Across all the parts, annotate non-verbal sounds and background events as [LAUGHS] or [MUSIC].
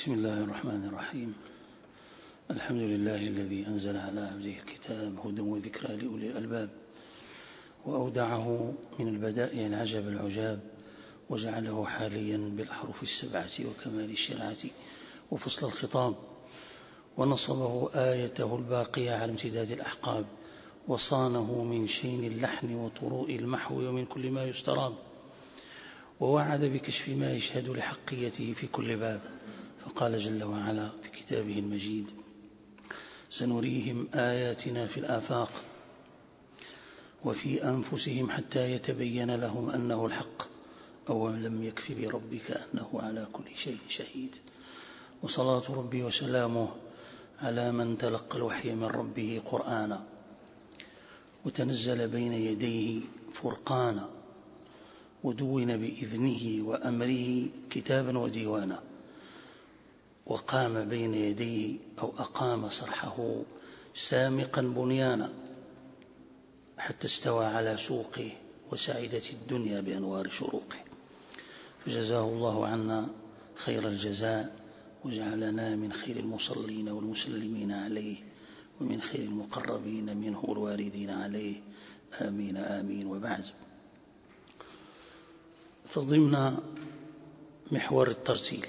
بسم الله الرحمن الرحيم. الحمد لله الذي أنزل على عبده الكتاب هدى وذكرى لأولي الألباب وأودعه من البدائع العجب العجاب وجعله حاليا بالأحرف السبعة وكمال الشرعة وفصل الخطاب ونصبه آيته الباقية على امتداد الأحقاب وصانه من شين اللحن وطروء المحو ومن كل ما يستراب ووعد بكشف ما يشهد لحقيته في كل باب. فقال جل وعلا في كتابه المجيد سنريهم آياتنا في الآفاق وفي أنفسهم حتى يتبين لهم أنه الحق أو لم يكف بربك أنه على كل شيء شهيد. وصلاة ربي وسلامه على من تلقى الوحي من ربه قرآنا. وتنزل بين يديه فرقانا. ودون بإذنه وأمره كتابا وديوانا. وقام بين يديه أو أقام صرحه سامقا بنيانا حتى استوى على سوقه وسعدت الدنيا بأنوار شروقه. فجزاه الله عنا خير الجزاء وجعلنا من خير المصلين والمسلمين عليه ومن خير المقربين منه الواردين عليه. آمين آمين وبعد. فضمن محور الترتيل.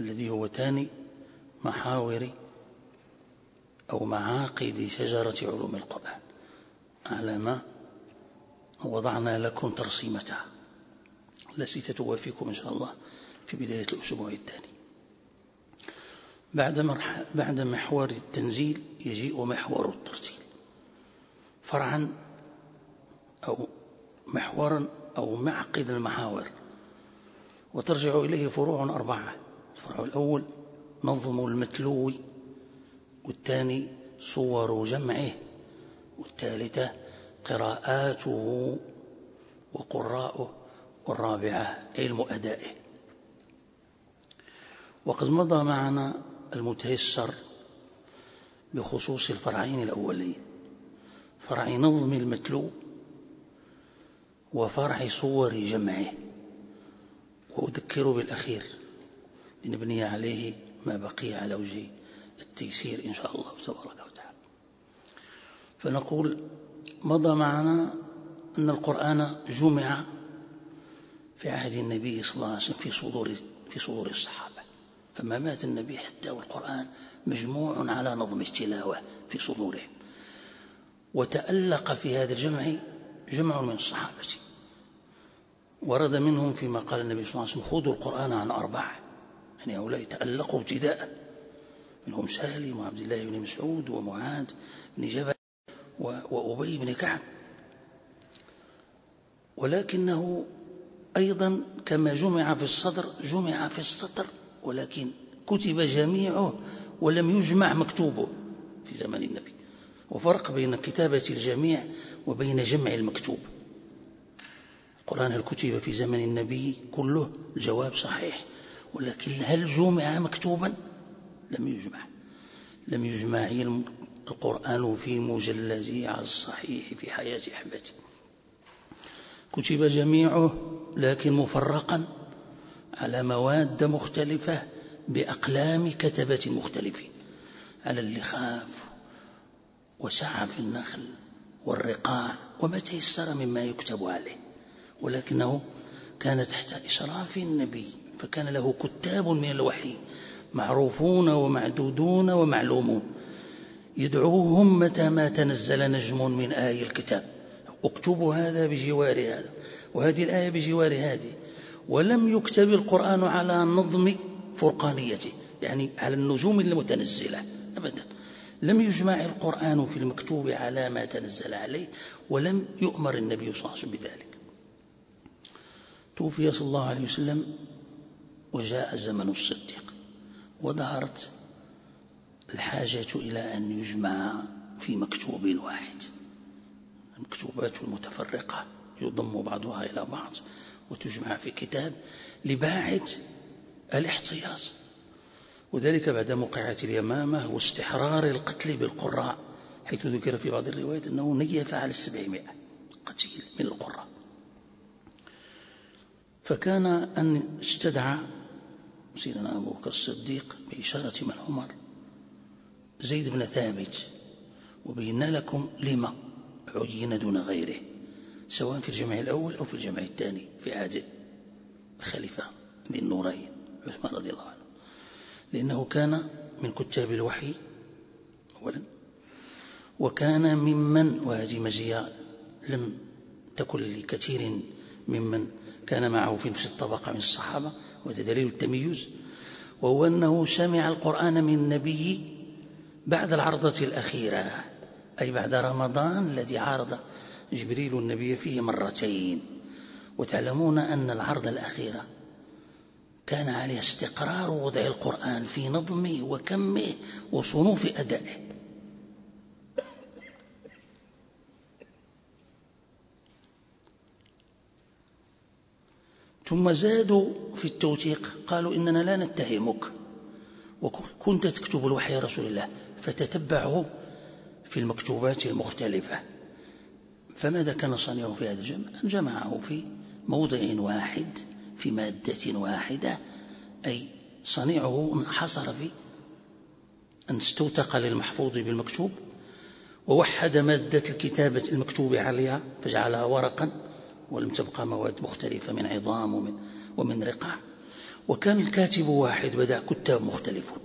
الذي هو ثاني محاور أو معاقد شجرة علوم القرآن. على ما وضعنا لكم ترسيمتها التي ستوافيكم إن شاء الله في بداية الأسبوع الثاني. بعد, بعد محور التنزيل يجيء محور الترتيل فرعا أو محورا أو معقد المحاور. وترجع إليه فروع أربعة. الفرع الأول نظم المتلو والثاني صور جمعه والثالثة قراءاته وقراءه والرابعة علم أدائه وقد مضى معنا المتيسر بخصوص الفرعين الأولين فرع نظم المتلو وفرع صور جمعه وأذكر بالأخير. لنبني عليه ما بقي على وجه التيسير إن شاء الله تبارك وتعالى. فنقول مضى معنا أن القرآن جمع في عهد النبي صلى الله عليه وسلم في صدور في صدور الصحابة. فما مات النبي حتى والقرآن مجموع على نظم التلاوة في صدورهم. وتألق في هذا الجمع جمع من الصحابة. ورد منهم فيما قال النبي صلى الله عليه وسلم خذوا القرآن عن أربعة. يعني هؤلاء تألقوا ابتداء. منهم سالم وعبد الله بن مسعود ومعاذ بن جبل وأبي بن كعب. ولكنه أيضا كما جمع في الصدر جمع في السطر ولكن كتب جميعه ولم يجمع مكتوبه في زمن النبي. وفرق بين كتابة الجميع وبين جمع المكتوب. القرآن هل كتب في زمن النبي كله؟ الجواب صحيح. ولكن هل جمع مكتوبا؟ لم يجمع. لم يجمع القرآن في مجلد على الصحيح في حياة أحمد. كتب جميعه لكن مفرقا على مواد مختلفة بأقلام كتبة مختلفين. على اللخاف وسعف النخل والرقاع وما تيسر مما يكتب عليه. ولكنه كان تحت إشراف النبي فكان له كتاب من الوحي معروفون ومعدودون ومعلومون. يدعوهم متى ما تنزل نجم من آي الكتاب. اكتبوا هذا بجوار هذا وهذه الآية بجوار هذه. ولم يكتب القرآن على نظم فرقانيته يعني على النجوم المتنزلة أبدا. لم يجمع القرآن في المكتوب على ما تنزل عليه ولم يؤمر النبي صلى الله عليه وسلم بذلك. توفي صلى الله عليه وسلم وجاء زمن الصديق وظهرت الحاجة إلى أن يجمع في مكتوب واحد المكتوبات المتفرقة يضم بعضها إلى بعض وتجمع في كتاب لباعث الاحتياط وذلك بعد موقعة اليمامة واستحرار القتل بالقراء حيث ذكر في بعض الروايات أنه نيف على السبعمائة قتيل من القراء. فكان أن استدعى سيدنا أبو بكر الصديق بإشارة من عمر. زيد بن ثابت وبينا لكم لما عين دون غيره سواء في الجمع الأول أو في الجمع الثاني في عهد الخليفة ذي النورين عثمان رضي الله عنه. لأنه كان من كتاب الوحي أولا وكان ممن وهذه مزية لم تكن لكثير ممن كان معه في نفس الطبقة من الصحابة وهذا دليل التميز وهو أنه سمع القرآن من النبي بعد العرضة الأخيرة أي بعد رمضان الذي عارض جبريل النبي فيه مرتين. وتعلمون أن العرض الأخيرة كان عليه استقرار وضع القرآن في نظمه وكمه وصنوف أدائه. ثم زادوا في التوثيق. قالوا إننا لا نتهمك. وكنت تكتب الوحي رسول الله فتتبعه في المكتوبات المختلفة. فماذا كان صنيعه في هذا الجمع؟ جمعه في موضع واحد في مادة واحدة. أي صنيعه انحصر في أن استوثق للمحفوظ بالمكتوب ووحد مادة الكتابة المكتوب عليها فجعلها ورقا. ولم تبقى مواد مختلفة من عظام ومن, ومن رقع وكان الكاتب واحد بدأ كتاب مختلفون.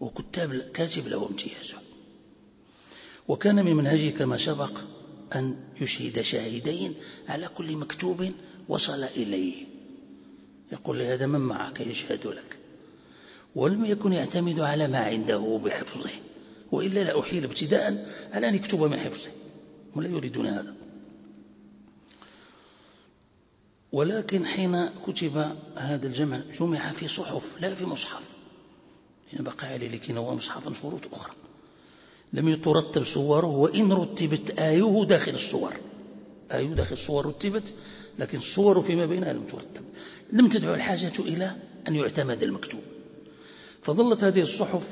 وكتاب كاتب له امتيازه وكان من منهجه كما سبق أن يشهد شاهدين على كل مكتوب وصل إليه. يقول لهذا من معك؟ يشهد لك. ولم يكن يعتمد على ما عنده بحفظه. وإلا لا أحيل ابتداء على أن يكتب من حفظه. ولا يريدون هذا. ولكن حين كتب هذا الجمع جمع في صحف لا في مصحف. حين بقى عليه لكن هو مصحفا شروط أخرى. لم يترتب صوره وإن رتبت آيه داخل الصور. آيه داخل الصور رتبت لكن الصور فيما بينها لم ترتب. لم تدعو الحاجة إلى أن يعتمد المكتوب. فظلت هذه الصحف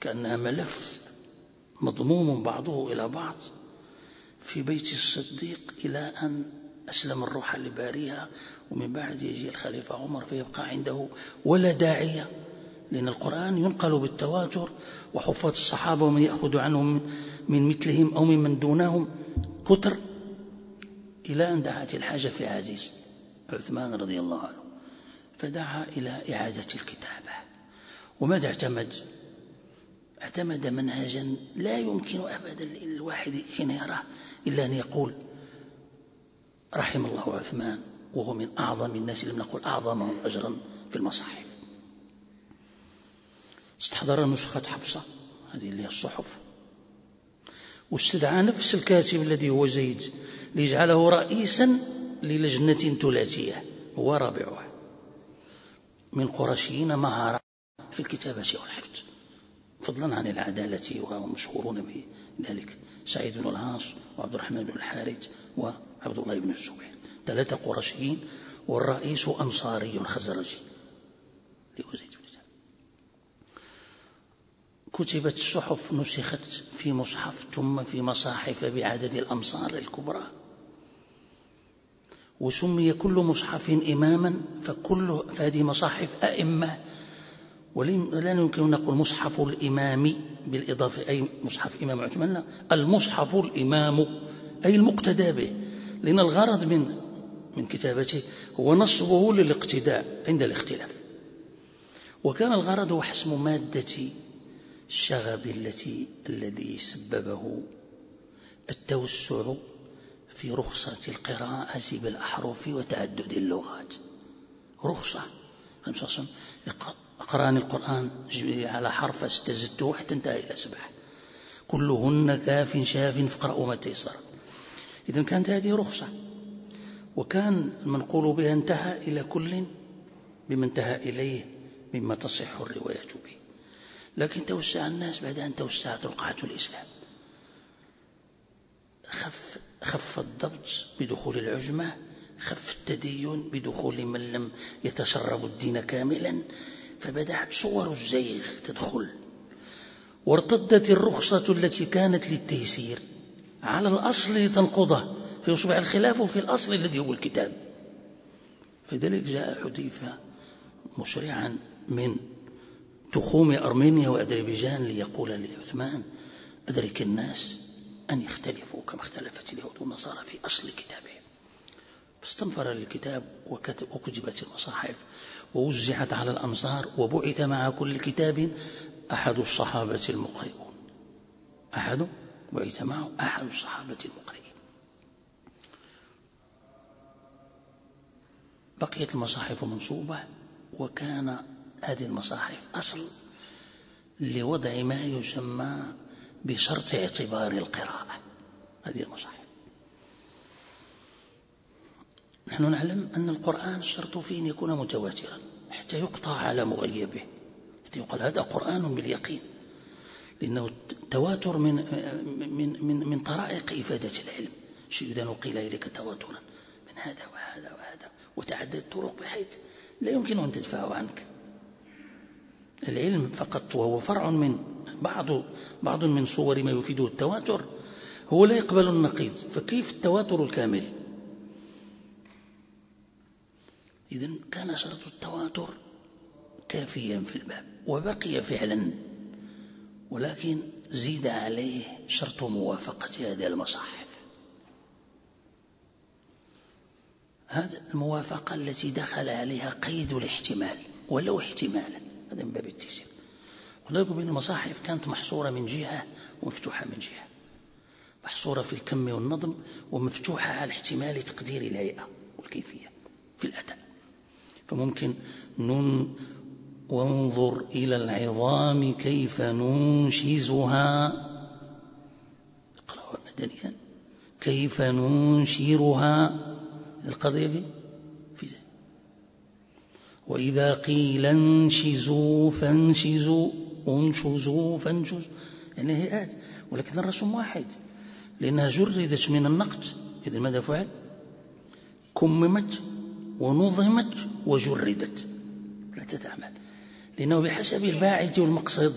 كأنها ملف مضموم بعضه إلى بعض في بيت الصديق إلى أن أسلم الروح لباريها ومن بعد يجي الخليفة عمر فيبقى عنده ولا داعية لأن القرآن ينقل بالتواتر وحفاظ الصحابة ومن يأخذ عنهم من مثلهم أو ممن دونهم كتر إلى أن دعت الحاجة في عزيز عثمان رضي الله عنه فدعا إلى إعادة الكتابة. وماذا اعتمد؟ اعتمد منهجا لا يمكن أبدا للواحد حين يراه إلا أن يقول رحم الله عثمان وهو من أعظم الناس لم نقل أعظمهم أجرا في المصاحف. استحضر نسخة حفصة هذه اللي هي الصحف. واستدعى نفس الكاتب الذي هو زيد ليجعله رئيسا للجنة ثلاثية هو رابعها. من قرشيين مهارة في الكتابة والحفظ. فضلا عن العدالة وهم مشهورون بذلك. سعيد بن العاص وعبد الرحمن بن الحارث وعبد الله بن الزبير. ثلاثة قرشيين والرئيس أنصاري خزرجي لوزيد كتبت الصحف نسخت في مصحف ثم في مصاحف بعدد الأمصار الكبرى. وسمي كل مصحف إماما فكل فهذه مصاحف أئمة. ولا يمكن أن نقول مصحف الإمام بالإضافة أي مصحف إمام عثمان لا المصحف الإمام أي المقتدى به. لأن الغرض من من كتابته هو نصبه للاقتداء عند الاختلاف. وكان الغرض هو حسم مادة الشغب التي الذي سببه التوسع في رخصة القراءة بالأحرف وتعدد اللغات. رخصة. خمسة أقرأني القرآن على حرف استزدته حتى انتهى إلى سبع كلهن كاف شاف فاقرأوا ما تيسر. إذا كانت هذه رخصة. وكان المنقول بها انتهى إلى كل بما انتهى إليه مما تصح الرواية به. لكن توسع الناس بعد أن توسعت رقعة الإسلام. خف, خف الضبط بدخول العجمة خف التدين بدخول من لم يتشرب الدين كاملا فبدأت صور الزيغ تدخل. وارتدت الرخصة التي كانت للتيسير. على الأصل لتنقضه فيصبح الخلاف في الأصل الذي هو الكتاب. فذلك جاء حذيفة مسرعا من تخوم أرمينيا وأذربيجان ليقول لعثمان أدرك الناس أن يختلفوا كما اختلفت اليهود والنصارى في أصل كتابهم. فاستنفر الكتاب وكتبت المصاحف ووزعت على الأمصار وبعث مع كل كتاب أحد الصحابة المقرئون أحد؟ بعث معه أحد الصحابة المقرئين بقيت المصاحف منصوبة وكان هذه المصاحف أصل لوضع ما يسمى بشرط اعتبار القراءة هذه المصاحف. نحن نعلم أن القرآن الشرط فيه أن يكون متواترا حتى يقطع على مغيبه. حتى يقال هذا قرآن باليقين. لأنه التواتر من من من من طرائق إفادة العلم. شيء إذا نقل إليك تواترا من هذا وهذا وهذا وتعدد الطرق بحيث لا يمكن أن تدفعه عنك. العلم فقط وهو فرع من بعض بعض من صور ما يفيده التواتر. هو لا يقبل النقيض فكيف التواتر الكامل؟ إذا كان شرط التواتر كافيا في الباب وبقي فعلا. ولكن زيد عليه شرط موافقة هذه المصاحف. هذه الموافقة التي دخل عليها قيد الاحتمال ولو احتمالا هذا من باب التيسير. لكم بأن المصاحف كانت محصورة من جهة ومفتوحة من جهة. محصورة في الكم والنظم ومفتوحة على احتمال تقدير الهيئة والكيفية في الأداء. فممكن نن وانظر إلى العظام كيف ننشزها. اقرأوا مدنيا. كيف ننشرها. القضية في ذلك وإذا قيل انشزوا فانشزوا انشزوا فانشزوا. يعني هيئات ولكن الرسم واحد. لأنها جردت من النقد. إذا ماذا فعل؟ كممت ونظمت وجردت. ثلاثة أعمال لأنه بحسب الباعث والمقصد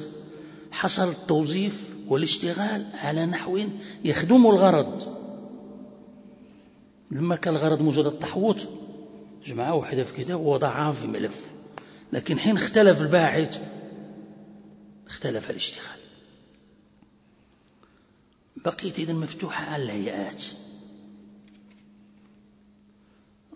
حصل التوظيف والاشتغال على نحو يخدم الغرض. لما كان الغرض مجرد التحوط جمعه وحدة في كتاب ووضعها في ملف. لكن حين اختلف الباحث اختلف الاشتغال. بقيت إذا مفتوحة على الهيئات.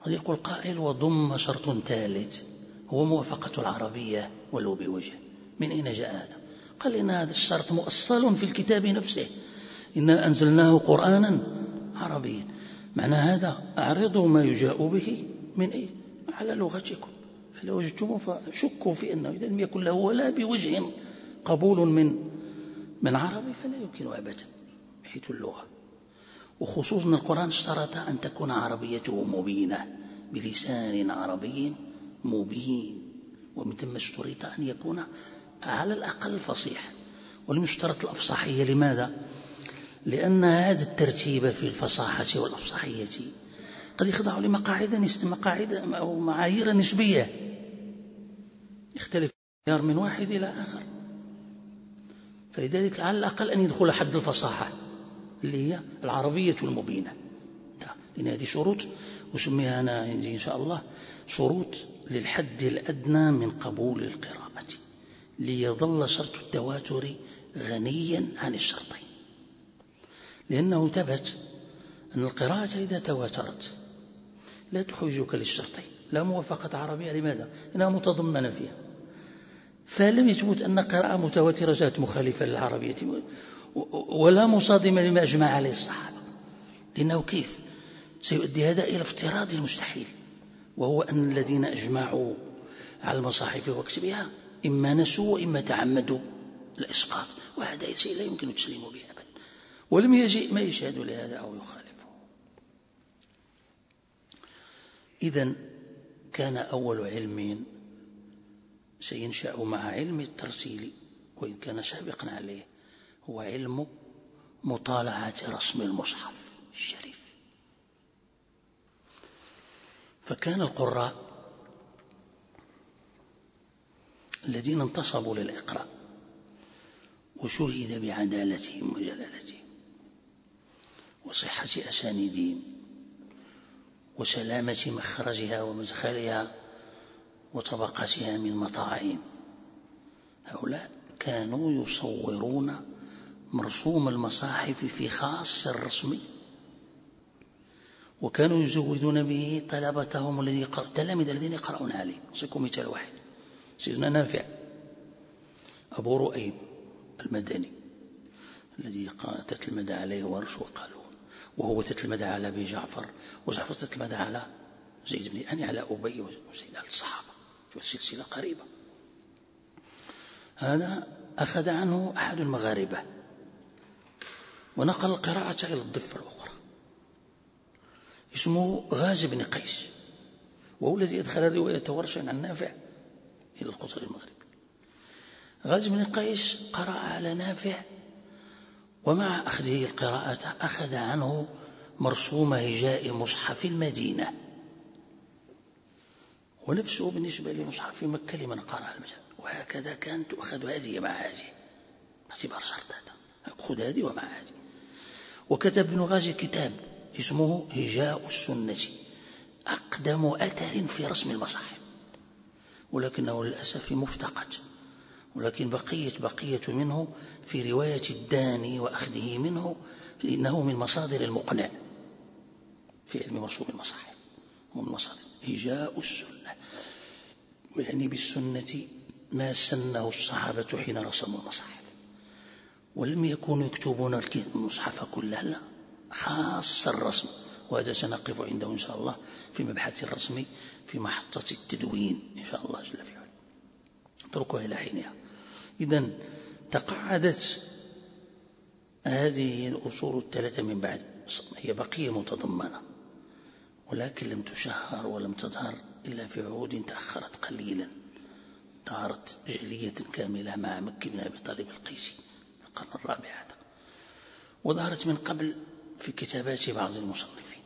قد يقول قائل وضم شرط ثالث. هو موافقة العربية ولو بوجه. من أين جاء هذا؟ قال إن هذا الشرط مؤصل في الكتاب نفسه. إنا أنزلناه قرآنا عربيا. معنى هذا أعرضوا ما يجاء به من أي؟ على لغتكم. فلو وجدتموه فشكوا في أنه إذا لم يكن له ولا بوجه قبول من من عربي فلا يمكن أبدا حيث اللغة. وخصوصا القرآن اشترط أن تكون عربيته مبينة بلسان عربي مبين ومن ثم اشترط أن يكون على الأقل فصيح ولم يشترط الأفصحية لماذا؟ لأن هذا الترتيب في الفصاحة والأفصحية قد يخضع لمقاعد مقاعد أو معايير نسبية. يختلف من واحد إلى آخر. فلذلك على الأقل أن يدخل حد الفصاحة اللي هي العربية المبينة. لأن هذه شروط وسميها أنا إن شاء الله شروط للحد الأدنى من قبول القراءة ليظل شرط التواتر غنيا عن الشرطين. لأنه ثبت أن القراءة إذا تواترت لا تحوجك للشرطين. لا موافقة عربية لماذا؟ إنها متضمنة فيها. فلم يثبت أن قراءة متواترة جاءت مخالفة للعربية ولا مصادمة لما أجمع عليه الصحابة. لأنه كيف؟ سيؤدي هذا إلى افتراض المستحيل. وهو أن الذين أجمعوا على المصاحف وكتبها إما نسوا وإما تعمدوا الإسقاط وهذا شيء لا يمكن التسليم به أبدا. ولم يجئ ما يشهد لهذا أو يخالفه. إذا كان أول علم سينشأ مع علم الترتيل وإن كان سابقا عليه هو علم مطالعة رسم المصحف الشريف. فكان القراء الذين انتصبوا للإقراء وشهد بعدالتهم وجلالتهم وصحة أسانيدهم وسلامة مخرجها ومدخلها وطبقتها من مطاعين هؤلاء كانوا يصورون مرسوم المصاحف في خاص الرسم وكانوا يزودون به طلبتهم الذي التلاميذ الذين يقرؤون عليه. أعطيكم مثال واحد. سيدنا نافع أبو رؤيب المدني الذي تتلمذ عليه ورش وقالون. وهو تتلمذ على أبي جعفر وجعفر تتلمذ على زيد بن يعني على أبي وزيد على الصحابة. سلسلة قريبة. هذا أخذ عنه أحد المغاربة. ونقل القراءة إلى الضفة الأخرى. اسمه غاز بن قيس وهو الذي أدخل رواية ورش عن نافع إلى القطر المغربي. غاز بن قيس قرأ على نافع ومع أخذه القراءة أخذ عنه مرسوم هجاء مصحف المدينة. ونفسه بالنسبة لمصحف مكة لمن قرأ المجال وهكذا كانت تؤخذ هذه مع هذه اعتبار شرط هذا خذ هذه ومع هذه وكتب ابن غازي كتاب. اسمه هجاء السنة أقدم أثر في رسم المصاحف. ولكنه للأسف مفتقد ولكن بقية بقية منه في رواية الداني وأخذه منه إنه من مصادر المقنع في علم مرسوم المصاحف. من مصادر هجاء السنة. ويعني بالسنة ما سنه الصحابة حين رسموا المصاحف. ولم يكونوا يكتبون المصحف كله لا. خاص الرسم وهذا سنقف عنده إن شاء الله في مبحث الرسم في محطة التدوين إن شاء الله جل في علاه. اتركها إلى حينها. إذا تقعدت هذه الأصول الثلاثة من بعد. هي بقية متضمنة ولكن لم تشهر ولم تظهر إلا في عهود تأخرت قليلا. ظهرت جلية كاملة مع مكي بن أبي طالب القيسي في القرن الرابع هذا. وظهرت من قبل في كتابات بعض المصنفين.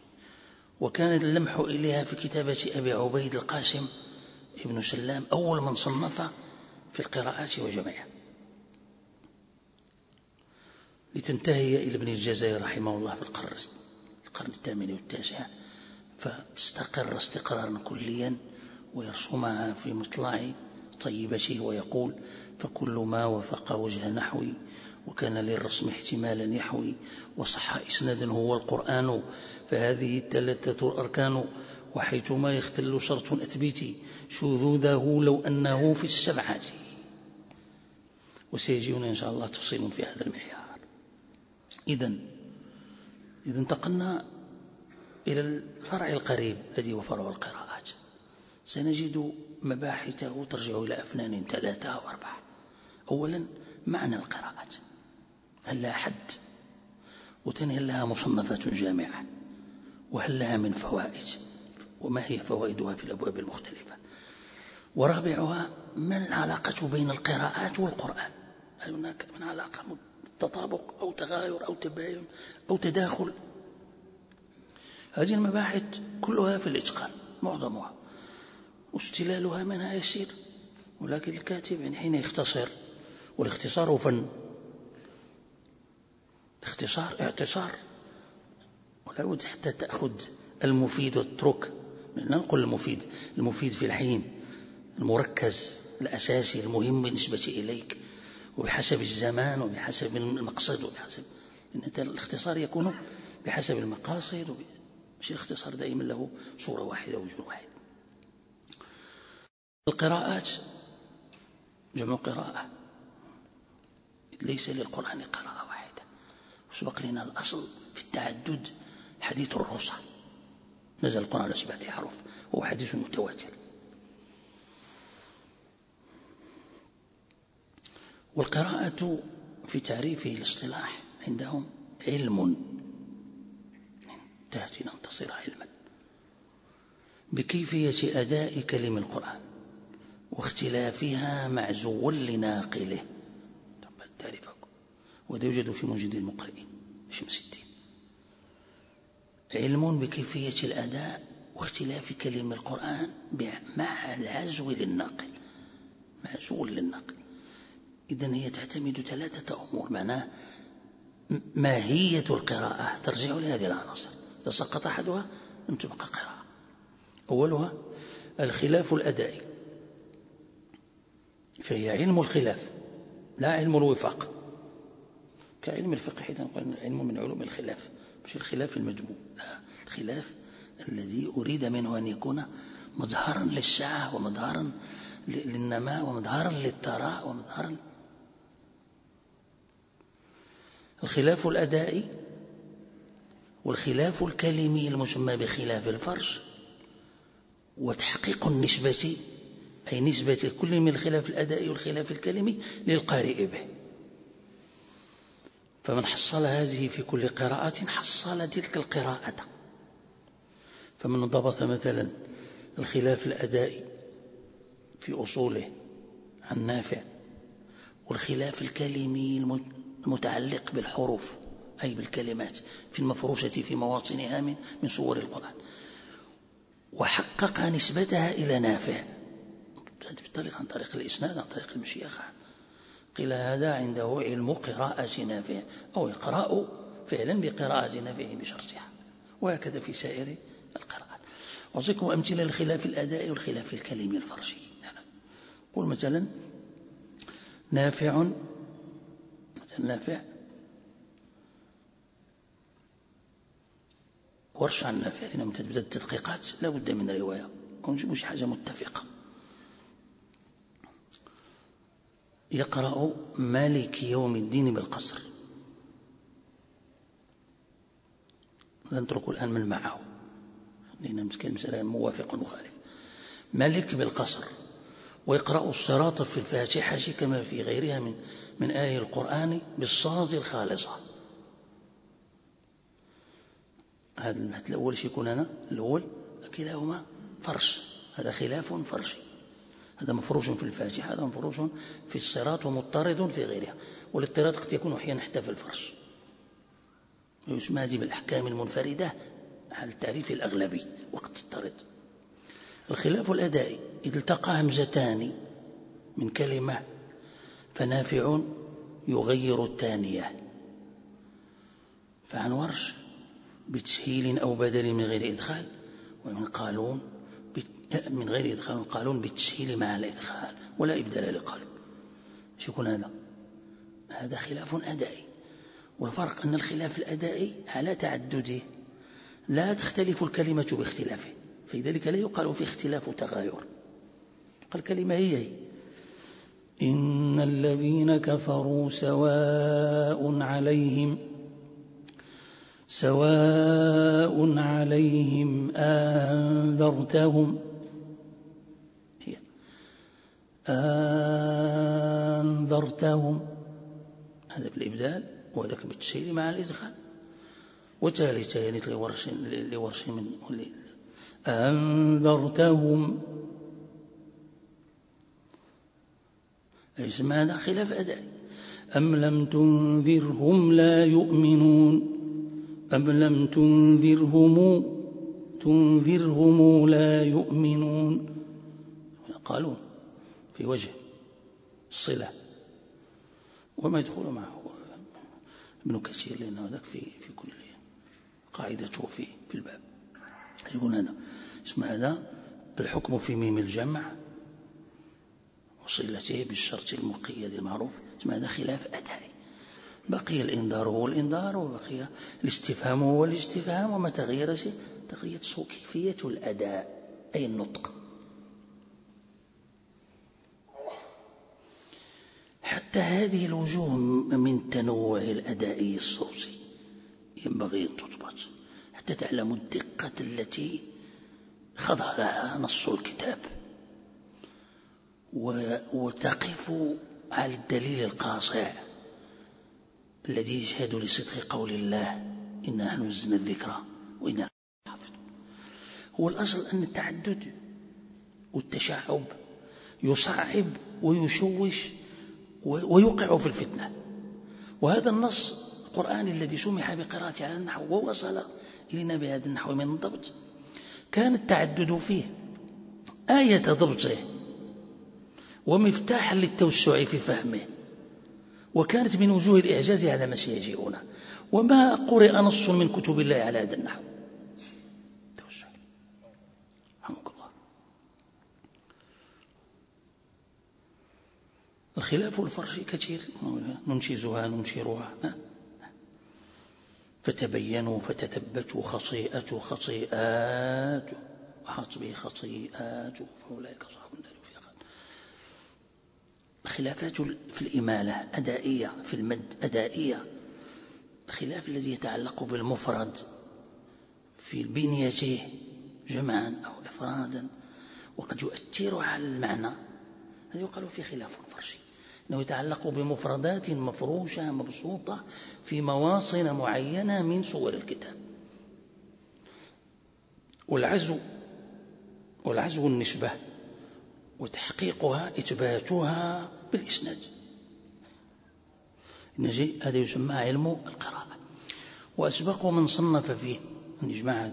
وكان اللمح إليها في كتابة أبي عبيد القاسم ابن سلام أول من صنف في القراءات وجمعها لتنتهي إلى ابن الجزائر رحمه الله في القرن القرن الثامن والتاسع فتستقر استقرارا كليا ويرسمها في مطلع طيبته ويقول فكل ما وفق وجه نحوي وكان للرسم احتمالا يحوي وصح إسنادا هو القرآن فهذه الثلاثة الأركان وحيثما يختل شرط أثبتي شذوذه لو أنه في السبعة. وسيجينا إن شاء الله تفصيل في هذا المعيار إذا إذا انتقلنا إلى الفرع القريب الذي هو فرع القراءات. سنجد مباحثه ترجع إلى أفنان ثلاثة أو أربعة أولا معنى القراءات. هل لها حد؟ وثانيا هل لها مصنفات جامعة؟ وهل لها من فوائد؟ وما هي فوائدها في الأبواب المختلفة؟ ورابعها ما العلاقة بين القراءات والقرآن؟ هل هناك من علاقة تطابق أو تغاير أو تباين أو تداخل؟ هذه المباحث كلها في الإتقان معظمها. واستلالها منها يسير ولكن الكاتب حين يختصر والاختصار فن. اختصار اعتصار ولا بد حتى تأخذ المفيد وتترك لا نقول المفيد المفيد في الحين المركز الأساسي المهم بالنسبة إليك. وبحسب الزمان وبحسب المقصد وبحسب إن الاختصار يكون بحسب المقاصد. مش الاختصار دائما له صورة واحدة وجه واحد. القراءات جمع قراءة. ليس للقرآن قراءة. وسبق لنا الأصل في التعدد حديث الرخصة. نزل القرآن على سبعة حروف وهو حديث متواتر. والقراءة في تعريفه الاصطلاح عندهم علم. تأتي ننتصر علما. بكيفية أداء كلم القرآن واختلافها معزو لناقله تعرفكم وهذا يوجد في موجد المقرئين شمس الدين. علم بكيفية الأداء واختلاف كلم القرآن مع العزو للناقل. معزو للناقل. إذا هي تعتمد ثلاثة أمور. معناه ماهية القراءة. ترجع لهذه العناصر. إذا سقط أحدها لم تبقى قراءة. أولها الخلاف الأدائي. فهي علم الخلاف لا علم الوفاق. كعلم الفقه حيث علم من علوم الخلاف. مش الخلاف المجموع. لا الخلاف الذي أريد منه أن يكون مظهرا للسعة ومظهرا للنماء ومظهرا للثراء ومظهرا الخلاف الأدائي والخلاف الكلمي المسمى بخلاف الفرش وتحقيق النسبة أي نسبة كل من الخلاف الأدائي والخلاف الكلمي للقارئ به. فمن حصل هذه في كل قراءة حصل تلك القراءة. فمن ضبط مثلا الخلاف الأدائي في أصوله عن نافع والخلاف الكلمي المتعلق بالحروف أي بالكلمات في المفروشة في مواطنها من من صور القرآن. وحقق نسبتها إلى نافع. بالطريق عن طريق الإسناد عن طريق المشيخة. قيل هذا عنده علم قراءة نافع أو يقرأ فعلا بقراءة نافع بشرطها. وهكذا في سائر القراءات. أعطيكم أمثلة للخلاف الأداء والخلاف الكلمي الفرشي يعني قل مثلا نافع مثلا نافع. ورش عن نافع لأنه تبدأ التدقيقات. لا بد من رواية. ونجيب حاجة متفقة. يقرأ مالك يوم الدين بالقصر. نترك الآن من معه. لأن مسألة موافق ومخالف مالك بالقصر. ويقرأ الصراط في الفاتحة كما في غيرها من من آية القرآن بالصاد الخالصة. هذا المثل الأول يكون هنا الأول كلاهما فرش. هذا خلاف فرشي. هذا مفروش في الفاتحة هذا مفروش في الصراط ومضطرد في غيرها. والاضطراد قد يكون أحيانا حتى في الفرش ويسمى هذه بالأحكام المنفردة على التعريف الأغلبي وقت تضطرد الخلاف الأدائي إذا التقى همزتان من كلمة فنافع يغير الثانية فعن ورش بتسهيل أو بدل من غير إدخال ومن قالون من غير إدخال قالون بالتسهيل مع الإدخال ولا إبدال لقالون شو يكون هذا. هذا خلاف أدائي. والفرق أن الخلاف الأدائي على تعدده. لا تختلف الكلمة باختلافه. في ذلك لا يقال في اختلاف تغاير. الكلمة هي هي. إن الذين كفروا سواء عليهم سواء عليهم أنذرتهم هي أنذرتهم. هذا بالإبدال وذاك بالتسهيل مع الإدخال. وثالثا يعني لورش لورش من أنذرتهم. اسم هذا خلاف أداء؟ أم لم تنذرهم لا يؤمنون؟ أم لم تنذرهم تنذرهم لا يؤمنون؟ قالوا في وجه الصلة. وما يدخل معه ابن كثير لأنه ذاك في في كل قاعدته في في الباب. يقول هذا اسم هذا الحكم في ميم الجمع وصلته بالشرط المقيد المعروف. اسم هذا خلاف أدائي بقي الإنذار هو الإنذار وبقي الاستفهام هو الاستفهام وما تغير شيء. تغير كيفية الأداء أي النطق. حتى هذه الوجوه من تنوع الأداء الصوتي ينبغي أن تضبط حتى تعلموا الدقة التي خضع لها نص الكتاب. وتقف على الدليل القاصع الذي يشهد لصدق قول الله إنا نحن نزلنا الذكرى وإنا هو الأصل أن التعدد والتشعب يصعب ويشوش ويوقع في الفتنة. وهذا النص القرآني الذي سمح بقراءته على النحو ووصل إلينا بهذا النحو من الضبط كان التعدد فيه آية ضبطه ومفتاحا للتوسع في فهمه. وكانت من وجوه الإعجاز على ما سيجيئنا. وما قرئ نص من كتب الله على هذا النحو توسع الخلاف الفرش كثير. ننشزها ننشرها. فتبينوا فتثبتوا خطيئة خطيئات. وحط به خطيئات. فأولئك أصحاب النار. في خالد الخلافات في الإمالة أدائية في المد أدائية. الخلاف الذي يتعلق بالمفرد في بنيته جمعا أو إفرادا. وقد يؤثر على المعنى. هذا يقال في خلاف فرشي أنه يتعلق بمفردات مفروشة مبسوطة في مواطن معينة من صور الكتاب. والعزو والعزو النسبة وتحقيقها إثباتها بالإسناد. هذا يسمى علم القراءة. وأسبق من صنف فيه الإجماع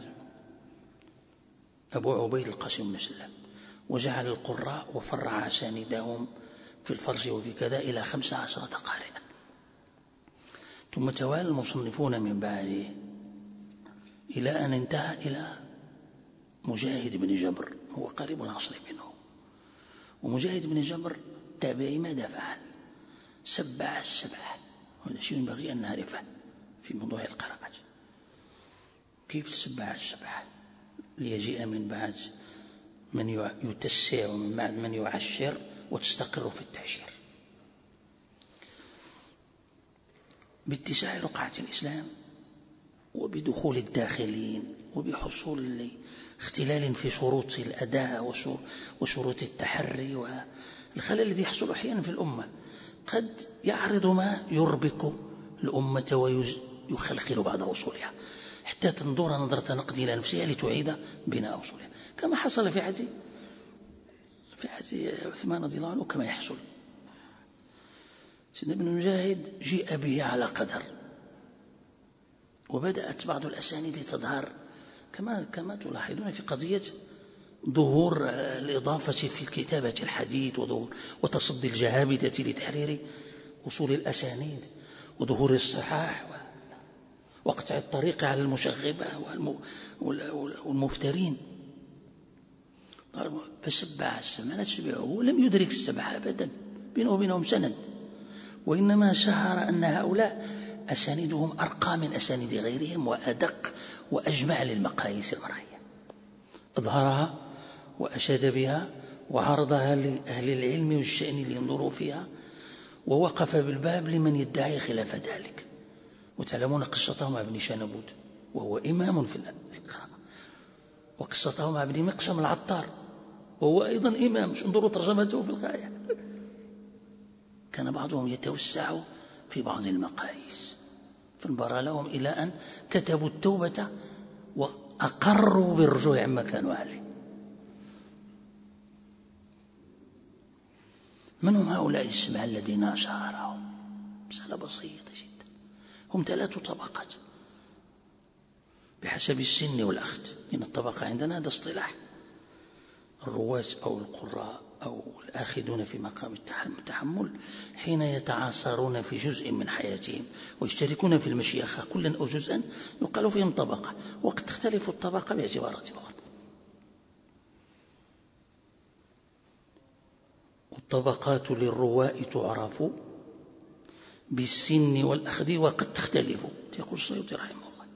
أبو عبيد القاسم بن سلام وجعل القراء وفرع أساندهم في الفرش وفي كذا إلى خمس عشرة قارئا. ثم توالى المصنفون من بعده إلى أن انتهى إلى مجاهد بن جبر هو قريب العصر منه. ومجاهد بن جبر تابعي ماذا فعل سبع السبعة هذا شيء ينبغي أن نعرفه في موضوع القراءة كيف سبع السبعة ليجيء من بعد من يتسع ومن بعد من يعشر. وتستقر في التعشير باتساع رقعة الإسلام وبدخول الداخلين وبحصول اختلال في شروط الأداء وشروط التحري والخلل الذي يحصل أحيانا في الأمة. قد يعرض ما يربك الأمة ويخلخل بعض أصولها. حتى تنظر نظرة نقد إلى نفسها لتعيد بناء أصولها. كما حصل في عهد في عهد عثمان رضي الله عنه كما يحصل. سيدنا ابن مجاهد جيء به على قدر. وبدأت بعض الأسانيد تظهر. كما كما تلاحظون في قضية ظهور الإضافة في كتابة الحديث وظهور وتصدي الجهابدة لتحرير أصول الأسانيد وظهور الصحاح وقطع الطريق على المشغبة والمفترين. فسبع السماء. لا تسبعه لم يدرك السبع أبدا بينه وبينهم سند. وإنما شهر أن هؤلاء أساندهم أرقى من أسانيد غيرهم وأدق وأجمع للمقاييس المرئية أظهرها وأشاد بها وعرضها لأهل العلم والشأن لينظروا فيها ووقف بالباب لمن يدعي خلاف ذلك. وتعلمون قصته مع ابن شنبود وهو إمام في القراءة. وقصته مع ابن مقسم العطار. وهو أيضا إمام انظروا ترجمته في الغاية. كان بعضهم يتوسع في بعض المقاييس. فانبرى لهم إلى أن كتبوا التوبة وأقروا بالرجوع عما كانوا عليه. من هم هؤلاء السبعة الذين أشهرهم مسألة بسيطة جدا. هم ثلاث طبقات. بحسب السن والأخذ إن الطبقة عندنا هذا اصطلاح. الرواة أو القراء أو الآخذون في مقام التحمل حين يتعاصرون في جزء من حياتهم ويشتركون في المشيخة كلا أو جزءا يقال فيهم طبقة. وقد تختلف الطبقة باعتبارات أخرى. الطبقات للرواء تعرف بالسن والأخذ وقد تختلف يقول السيوطي رحمه الله.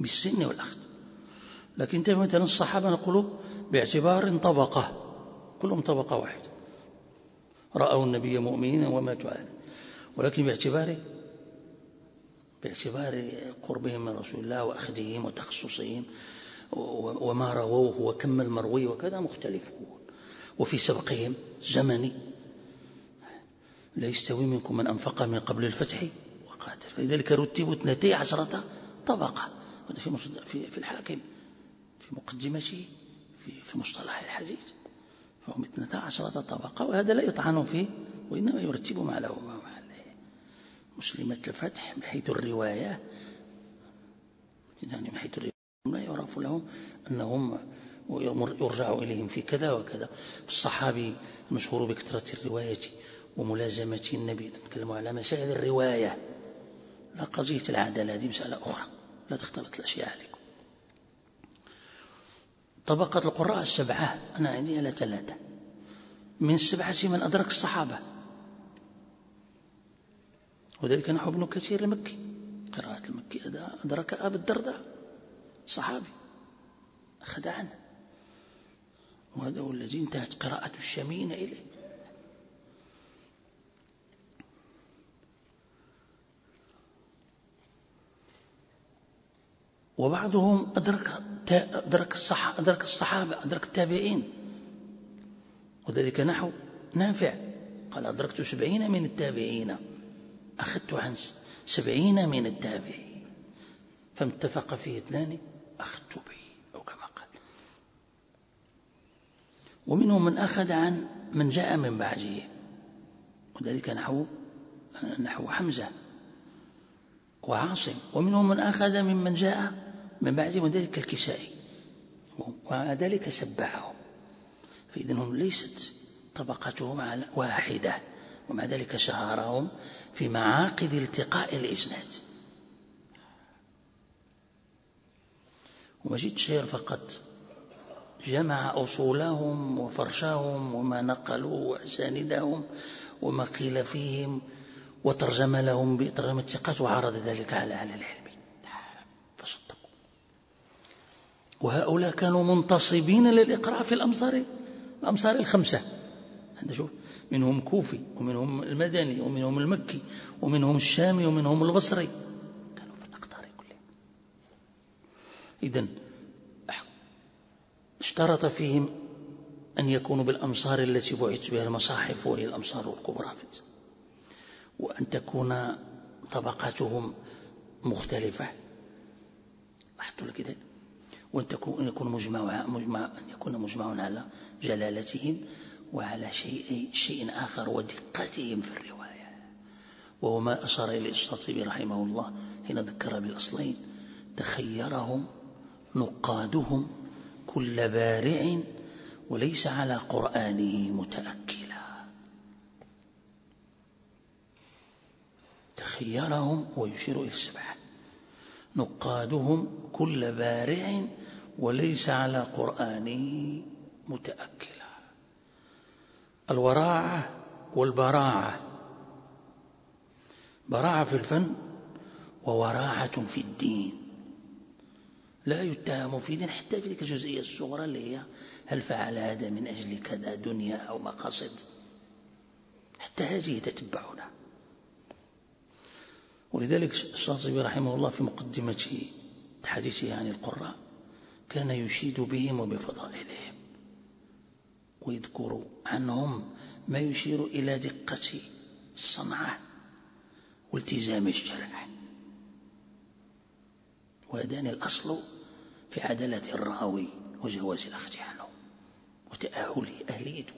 بالسن والأخذ. لكن مثلا الصحابة نقول باعتبار طبقة كلهم طبقة واحدة. رأوا النبي مؤمنا وماتوا عليه ولكن باعتبار باعتبار قربهم من رسول الله وأخذهم وتخصصهم وما رووه وكم المروي وكذا مختلفون وفي سبقهم زمني. لا يستوي منكم من أنفق من قبل الفتح وقاتل. فلذلك رتبوا اثنتي عشرة طبقة. هذا في في الحاكم في مقدمته. في في مصطلح الحديث. فهم اثنتا عشرة طبقة وهذا لا يطعن فيه وإنما يرتب ما له مع مسلمة الفتح بحيث الرواية. يعني بحيث الرواية لا يعرف لهم أنهم يرجع إليهم في كذا وكذا. الصحابي المشهور بكثرة الرواية وملازمة النبي تتكلم على مسائل الرواية. لا قضية العدالة هذه مسألة أخرى. لا تختلط الأشياء عليكم. طبقة القراء السبعة. أنا عندي على ثلاثة. من السبعة من أدرك الصحابة. وذلك نحو ابن كثير المكي. قراءة المكي أدرك أبا الدرداء. صحابي. أخذ عنه. وهذا هو الذي انتهت قراءة الشاميين إليه. وبعضهم أدرك أدرك الصح أدرك الصحابة أدرك التابعين. وذلك نحو نافع. قال أدركت سبعين من التابعين. أخذت عن سبعين من التابعين. فما اتفق فيه اثنان أخذت به أو كما قال. ومنهم من أخذ عن من جاء من بعده. وذلك نحو نحو حمزة وعاصم. ومنهم من أخذ ممن جاء من بعده وذلك الكسائي ومع ذلك سبعهم فإذا هم ليست طبقتهم واحدة. ومع ذلك شهرهم في معاقد التقاء الإسناد. ومجيد شير فقط. جمع أصولهم وفرشهم وما نقلوا وأساندهم وما قيل فيهم وترجم لهم بترجمة الثقات وعرض ذلك على أهل العلم. وهؤلاء كانوا منتصبين للإقراء في الأمصار الأمصار الخمسة. هذا شوف منهم كوفي ومنهم المدني ومنهم المكي ومنهم الشامي ومنهم البصري. كانوا في الأقطار كلها إذا اشترط فيهم أن يكونوا بالأمصار التي بعث بها المصاحف وهي الأمصار الكبرى وأن تكون طبقاتهم مختلفة. لاحظتوا كده. وأن تكون أن يكون مجمع مجمع أن يكون مجمع على جلالتهم وعلى شيء شيء آخر ودقتهم في الرواية. وهو ما أشار إليه الشاطبي رحمه الله حين ذكر بالأصلين تخيرهم نقادهم كل بارع وليس على قرآنه متأكلا. تخيرهم ويشير إلى السبعة نقادهم كل بارع وليس على قرآنه متأكلا. الوراعة والبراعة. براعة في الفن ووراعة في الدين. لا يتهم في دين حتى في تلك الجزئية الصغرى اللي هي هل فعل هذا من أجل كذا دنيا أو مقاصد؟ حتى هذه يتتبعونها ولذلك الشاطبي رحمه الله في مقدمة حديثه عن القراء كان يشيد بهم وبفضائلهم ويذكر عنهم ما يشير إلى دقة الصنعة والتزام الشرع. وهذان الأصل في عدالة الراوي وجواز الأخذ عنه وتأهله أهليته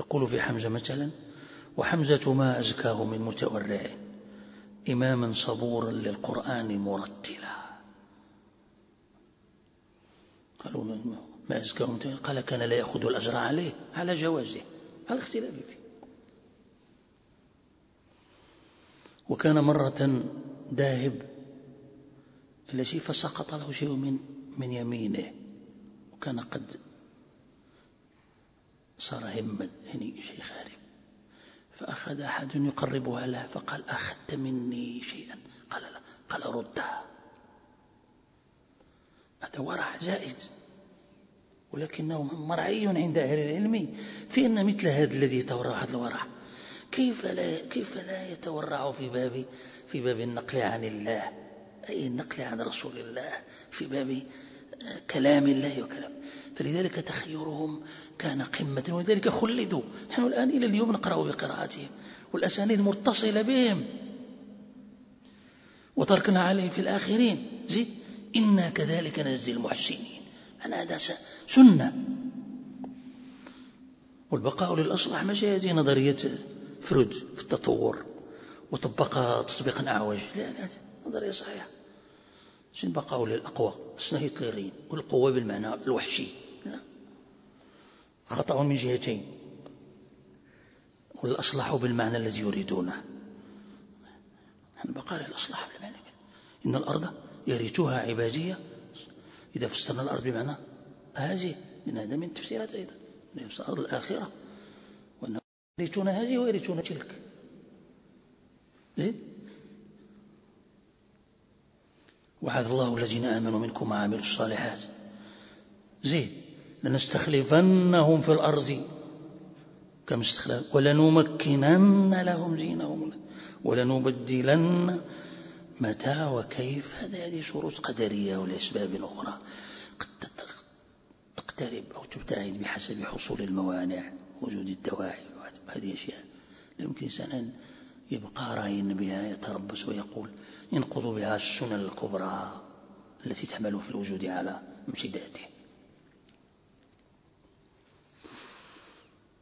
يقول في حمزة مثلا وحمزة ما أزكاه من متورع إماما صبورا للقرآن مرتلا. قالوا ما أزكاه قال كان لا يأخذ الأجر عليه على جوازه على اختلاف فيه. وكان مرة ذاهب إلى شيء فسقط له شيء من من يمينه وكان قد صار هما يعني شيء خارب. فأخذ أحد يقربها له فقال أخذت مني شيئا؟ قال لا. قال ردها. هذا ورع زائد ولكنه مرعي عند أهل العلم في أن مثل هذا الذي يتورع هذا الورع. كيف لا كيف لا يتورع في باب في باب النقل عن الله؟ أي النقل عن رسول الله؟ في باب كلام الله وكلام. فلذلك تخيرهم كان قمة ولذلك خلدوا. نحن الآن إلى اليوم نقرأ بقراءتهم والأسانيد متصلة بهم. وتركنا عليه في الآخرين. زيد إنا كذلك نجزي المحسنين. أنا هذا سنة. والبقاء للأصلح ماشي هذه نظرية فرود في التطور. وطبقها تطبيقا أعوج. لا لا نظرية صحيحة. شنو البقاء للأقوى أصلا هتلرين والقوة بالمعنى الوحشي. لا. خطأ من جهتين. والأصلح بالمعنى الذي يريدونه. البقاء للأصلح بالمعنى. إن الأرض يرثها عبادية إذا فسرنا الأرض بمعنى هذه من هذا من تفسيرات أيضا. الأرض الآخرة. وأنه يرثون هذه ويرثون تلك. زين؟ وعد الله الذين آمنوا منكم وعملوا الصالحات. زين لنستخلفنهم في الأرض. كم استخلاف ولنمكنن لهم دينهم. ولنبدلن متى وكيف. هذه هذه شروط قدرية ولأسباب أخرى. قد تقترب أو تبتعد بحسب حصول الموانع وجود الدواعي هذه أشياء لا يمكن أن يبقى راين بها يتربص ويقول ينقض بها السنن الكبرى التي تحمل في الوجود على امتداده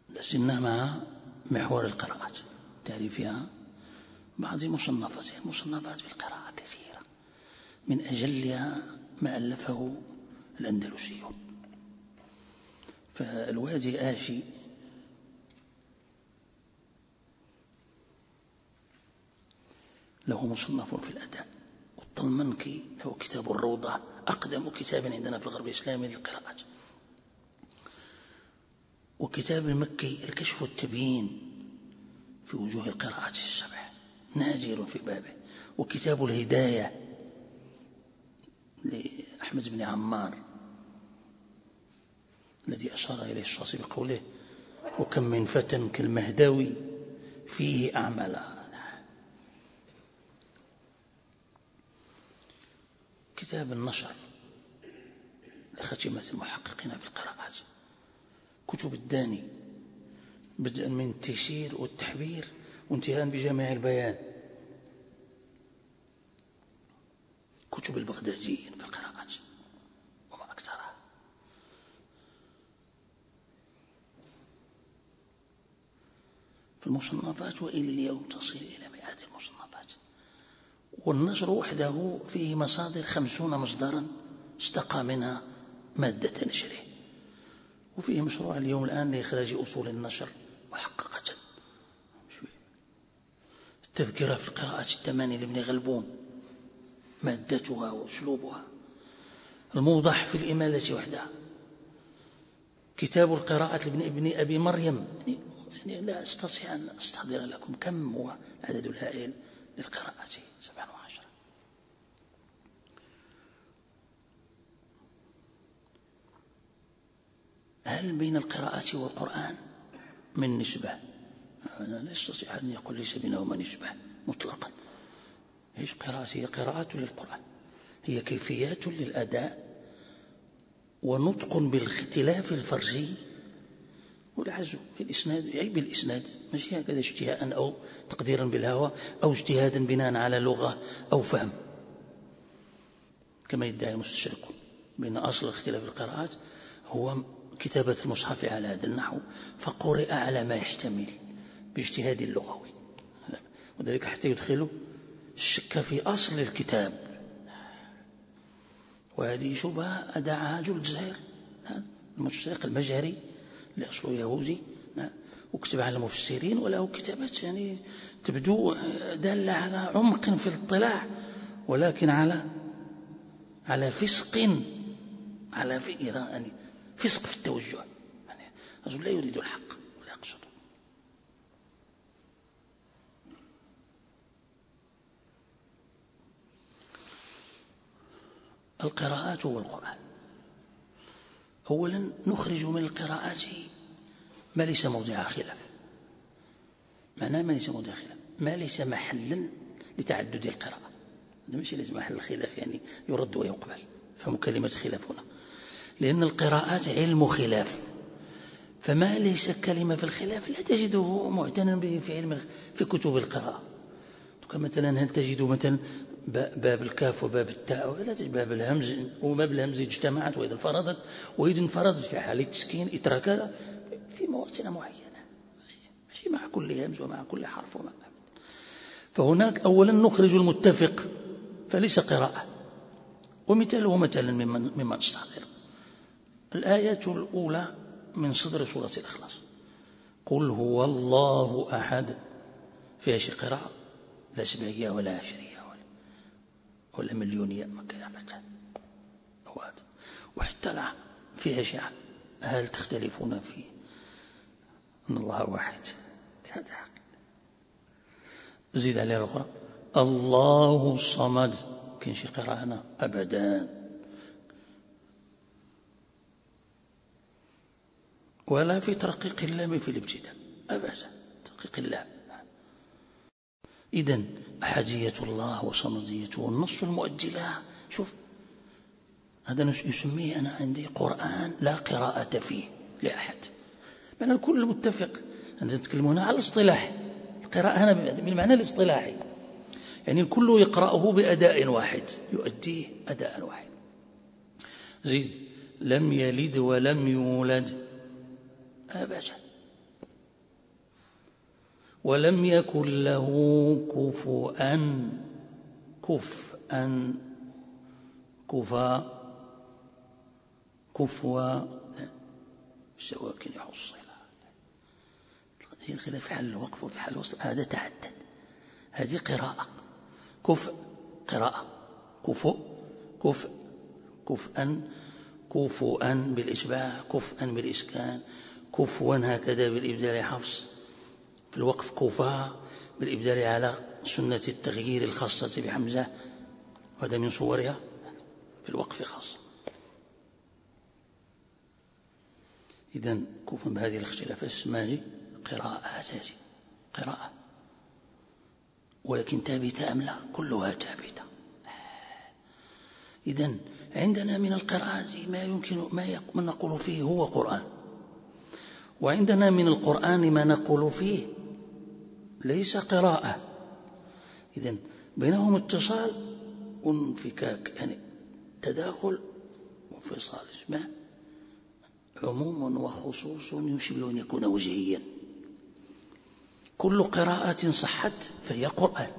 لازلنا مع محور القراءات. تعريفها بعض مصنفاتها. المصنفات في القراءة كثيرة. من أجلها ما ألفه الأندلسي. فالوادي آشي له مصنف في الأداء. والطلمنكي له كتاب الروضة. أقدم كتاب عندنا في الغرب الإسلامي للقراءات. وكتاب المكي الكشف والتبيين في وجوه القراءات السبع نادر في بابه. وكتاب الهداية لأحمد بن عمار الذي أشار إليه الشاطبي بقوله وكم من فتى كالمهداوي فيه أعملا كتاب النشر لختمة المحققين في القراءات. كتب الداني بدءا من التيسير والتحبير وانتهاء بجامع البيان. كتب البغداديين في القراءات وما أكثرها. في المصنفات وإلى اليوم تصل إلى مئات المصنفات. والنشر وحده فيه مصادر خمسون مصدرا استقى منها مادة نشره. وفيه مشروع اليوم الآن لإخراج أصول النشر محققة. التذكرة في القراءات الثمانية لابن غلبون مادتها وأسلوبها. الموضح في الإمالة وحدها. كتاب القراءة لابن ابن أبي مريم. يعني لا أستطيع أن أستحضر لكم كم هو العدد الهائل للقراءة. سبعا هل بين القراءة والقرآن من نسبة؟ لا يستطيع أن يقول ليس بينهما نسبة مطلقا. إيش قراءة؟ هي قراءة للقرآن. هي كيفيات للأداء ونطق بالاختلاف الفرجي والعزو في الإسناد أي بالإسناد ماشي هكذا اجتهاء أو تقديرا بالهوى أو اجتهادا بناء على لغة أو فهم. كما يدعي المستشرقون بأن أصل اختلاف القراءات هو كتابة المصحف على هذا النحو فقرئ على ما يحتمل باجتهاد لغوي. وذلك حتى يدخلوا الشك في أصل الكتاب. وهذه شبهة أدعها جل الجزائر المستشرق المجهري لأصله يهودي وكتب على المفسرين وله كتابات يعني تبدو دالة على عمق في الاطلاع ولكن على على فسق على يعني فسق في التوجه. يعني رجل لا يريد الحق ولا يقصده القراءات والقرآن. أولا نخرج من القراءات ما ليس موضع خلاف. معناه ما ليس موضع خلاف. ما ليس محلا لتعدد القراءة. هذا ماشي لازم محل الخلاف يعني يرد ويقبل. فهم كلمة خلاف هنا. لأن القراءات علم خلاف. فما ليس كلمة في الخلاف؟ لا تجده معتنا به في علم في كتب القراءة. مثلا هل تجد مثلا باب الكاف وباب التاء باب الهمز وباب الهمز اجتمعت وإذا انفردت وإذا انفردت في حالة تسكين إترك في مواطن معينة. ماشي مع كل همز ومع كل حرف ومع فهناك أولا نخرج المتفق فليس قراءة. ومثاله مثلا ممن, ممن استحضر. الآية الأولى من صدر سورة الإخلاص. قل هو الله أحد. فيها شي قراءة؟ لا سبعية ولا عشرية ولا, مليونية ما كان أبدا. وحتى لا فيها شيء هل تختلفون في أن الله واحد؟ هذا زيد عليها الأخرى. الله الصمد. كاين شي قراءة؟ هنا أبدا. ولا في ترقيق اللام في الابتداء. أبدا. ترقيق اللام إذا أحدية الله وصمديته والنص المؤدي لها شوف هذا يسميه أنا عندي قرآن لا قراءة فيه لأحد. بل الكل متفق أنت تتكلمون على الاصطلاح. القراءة هنا بالمعنى الاصطلاحي يعني الكل يقرأه بأداء واحد يؤديه أداء واحد. زيد لم يلد ولم يولد. أبدا ولم يكن له كفوا كفءا كفا كفوا. سواكن يحصل هي الخلاف في حال الوقف وفي حال الوصل. هذا تعدد. هذه قراءة. كفء قراءة. كفؤ كفء كفءا كفؤا بالإشباع كفءا بالإسكان كفوا هكذا بالإبدال حفص. في الوقف كفا بالإبدال على سنة التغيير الخاصة بحمزة وهذا من صورها في الوقف خاصة إذا كوفا بهذه الاختلافات اسمها قراءة هذه قراءة. ولكن ثابتة أم لا؟ كلها ثابتة. إذا عندنا من القراءات ما يمكن ما نقول فيه هو قرآن. وعندنا من القرآن ما نقول فيه ليس قراءة. إذا بينهم اتصال وانفكاك يعني تداخل وانفصال اسمه عموم وخصوص يشبه أن يكون وجهيا. كل قراءة صحت فهي قرآن.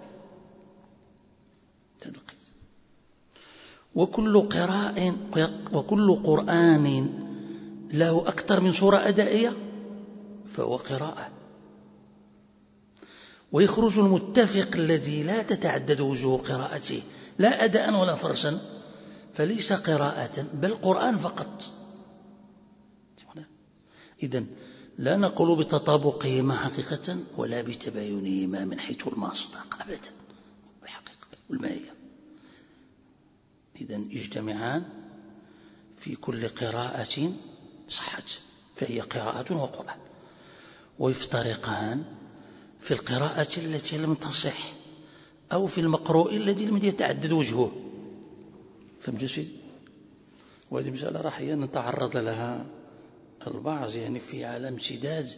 وكل قراء وكل قرآن له أكثر من صورة أدائية فهو قراءة. ويخرج المتفق الذي لا تتعدد وجوه قراءته. لا أداء ولا فرسا فليس قراءة بل قرآن فقط. إذا لا نقول بتطابقهما حقيقة ولا بتباينهما من حيث المصداق أبدا. الحقيقة والماهية. إذا يجتمعان في كل قراءة صحت فهي قراءة وقرآن. ويفترقان في القراءة التي لم تصح أو في المقروء الذي لم يتعدد وجهه. فهمت سيدي وهذه مسألة راح نتعرض لها البعض يعني في على امتداد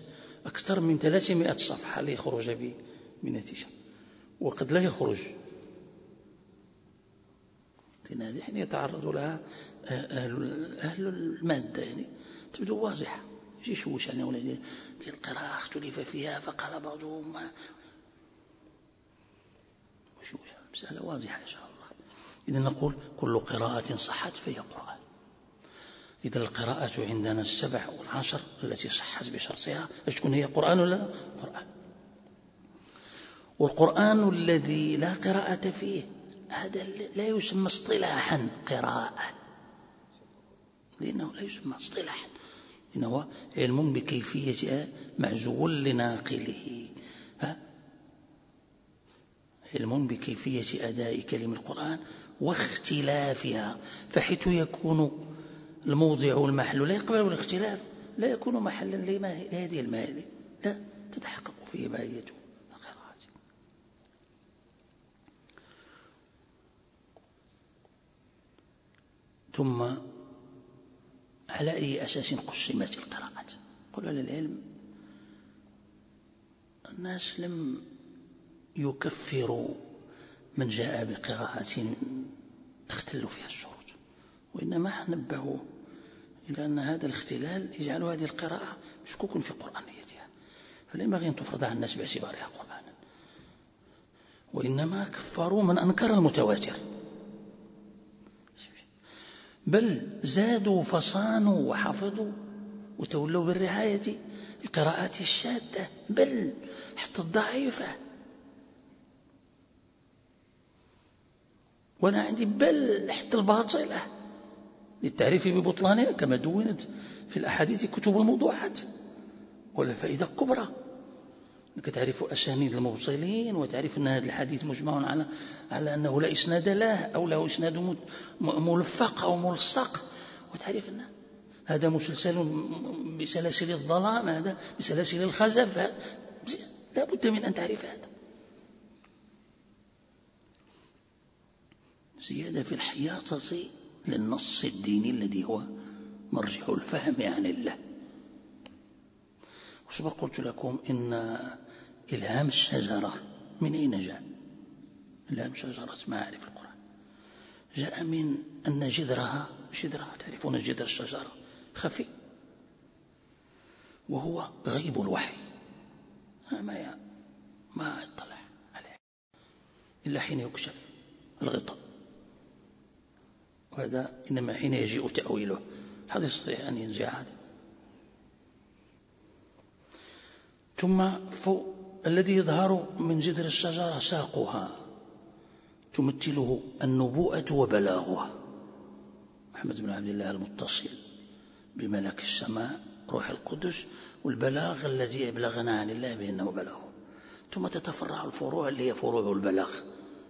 أكثر من 300 صفحة ليخرج بنتيجة وقد لا يخرج. هذه يعني يتعرض لها أهل المادة يعني تبدو واضحة. يجي شوش يعني ولا القراءة اختلف فيها فقال بعضهم. وشوش مسألة واضحة إن شاء الله. إذا نقول كل قراءة صحت فهي قرآن. إذا القراءة عندنا السبع والعشر التي صحت بشرطها تكون هي قرآن ولا قرآن. والقرآن الذي لا قراءة فيه هذا لا يسمى اصطلاحا قراءة. لأنه لا يسمى اصطلاحا. إنه علم بكيفية معزول لناقله؟ علم بكيفية أداء كلمة القرآن واختلافها. فحيث يكون الموضع والمحل لا يقبل الاختلاف لا يكون محلا لهذه الماهية لا تتحقق فيه القراءة ثم على أي أساس قسمت القراءات. قل على العلم الناس لم يكفروا من جاء بقراءة تختل فيها الشروط وإنما نبهوا إلى أن هذا الاختلال يجعل هذه القراءة مشكوك في قرآنيتها. فلا ينبغي أن تفرض على الناس بإعتبارها قرآنا. وإنما كفروا من أنكر المتواتر. بل زادوا فصانوا وحفظوا وتولوا بالرعاية القراءات الشاذة بل حتى الضعيفة. وأنا عندي بل حتى الباطلة. للتعريف ببطلانها كما دونت في الأحاديث كتب الموضوعات. ولا فائدة كبرى. تعرف أسانيد الموصلين وتعرف أن هذا الحديث مجمع على على أنه لا إسناد له أو له إسناد ملفق أو ملصق. وتعرف أن هذا مسلسل بسلاسل الظلام هذا بسلاسل الخزف. لا بد من أن تعرف هذا. زيادة في الحياطة للنص الديني الذي هو مرجع الفهم عن الله. وسبق قلت لكم؟ إن إلهام الشجرة من أين جاء؟ إلهام شجرة معارف القرآن. جاء من أن جذرها جذرها تعرفون جذر الشجرة؟ خفي. وهو غيب الوحي. ما ما يطلع عليه. إلا حين يكشف الغطاء. وهذا إنما حين يجيء تأويله. هذا يستطيع أن ينزع هذا ثم فوق الذي يظهر من جذر الشجرة ساقها تمثله النبوءة وبلاغها. محمد بن عبد الله المتصل بملك السماء روح القدس والبلاغ الذي أبلغنا عن الله بأنه بلغه ثم تتفرع الفروع اللي هي فروع البلاغ.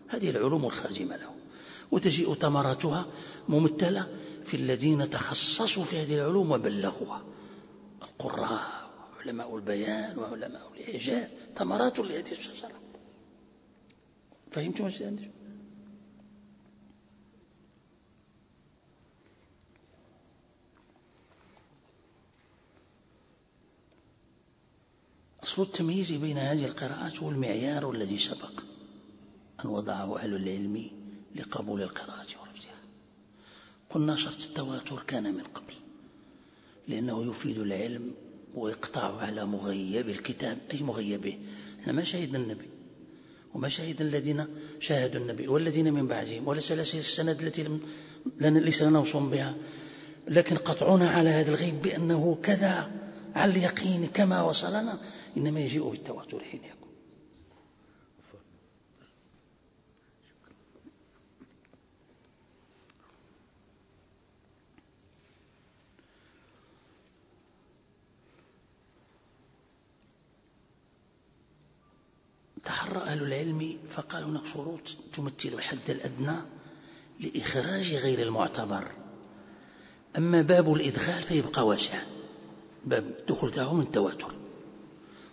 هذه العلوم الخادمة له. وتجيء ثمراتها ممثلة في الذين تخصصوا في هذه العلوم وبلغوها. القراء. وعلماء البيان وعلماء الإعجاز ثمرات لهذه الشجرة. فهمتم إيش أصل التمييز بين هذه القراءات هو المعيار الذي سبق أن وضعه أهل العلم لقبول القراءة ورفضها. قلنا شرط التواتر كان من قبل لأنه يفيد العلم ويقطع على مغيب الكتاب أي مغيبه؟ إحنا ما شهدنا النبي وما شهد الذين شاهدوا النبي والذين من بعدهم ولا سلاسل السند التي ليس لنا وصول بها. لكن قطعنا على هذا الغيب بأنه كذا على اليقين كما وصلنا. إنما يجيء بالتواتر حين يكون تحرى أهل العلم فقالوا هناك شروط تمثل الحد الأدنى لإخراج غير المعتبر. أما باب الإدخال فيبقى واسعا باب الدخول تاعه من التواتر.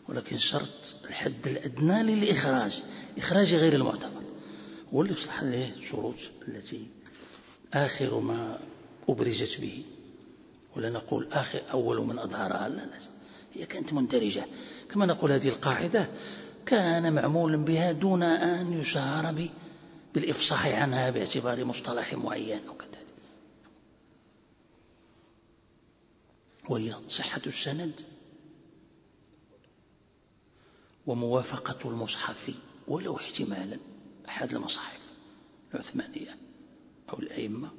ولكن شرط الحد الأدنى للإخراج إخراج غير المعتبر. هو اللي يصلح له الشروط التي آخر ما أبرزت به. ولا نقول آخر أول من أظهرها لا لا هي كانت مندرجة. كما نقول هذه القاعدة كان معمولا بها دون أن يشهر بالإفصاح عنها باعتبار مصطلح معين كذا وهي صحة السند وموافقة المصحف ولو احتمالا أحد المصاحف العثمانية أو الأئمة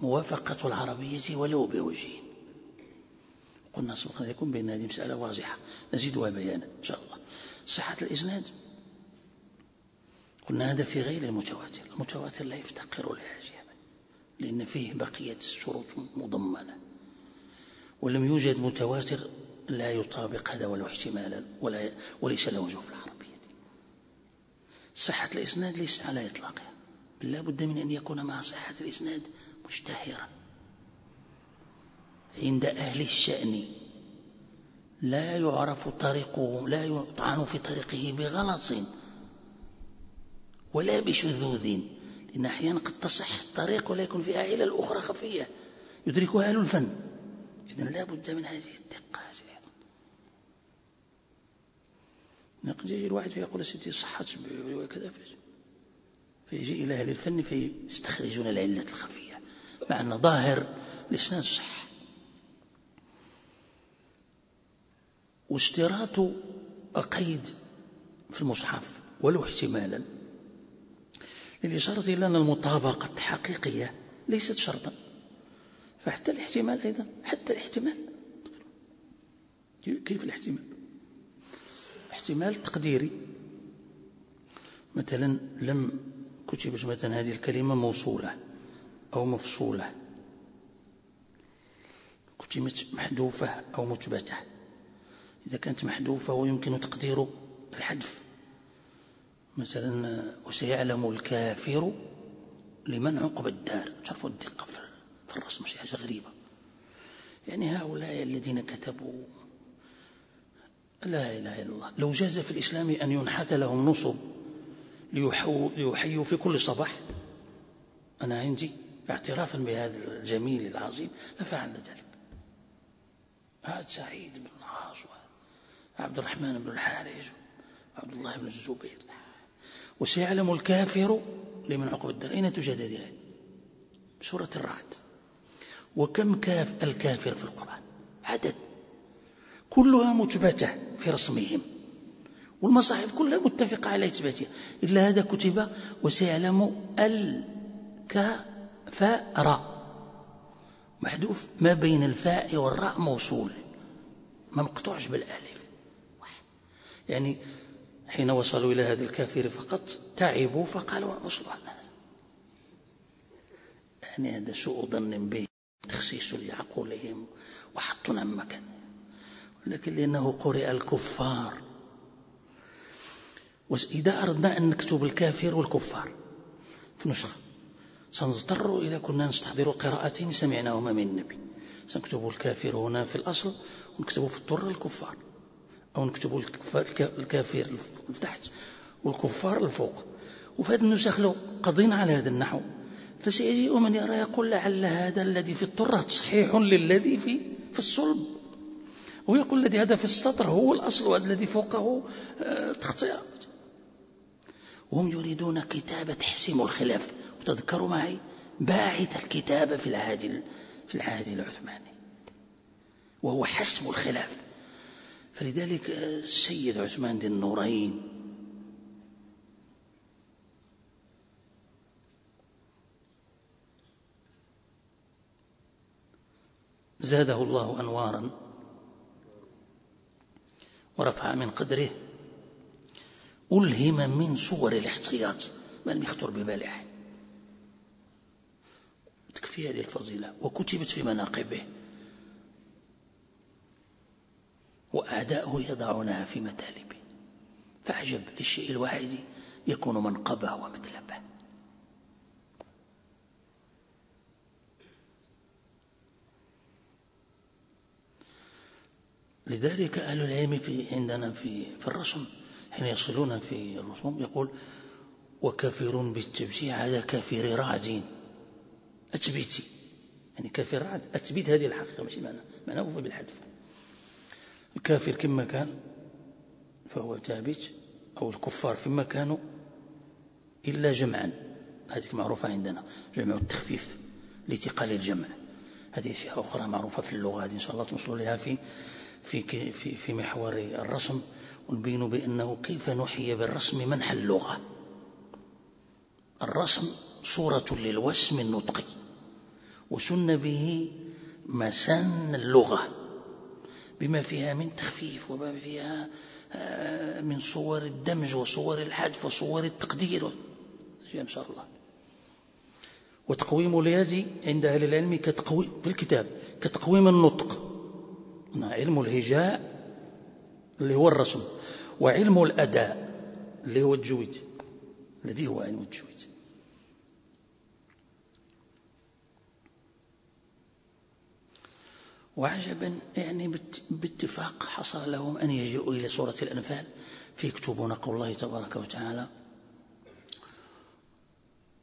وموافقة العربية ولو بوجه قلنا سبقا يكون بأن هذه مسألة واضحة. نزيدها بيانا إن شاء الله. صحة الإسناد. قلنا هذا في غير المتواتر. المتواتر لا يفتقر لها لأن فيه بقية شروط مضمنة. ولم يوجد متواتر لا يطابق هذا ولو احتمالا ولا وليس له وجه في العربية. صحة الإسناد ليست على إطلاقها. لا بد من أن يكون مع صحة الإسناد مشتهرا عند أهل الشأن. لا يعرف طريقه لا يطعن في طريقه بغلط ولا بشذوذ. لأن أحيانا قد تصح الطريق ولا يكون فيها علل أخرى خفية. يدركها أهل الفن. إذن لا بد من هذه الدقة. قد يجي الواحد فيقول سيدي صحت وكذا فيجي إلى أهل الفن فيستخرجون العلة الخفية. مع أن ظاهر الإسناد صح. واشتراط قيد في المصحف ولو احتمالا. للإشارة إلى أن المطابقة الحقيقية ليست شرطا فحتى الاحتمال أيضا حتى الاحتمال. كيف الاحتمال؟ احتمال تقديري. مثلا لم كتبت مثلا هذه الكلمة موصولة أو مفصولة. كتمت محذوفة أو مثبتة. إذا كانت محذوفة ويمكن تقدير الحذف. مثلا وسيعلم الكافر لمن عقب الدار. تعرفوا الدقة في الرسم شيء حاجة غريبة. يعني هؤلاء الذين كتبوا لا إله إلا الله. لو جاز في الإسلام أن ينحت لهم نصب ليحيوا في كل صباح أنا عندي اعترافا بهذا الجميل العظيم. لفعلنا ذلك. هذا سعيد بن العاص عبد الرحمن بن الحارث عبد الله بن الزبير. وسيعلم الكافر لمن عقب الدار. أين توجد هذه الآية؟ سورة الرعد. وكم كاف الكافر في القرآن؟ عدد. كلها مثبتة في رسمهم. والمصاحف كلها متفقة على إثباتها. إلا هذا كتب وسيعلم الكافر. محذوف ما بين الفاء والراء موصول. ما مقطوعش بالألف. يعني حين وصلوا إلى هذا الكافر فقط تعبوا فقالوا وصلوا يعني هذا سوء ظن به تخصيص لعقولهم وحط عن مكان. لكن لأنه قرئ الكفار. وإذا أردنا أن نكتب الكافر والكفار في نسخة سنضطر إذا كنا نستحضر قراءتين سمعناهما من النبي. سنكتب الكافر هنا في الأصل ونكتب في الطر الكفار. أو نكتب الكافر لتحت والكفار الفوق. وفي هذه النسخ لو قضينا على هذا النحو فسيجيء من يرى يقول لعل هذا الذي في الطرة تصحيح للذي في في الصلب. ويقول الذي هذا في السطر هو الأصل والذي فوقه آه، تخطئة. وهم يريدون كتابة تحسم الخلاف. وتذكروا معي باعث الكتابة في العهد في العهد العثماني. وهو حسم الخلاف. فلذلك السيد عثمان ذي النورين زاده الله أنوارا ورفع من قدره ألهم من صور الاحتياط ما لم يخطر ببال أحد. تكفي هذه الفضيلة وكتبت في مناقبه. وأعداؤه يضعونها في متالبه فعجب للشيء الواحد يكون منقبه ومثلبه لذلك أهل العلم في عندنا في في الرسم حين يصلون في الرسوم يقول وكافر بالتبشير على كافر راعدين أتبتي يعني كافر رعد. أثبت هذه الحقيقة ماشي معنى معناه بالحذف الكافر كما كان فهو ثابت أو الكفار فيما كانوا إلا جمعا. هذه معروفة عندنا جمع التخفيف لاتقال الجمع. هذه أشياء أخرى معروفة في اللغة هذه إن شاء الله توصلوا لها في في في في محور الرسم. ونبين بأنه كيف نحيي بالرسم منح اللغة. الرسم صورة للوسم النطقي. وسن به مسن اللغة. بما فيها من تخفيف وما فيها آه، من صور الدمج وصور الحذف وصور التقدير. إن شاء الله. وتقويم اليد عند أهل العلم كتقويم في الكتاب كتقويم النطق. علم الهجاء اللي هو الرسم وعلم الأداء اللي هو الجويد الذي هو علم الجويد وعجبا يعني باتفاق حصل لهم أن يجيئوا إلى سورة الأنفال فيكتبون قول الله تبارك وتعالى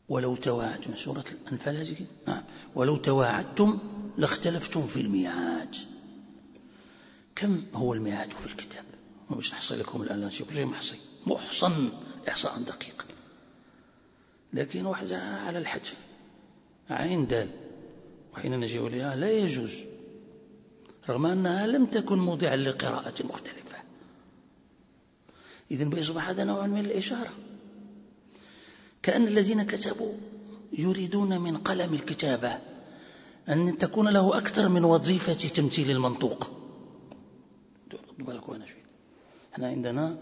ولو تواعدتم سورة الأنفال هذه؟ نعم. ولو تواعدتم لاختلفتم في الميعاد. كم هو الميعاد في الكتاب؟ ما باش نحصي لكم الآن كل شيء محصي. محصن إحصاء دقيق. لكن واحد على الحذف عين دال. وحين نجي إليها لا يجوز. رغم أنها لم تكن موضعا لقراءة مختلفة. إذن بيصبح هذا نوع من الإشارة. كأن الذين كتبوا يريدون من قلم الكتابة أن تكون له أكثر من وظيفة تمثيل المنطوق. إحنا عندنا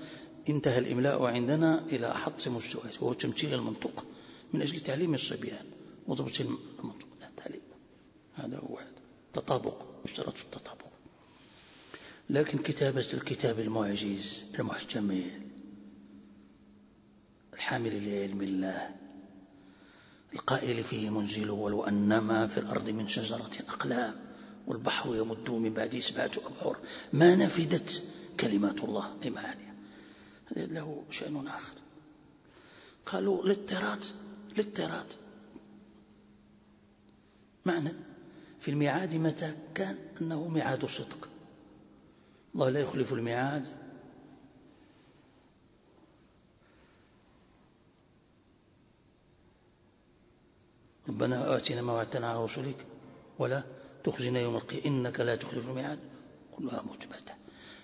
انتهى الإملاء عندنا إلى أحط مستويات وهو تمثيل المنطوق من أجل تعليم الصبيان وضبط المنطوق. هذا هو هذا تطابق اشترط التطابق. لكن كتابة الكتاب المعجز المحتمل الحامل لعلم الله القائل فيه منزله ولو أنما في الأرض من شجرة أقلام والبحر يمد من بعد سبعة أبحر. ما نفدت كلمات الله بمعانيها هذا له شأن آخر. قالوا الاضطراد الاضطراد معنى في الميعاد متى كان؟ أنه ميعاد صدق الله لا يخلف الميعاد. ربنا آتنا ما وعدتنا على رسلك ولا تخزنا يوم القيامة. إنك لا تخلف الميعاد. كلها مثبتة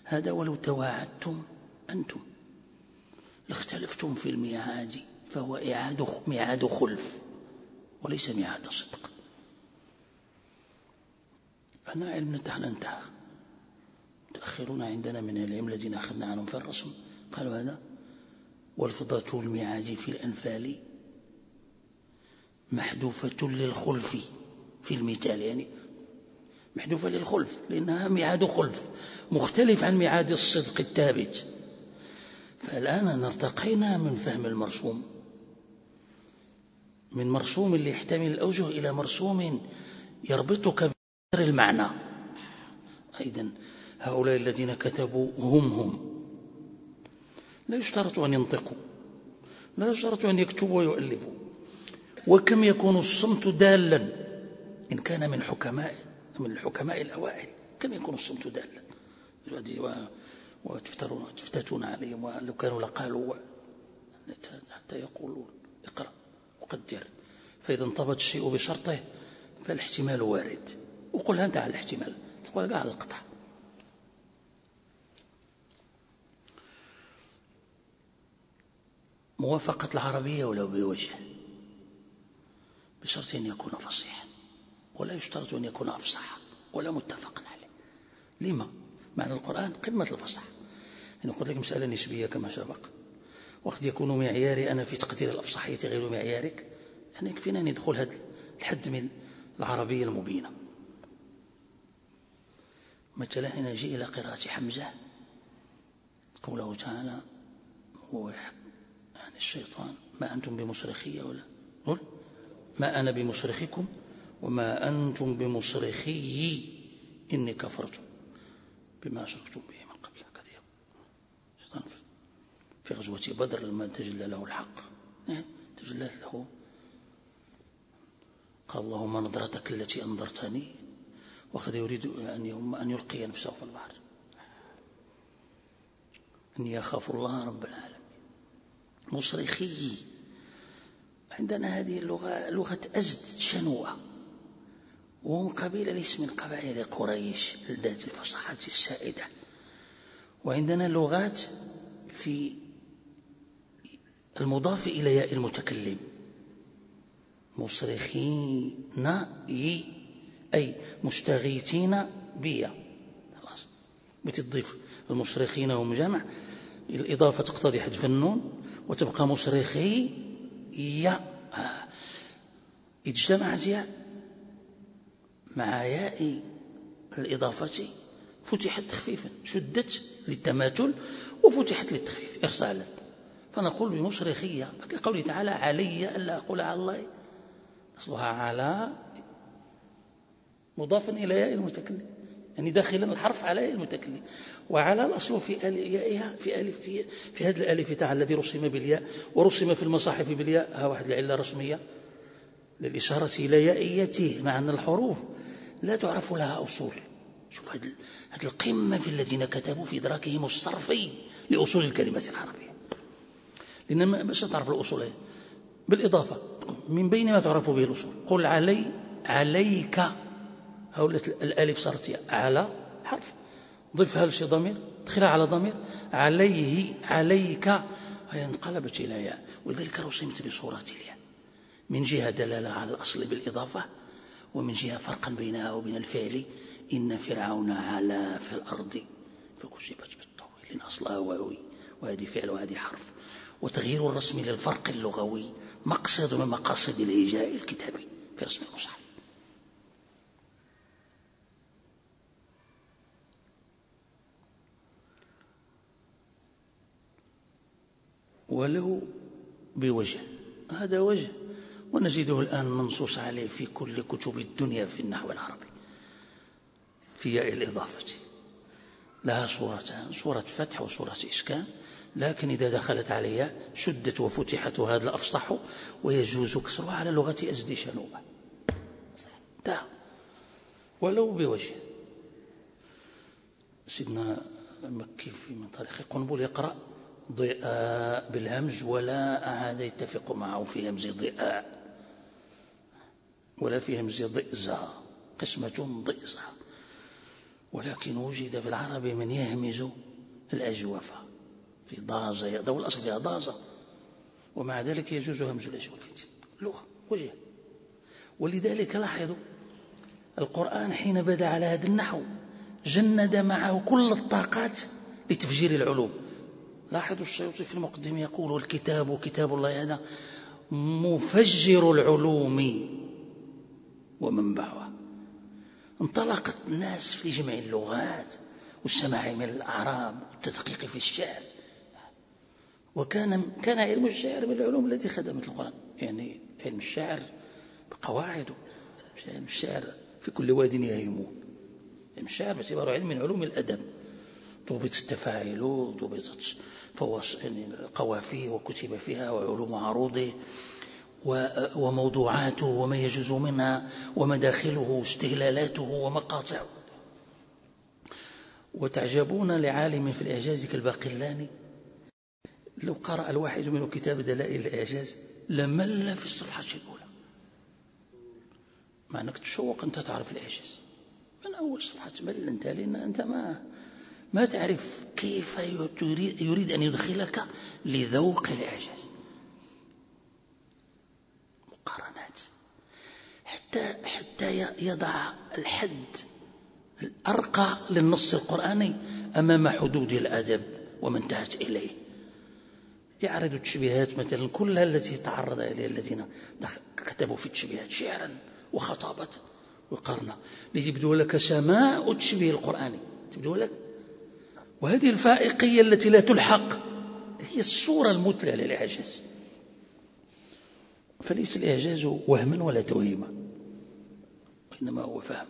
هذا ولو تواعدتم أنتم. لاختلفتم في الميعاد فهو إعاد ميعاد خلف وليس ميعاد صدق. أنا علم انتهى انتهى متأخرون عندنا من العلم الذين أخذنا عنهم في الرسم قالوا هذا. والفضة الميعاد في الأنفال محذوفة للخلف في المثال يعني محذوفة للخلف لأنها ميعاد خلف مختلف عن ميعاد الصدق الثابت. فالآن نرتقينا من فهم المرسوم من مرسوم اللي يحتمل الأوجه إلى مرسوم يربطك المعنى. أيضا هؤلاء الذين كتبوا هم هم. لا يشترط أن ينطقوا. لا يشترط أن يكتبوا ويؤلفوا. وكم يكون الصمت دالا؟ إن كان من حكماء من الحكماء الأوائل. كم يكون الصمت دالا؟ وتفترون تفتتون عليهم ولو كانوا لقالوا حتى يقولون. اقرأ وقدر فإذا انطبت الشيء بشرطه فالاحتمال وارد. وقل أنت على الاحتمال. تقول على القطع. موافقة العربية ولو بوجه؟ بشرط أن يكون فصيحا. ولا يشترط أن يكون أفصح ولا متفق عليه. لما؟ معنى القرآن قمة الفصح أنا قلت لك مسألة نسبية كما سبق. وقد يكون معياري أنا في تقدير الأفصحية غير معيارك. يعني يكفينا أن يدخل هذا الحد من العربية المبينة. مثلا حين نجي إلى قراءة حمزة قوله تعالى هو يعني الشيطان ما أنتم بمصرخية ولا قل ما أنا بمصرخكم وما أنتم بمصرخي إني كفرت بما أشركتم به من قبل. كثير الشيطان في غزوة بدر لما تجلى له الحق. نعم، تجلى له. قال اللهم نظرتك التي أنظرتني وقد يريد أن أن يلقي نفسه في البحر. إني أخاف الله رب العالمين. مصرخي. عندنا هذه اللغة لغة أزد شنوءة وهم قبيلة ليس من قبائل قريش ذات الفصاحة السائدة. وعندنا لغات في المضاف إلى ياء المتكلم. مصرخين ي أي مستغيثين بيا. خلاص. بتضيف المصرخين هم جمع. الإضافة تقتضي حذف النون وتبقى مصرخي يا. اجتمعت يا. مع ياء الإضافة فتحت تخفيفا. شدت للتماثل وفتحت للتخفيف. إرسالا. فنقول بمشرخية كقوله تعالى علي ألا أقول على الله. أصلها على مضافا إلى ياء المتكلم. يعني داخلا الحرف على ياء المتكلم. وعلى الأصل في يائها في ألف في, في هذا الألف تعالى الذي رسم بالياء ورسم في المصاحف بالياء. ها واحد العلة رسمية. للإشارة إلى يائيته مع أن الحروف لا تعرف لها أصول. شوف هذه القمة في الذين كتبوا في إدراكهم الصرفي لأصول الكلمة العربية. لأن ما بس تعرف الأصول بالإضافة من بين ما تعرف به الأصول. قل علي عليك هؤلاء الألف صارت على حرف. ضفها لشي ضمير ادخلها على ضمير. عليه عليك. هي انقلبت إلى ياء. ولذلك رسمت بصورة الياء. من جهة دلالة على الأصل بالإضافة ومن جهة فرقا بينها وبين الفعل. إن فرعون علا في الأرض. فكشبت بالطول لأن أصلها واوي وهذه فعل وهذه حرف. وتغيير الرسم للفرق اللغوي. مقصد من مقاصد الهجاء الكتابي في رسم المصحف. ولو بوجه هذا وجه ونجده الآن منصوص عليه في كل كتب الدنيا في النحو العربي في ياء الإضافة. لها صورتان صورة فتح وصورة إسكان لكن إذا دخلت عليها شدت وفتحت وهذا الأفصح ويجوز كسرها على لغة أزدي شنوبة. ده ولو بوجه. سيدنا مكي في من طريق قنبل يقرأ ضياء بالهمز ولا أحد يتفق معه في همز ضياء ولا في همز ضئزة. قسمة ضئزة. ولكن وجد في العرب من يهمز الأجوفة في ضازة دول الأصل فيها ضازة. ومع ذلك يجوز همز الأجوفة لغة وجه. ولذلك لاحظوا القرآن حين بدا على هذا النحو جند معه كل الطاقات لتفجير العلوم. لاحظوا السيوطي في المقدمة يقول الكتاب كتاب الله هذا مفجر العلوم ومنبعها انطلقت الناس في جمع اللغات والسماع من الأعراب والتدقيق في الشعر. وكان كان علم الشعر من العلوم التي خدمت القرآن. يعني علم الشعر بقواعده علم الشعر في كل واد يهيمون علم الشعر باعتباره علم من علوم الأدب. ضبط التفاعل ضبطت فواص يعني القوافي وكتب فيها وعلوم عروضه وموضوعاته وما يجوز منها ومداخله واستهلالاته ومقاطعه. وتعجبون لعالم في الإعجاز كالباقلاني لو قرأ الواحد منه كتاب دلائل الإعجاز لمل في الصفحة الأولى. مع أنك تشوق أنت تعرف الإعجاز. من أول صفحة تمل أنت لأن أنت ما ما تعرف كيف يريد أن يدخلك لذوق الإعجاز؟ مقارنات. حتى حتى يضع الحد الأرقى للنص القرآني أمام حدود الأدب وما انتهت إليه. يعرض التشبيهات مثلا كلها التي تعرض إليها الذين كتبوا في التشبيهات شعرا وخطابة وقرنا ليبدو لك سماء التشبيه القرآني. تبدو لك وهذه الفائقية التي لا تلحق هي الصورة المثلى للإعجاز. فليس الإعجاز وهما ولا توهيما وإنما هو فهم.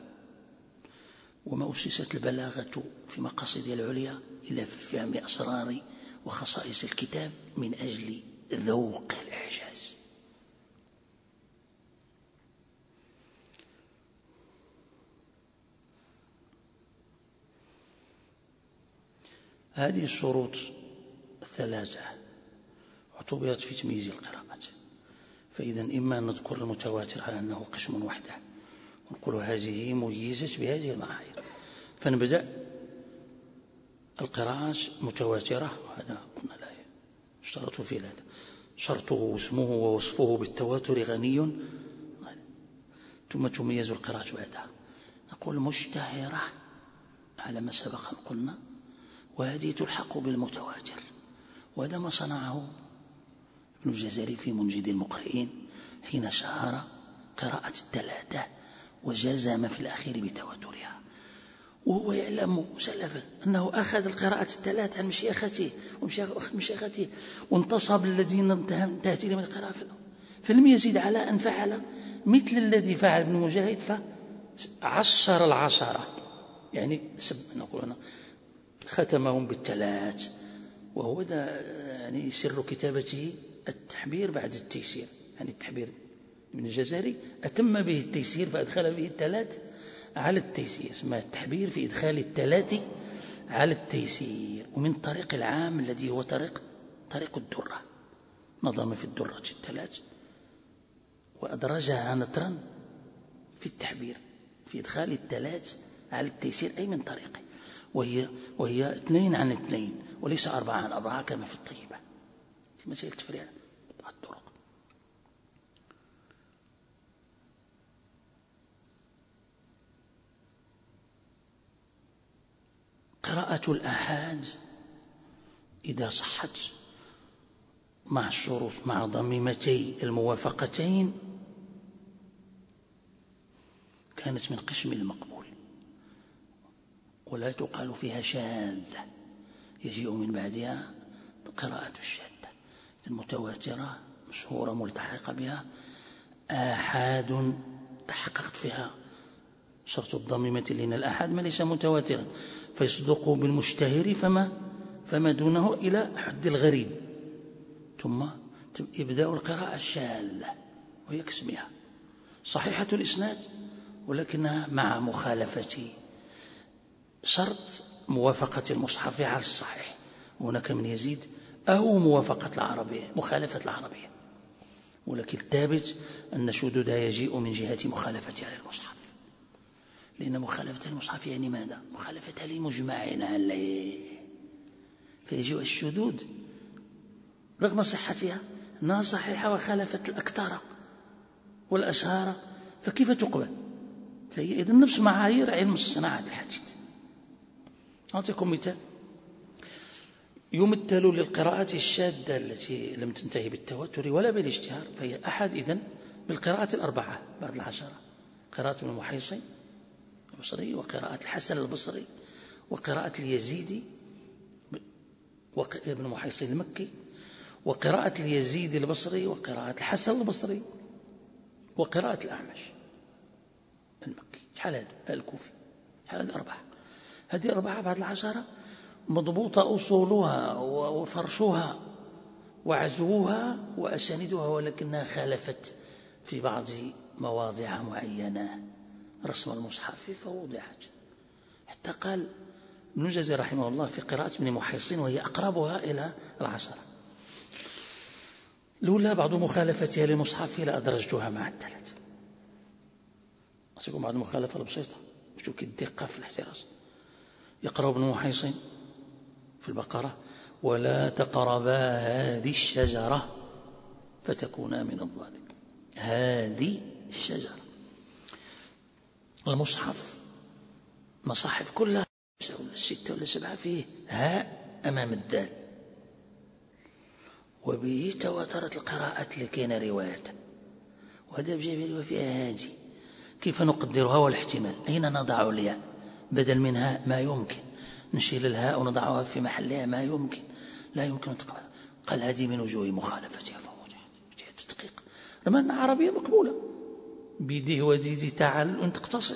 وما أسست البلاغة في مقاصدها العليا إلا في فهم أسرار وخصائص الكتاب من أجل ذوق الإعجاز. هذه الشروط الثلاثة اعتبرت في تمييز القراءة فإذا إما أن نذكر المتواتر على أنه قسم وحده ونقول هذه ميزت بهذه المعايير. فنبدأ. القراءات متواترة وهذا قلنا لا اشترطوا في هذا شرطه واسمه ووصفه بالتواتر غني. ثم تميز القراءة بعدها. نقول مشتهرة على ما سبق أن قلنا. وهذه تلحق بالمتواتر وهذا ما صنعه ابن الجزري في منجد المقرئين حين شهر قراءة الثلاثة وجزم في الأخير بتواترها وهو يعلم سلفا أنه أخذ القراءة الثلاث عن مشيخته ومشيخته وانتصب الذين انتهت إليهم القراءة فلم يزيد على أن فعل مثل الذي فعل ابن مجاهد فعشر العشرة. يعني سب نقول أنا ختمهم بالثلاث وهو ده يعني سر كتابته التحبير بعد التيسير. يعني التحبير ابن الجزري أتم به التيسير فأدخل به الثلاث على التيسير. اسمه التحبير في إدخال الثلاث على التيسير. ومن طريق العام الذي هو طريق طريق الدرة. نظم في الدرة الثلاث وأدرجها نطرا في التحبير في إدخال الثلاث على التيسير. أي من طريقه. وهي وهي اثنين عن اثنين وليس أربعة عن أربعة كما في الطيبة. في مسائل تفريع الطرق. قراءة الآحاد إذا صحت مع الشروط مع ضميمتي الموافقتين كانت من قسم المقبول. ولا تقال فيها شاذة يجيء من بعدها قراءة الشاذة المتواترة مشهورة ملتحقة بها. آحاد تحققت فيها شرط الضميمة لأن الآحاد ما ليس متواترا. فيصدق بالمشتهر فما فما دونه إلى حد الغريب. ثم إبداء القراءة الشاذة وهي كاسمها صحيحة الإسناد ولكنها مع مخالفة شرط موافقة المصحف على الصحيح. هناك من يزيد أو موافقة العربية مخالفة العربية. ولكن الثابت أن الشذوذ يجيء من جهة مخالفة على المصحف لأن مخالفة المصحف يعني ماذا؟ مخالفة لمجمع عليه. فيجيء الشذوذ رغم صحتها أنها صحيحة وخالفت الأكثر والأشهار فكيف تقبل؟ فهي إذن نفس معايير علم صناعة الحديث. أعطيكم مثال. يمثل للقراءة الشاذة التي لم تنتهي بالتواتر ولا بالاشتهار فهي أحد إذن بالقراءة الأربعة بعد العشرة. قراءة ابن المحيصي البصري وقراءة الحسن البصري وقراءة اليزيدي ابن محيصي المكي وقراءة اليزيد البصري وقراءة الحسن البصري وقراءة الأعمش المكي. شحال الكوفي. شحال أربعة. هذه أربعة بعد العشرة؟ مضبوطة أصولها وفرشها وعزوها وأساندها ولكنها خالفت في بعض مواضع معينة. رسم المصحف فوضعت. حتى قال ابن جزي رحمه الله في قراءة ابن محيصين وهي أقربها إلى العشرة. لولا بعض مخالفتها للمصحف لأدرجتها مع الثلاث أعطيكم بعض المخالفة البسيطة؟ شوف الدقة في الاحتراز. يقرأ ابن محيصين في البقرة ولا تقربا هذه الشجرة فتكونا من الظالمين. هذه الشجرة. المصحف مصاحف كلها ولا ستة ولا سبعة فيه هاء أمام الدال. وبه تواترت القراءات لكين رواية وهذا بجانب وفيها هذه. كيف نقدرها والاحتمال؟ أين نضع الياء؟ بدل منها ما يمكن. نشيل الهاء ونضعها في محلها ما يمكن. لا يمكن تقبل قال هذه من وجوه مخالفتها فوضعت جهة التدقيق رغم أنها عربية مقبولة. بده ودي دي تعال وانت تقتصر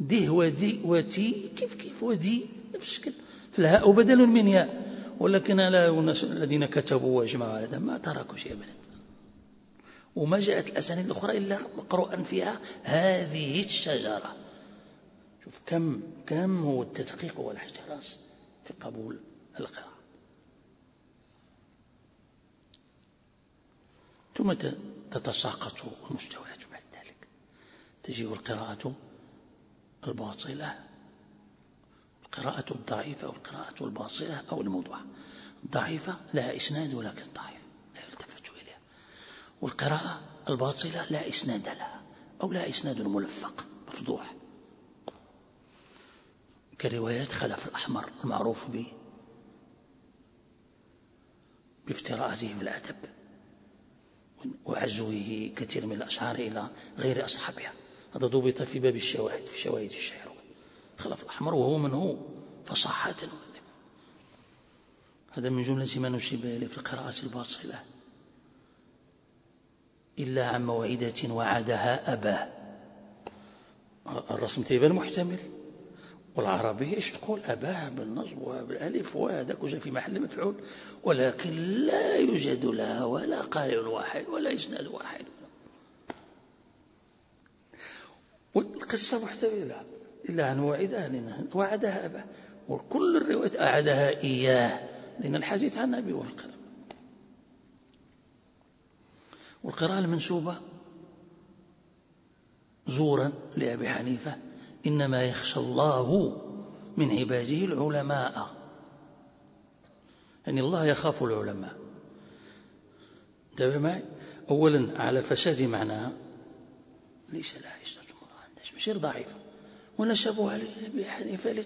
ده ودي وتي كيف كيف ودي نفس الشكل في الهاء بدل من ياء. ولكن لا الذين كتبوا وأجمعوا على ما تركوا شيء من وما جاءت الأسانيد الأخرى إلا مقروءا فيها هذه الشجرة. شوف كم كم هو التدقيق والاحتراس في قبول القراءة ثم تتساقط المستويات بعد ذلك. تجيء القراءة الباطلة القراءة الضعيفة أو القراءة الباطلة أو الموضوعة الضعيفة لها إسناد ولكن ضعيف لا يلتفت إليها. والقراءة الباطلة لا إسناد لها أو لا إسناد ملفق مفضوح. كروايات خلف الأحمر المعروف به بافتراءته في الأدب. وعزوه كثير من الأشعار إلى غير أصحابها. هذا ضبط في باب الشواهد في شواهد الشعر. خلف الأحمر وهو من هو فصاحة هذا من جملة ما نشيب إليه في القراءة الباطلة. إلا عن موعدة وعدها أباه. الرسم تيبان محتمل والعربية إيش تقول؟ أباه بالنصب وبالألف وهذاك وجاء في محل مفعول ولكن لا يوجد لها ولا قارئ واحد ولا إسناد واحد. والقصة محتملة. إلا أن وعدها لأن وعدها أباه وكل الروايات أعدها إياه لأن الحديث عن النبي والقلم والقراءة المنسوبة زورا لأبي حنيفة. إنما يخشى الله من عباده العلماء. يعني الله يخاف العلماء. انتبه معي أولا على فساد معناها ليس لها إسناد عندها مشير ضعيفة. ولا شابه أبي حنيفة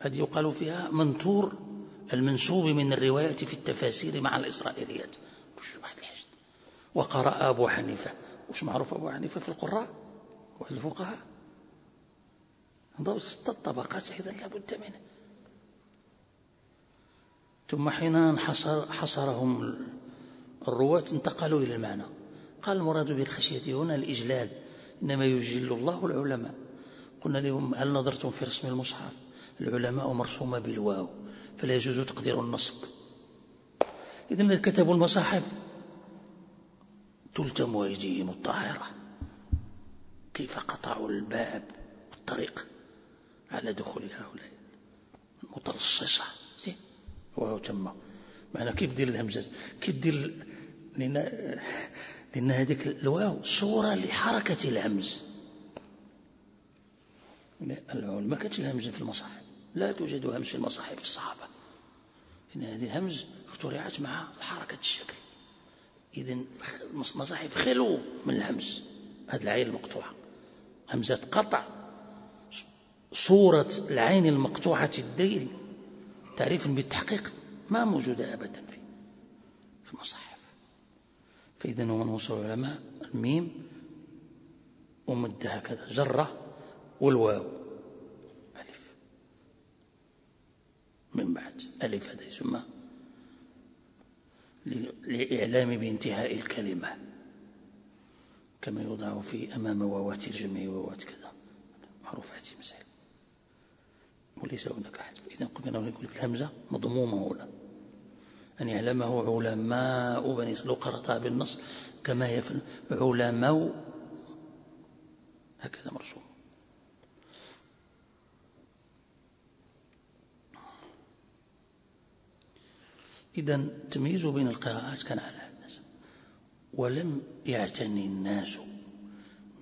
هذه يقال فيها منثور المنسوب من الرواية في التفاسير مع الإسرائيليات. وقرأ أبو حنيفة. وش معروف أبو حنيفة في القراء والفقهاء؟ ضوء ستة طبقات إذا لابد منه. ثم حين حصر حصرهم الرواة انتقلوا إلى المعنى. قال المراد بالخشية هنا الإجلال. إنما يجل الله العلماء. قلنا لهم هل نظرتم في رسم المصحف؟ العلماء مرسومة بالواو فلا يجوز تقدير النصب. إذن كتبوا المصاحف. تلتم أيديهم الطاهرة كيف قطعوا الباب والطريق؟ على دخول هؤلاء. المتلصصة وهو تم. معنى كيف دير الهمزة كيف دير لأن لأن هذيك الواو صورة لحركة الهمز. ما كانتش الهمزة في المصاحف. لا توجد همز في المصاحف الصحابة. إن هذه الهمز اخترعت مع حركة الشكل. إذن المصاحف خلو من الهمز. هذه العين المقطوعة. همزة قطع. صورة العين المقطوعة الديل تعريف بالتحقيق ما موجودة أبدا في في المصاحف فإذا هو نص العلماء الميم ومد هكذا جرة والواو. ألف. من بعد ألف هذا يسمى لإعلام بانتهاء الكلمة. كما يوضع في أمام واوات الجميع واوات كذا معروف هذه المسائل. وليس هناك أحد. إذا قلنا نقول لك الهمزة مضمومة هنا. أن يعلمه علماء بني لو قرأتها بالنص كما في علماء. هكذا مرسوم. إذا التمييز بين القراءات كان على هذا ولم يعتني الناس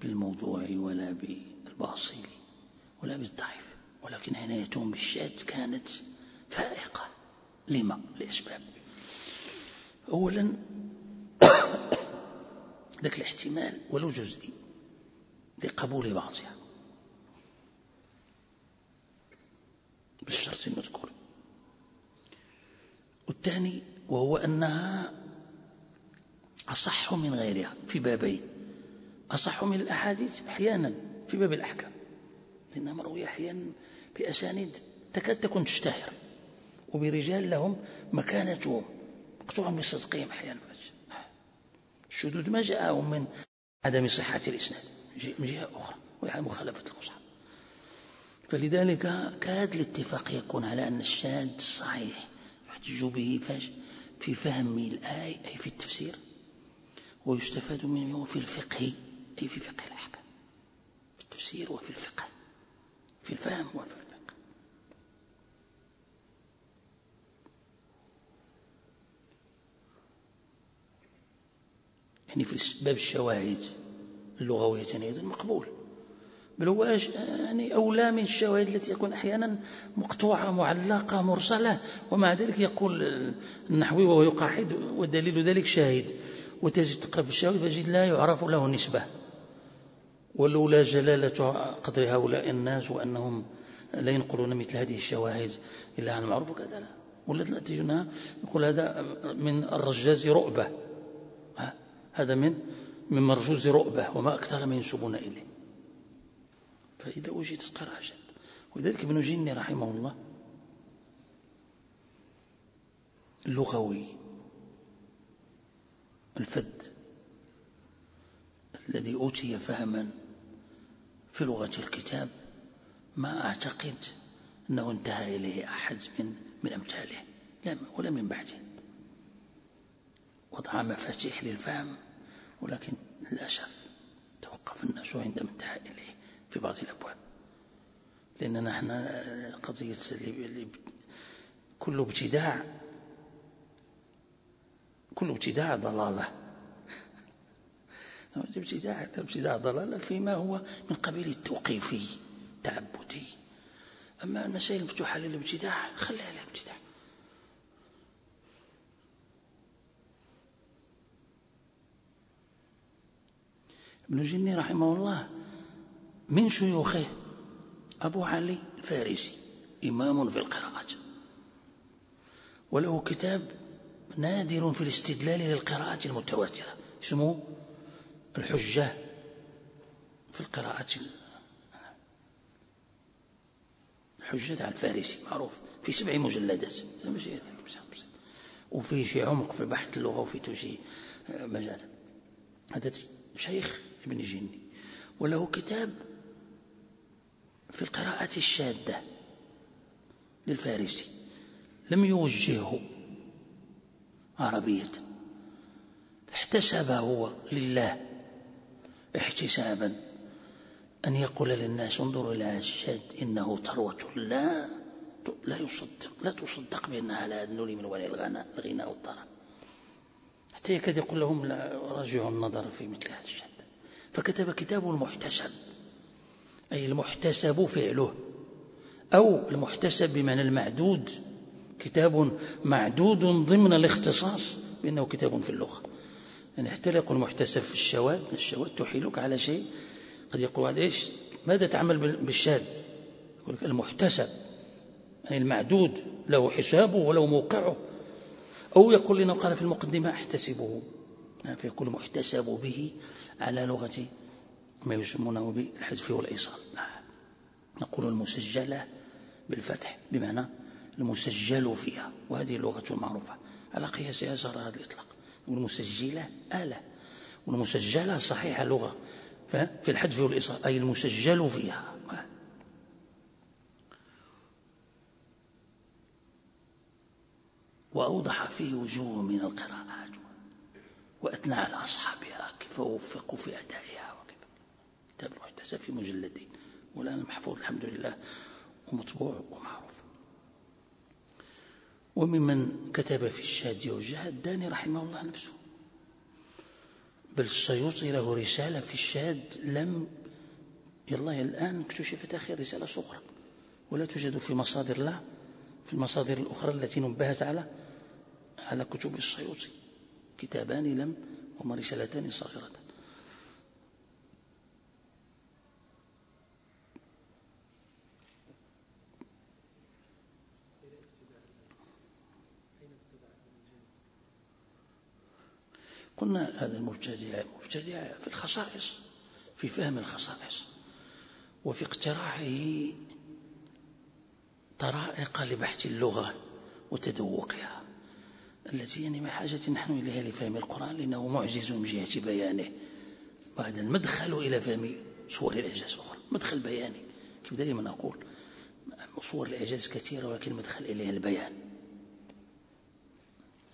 بالموضوع ولا بالباصيل ولا بالضعيف ولكن عنايتهم بالشاذ كانت فائقة. لما؟ لأسباب. أولا [COUGHS] ذاك الاحتمال ولو جزئي لقبول بعضها. بالشرط المذكور والثاني وهو أنها أصح من غيرها في بابين. أصح من الأحاديث أحيانا في باب الأحكام. لأنها مروية أحيانا بأسانيد تكاد تكون تشتهر. وبرجال لهم مكانتهم مقطوع بصدقهم أحيانا. الشذوذ ما جاءهم من عدم صحة الإسناد. من جهة أخرى. وهي مخالفة المصحف. فلذلك كاد الاتفاق يكون على أن الشاذ صحيح يحتج به في فهم الآية أي في التفسير. ويستفاد منه في الفقه أي في فقه الأحكام. في التفسير وفي الفقه. في الفهم وفي الفقه. يعني في باب الشواهد اللغوية أيضا مقبول. بل هو يعني أولى من الشواهد التي يكون أحيانا مقطوعة معلقة مرسلة ومع ذلك يقول النحوي وهو يقاحد ودليل ذلك شاهد. وتجد في الشواهد فجد لا يعرف له نسبة. ولولا جلالة قدر هؤلاء الناس وأنهم لا ينقلون مثل هذه الشواهد إلا عن المعروف وكذا لا ولا يقول هذا من الرجاز رؤبة. هذا من من مرجوز رؤبة وما أكثر ما ينسبون إليه. فإذا وجدت قراءة ولذلك ابن جني رحمه الله اللغوي الفد الذي أوتي فهما في لغة الكتاب ما أعتقد أنه انتهى إليه أحد من من أمثاله لا ولا من بعده. وضع مفاتيح للفهم. ولكن للأسف توقف الناس عندما انتهى إليه في بعض الأبواب. لأننا إحنا قضية كل ابتداع كل ابتداع ضلالة. ابتداع ابتداع ضلالة فيما هو من قبيل التوقيفي التعبدي أما المسائل المفتوحة للابتداع خليها للابتداع. ابن جني رحمه الله من شيوخه أبو علي الفارسي إمام في القراءات وله كتاب نادر في الاستدلال للقراءات المتواترة اسمه الحجة في القراءات الحجة على الفارسي معروف في سبع مجلدات وفيه شي عمق في بحث اللغة وفي شي مجال هذا شيخ ابن جني وله كتاب في القراءة الشاذة للفارسي. لم يوجهه عربية. احتسب هو لله احتسابا. أن يقول للناس انظروا إلى هذا الشاذ إنه ثروة. لا لا يصدق لا تصدق بأنها على النور من وراء الغناء الغناء والطرب حتى يكاد يقول لهم لا راجعوا النظر في مثل هذا الشأن فكتب كتابه المحتسب أي المحتسب فعله أو المحتسب بمعنى المعدود كتاب معدود ضمن الاختصاص بأنه كتاب في اللغة. يعني حتى لا يقول محتسب في الشواذ الشواذ تحيلك على شيء قد يقول هذا إيش؟ ماذا تعمل بالشاذ يقول لك المحتسب يعني المعدود له حسابه وله موقعه. أو يقول لنا قال في المقدمة احتسبه فيكون محتسب به على لغة ما يسمونه بالحذف والإيصال. نقول المسجلة بالفتح بمعنى المسجل فيها وهذه اللغة المعروفة. على قياسها جرى هذا الإطلاق. والمسجلة آلة. والمسجلة صحيحة لغة في الحذف والإيصال أي المسجل فيها. وأوضح فيه وجوه من القراءات. وأثنى على أصحابها. كيف وفقوا في أدائها وكيف؟ كتاب المحتسب في مجلدين. والآن محفوظ الحمد لله ومطبوع ومعروف. وممن كتب في الشاد والجهاد الداني رحمه الله نفسه. بل السيوطي له رسالة في الشاد لم يلا الآن اكتشفت أخير رسالة صغرى. ولا توجد في مصادر لا في المصادر الأخرى التي نبهت على على كتب السيوطي. كتابان لم هما رسالتان صغيرتان قلنا هذا المبتدع مبتدع في الخصائص في فهم الخصائص وفي اقتراحه طرائق لبحث اللغة وتذوقها. التي يعني ما حاجة نحن إليها لفهم القرآن لأنه معجز من جهة بيانه. وهذا المدخل إلى فهم صور الإعجاز الأخرى مدخل بياني كيف دائما أقول؟ صور الإعجاز كثيرة ولكن المدخل إليها البيان.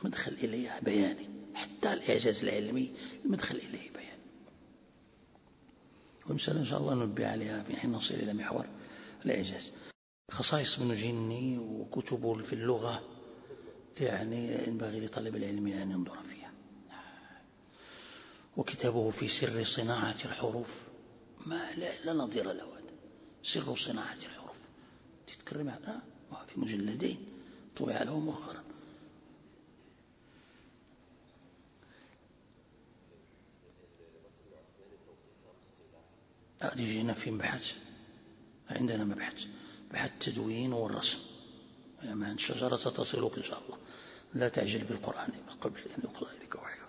مدخل إليها بياني. حتى الإعجاز العلمي المدخل إليه بيان. ومثلا إن شاء الله ننبه عليها في حين نصل إلى محور الإعجاز. خصائص ابن جني وكتبه في اللغة يعني ينبغي لطالب العلم أن ينظر فيها. وكتابه في سر صناعة الحروف. ما لا, لا نظير له هذا سر صناعة الحروف. تتكرم على في مجلدين. طبع له مؤخرا. هذه جينا في بحث عندنا مبحث. بحث التدوين والرسم. يعني الشجرة ستصلك إن شاء الله. لا تعجل بالقرآن من قبل أن يقرأ إليك وحيه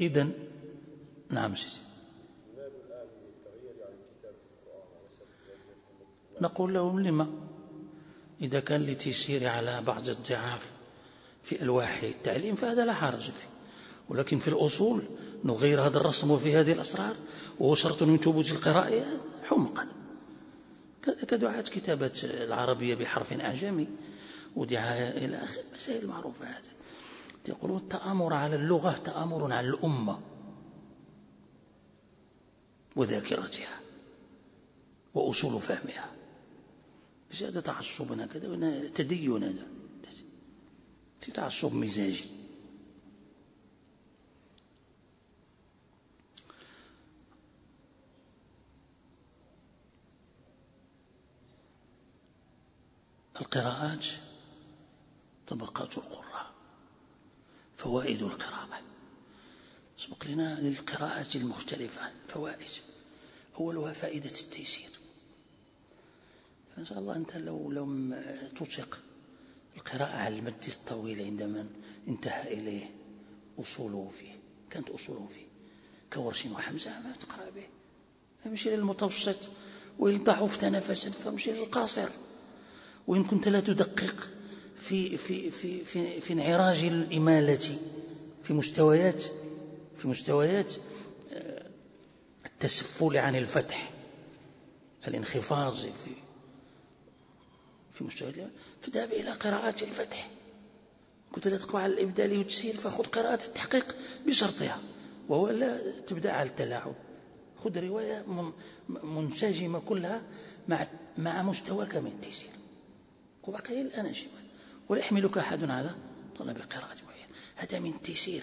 إذن نعم سيدي. نقول لهم لما؟ إذا كان لتيسير على بعض الضعاف في ألواح التعليم فهذا لا حرج فيه. ولكن في الأصول نغير هذا الرسم وفي هذه الأسرار وهو شرط من ثبوت القراءة حمقا. كدعاة كتابة العربية بحرف أعجمي ودعاية إلى آخر مسائل معروفة هذه. يقولون التآمر على اللغة تآمر على الأمة وذاكرتها وأصول فهمها. مش هذا تعصب هكذا تدين. هذا تعصب مزاجي. القراءات طبقات القراء فوائد القراءة. سبق لنا للقراءة المختلفة فوائد. أولها فائدة التيسير. فإن شاء الله أنت لو لم تطلق القراءة على المد الطويل عندما انتهى إليه أصوله فيه كانت أصوله فيه. كورش وحمزة ما تقرأ به. فمشي للمتوسط وإن ضعفت نفسا فامشي للقاصر. وإن كنت لا تدقق في في في في, في انعراج الإمالة في مستويات في مستويات آه، التسفل عن الفتح الانخفاض في في مستويات. فذهب إلى قراءات الفتح. قلت لا تقرأ على الإبدال والتسهيل فخذ قراءة التحقيق بشرطها وهو لا تبدأ على التلاعب. خذ رواية منسجمة كلها مع مع مستواك من التيسير. وبقي الأناجم ولا يحملك أحد على طلب قراءة معينة هذا من التيسير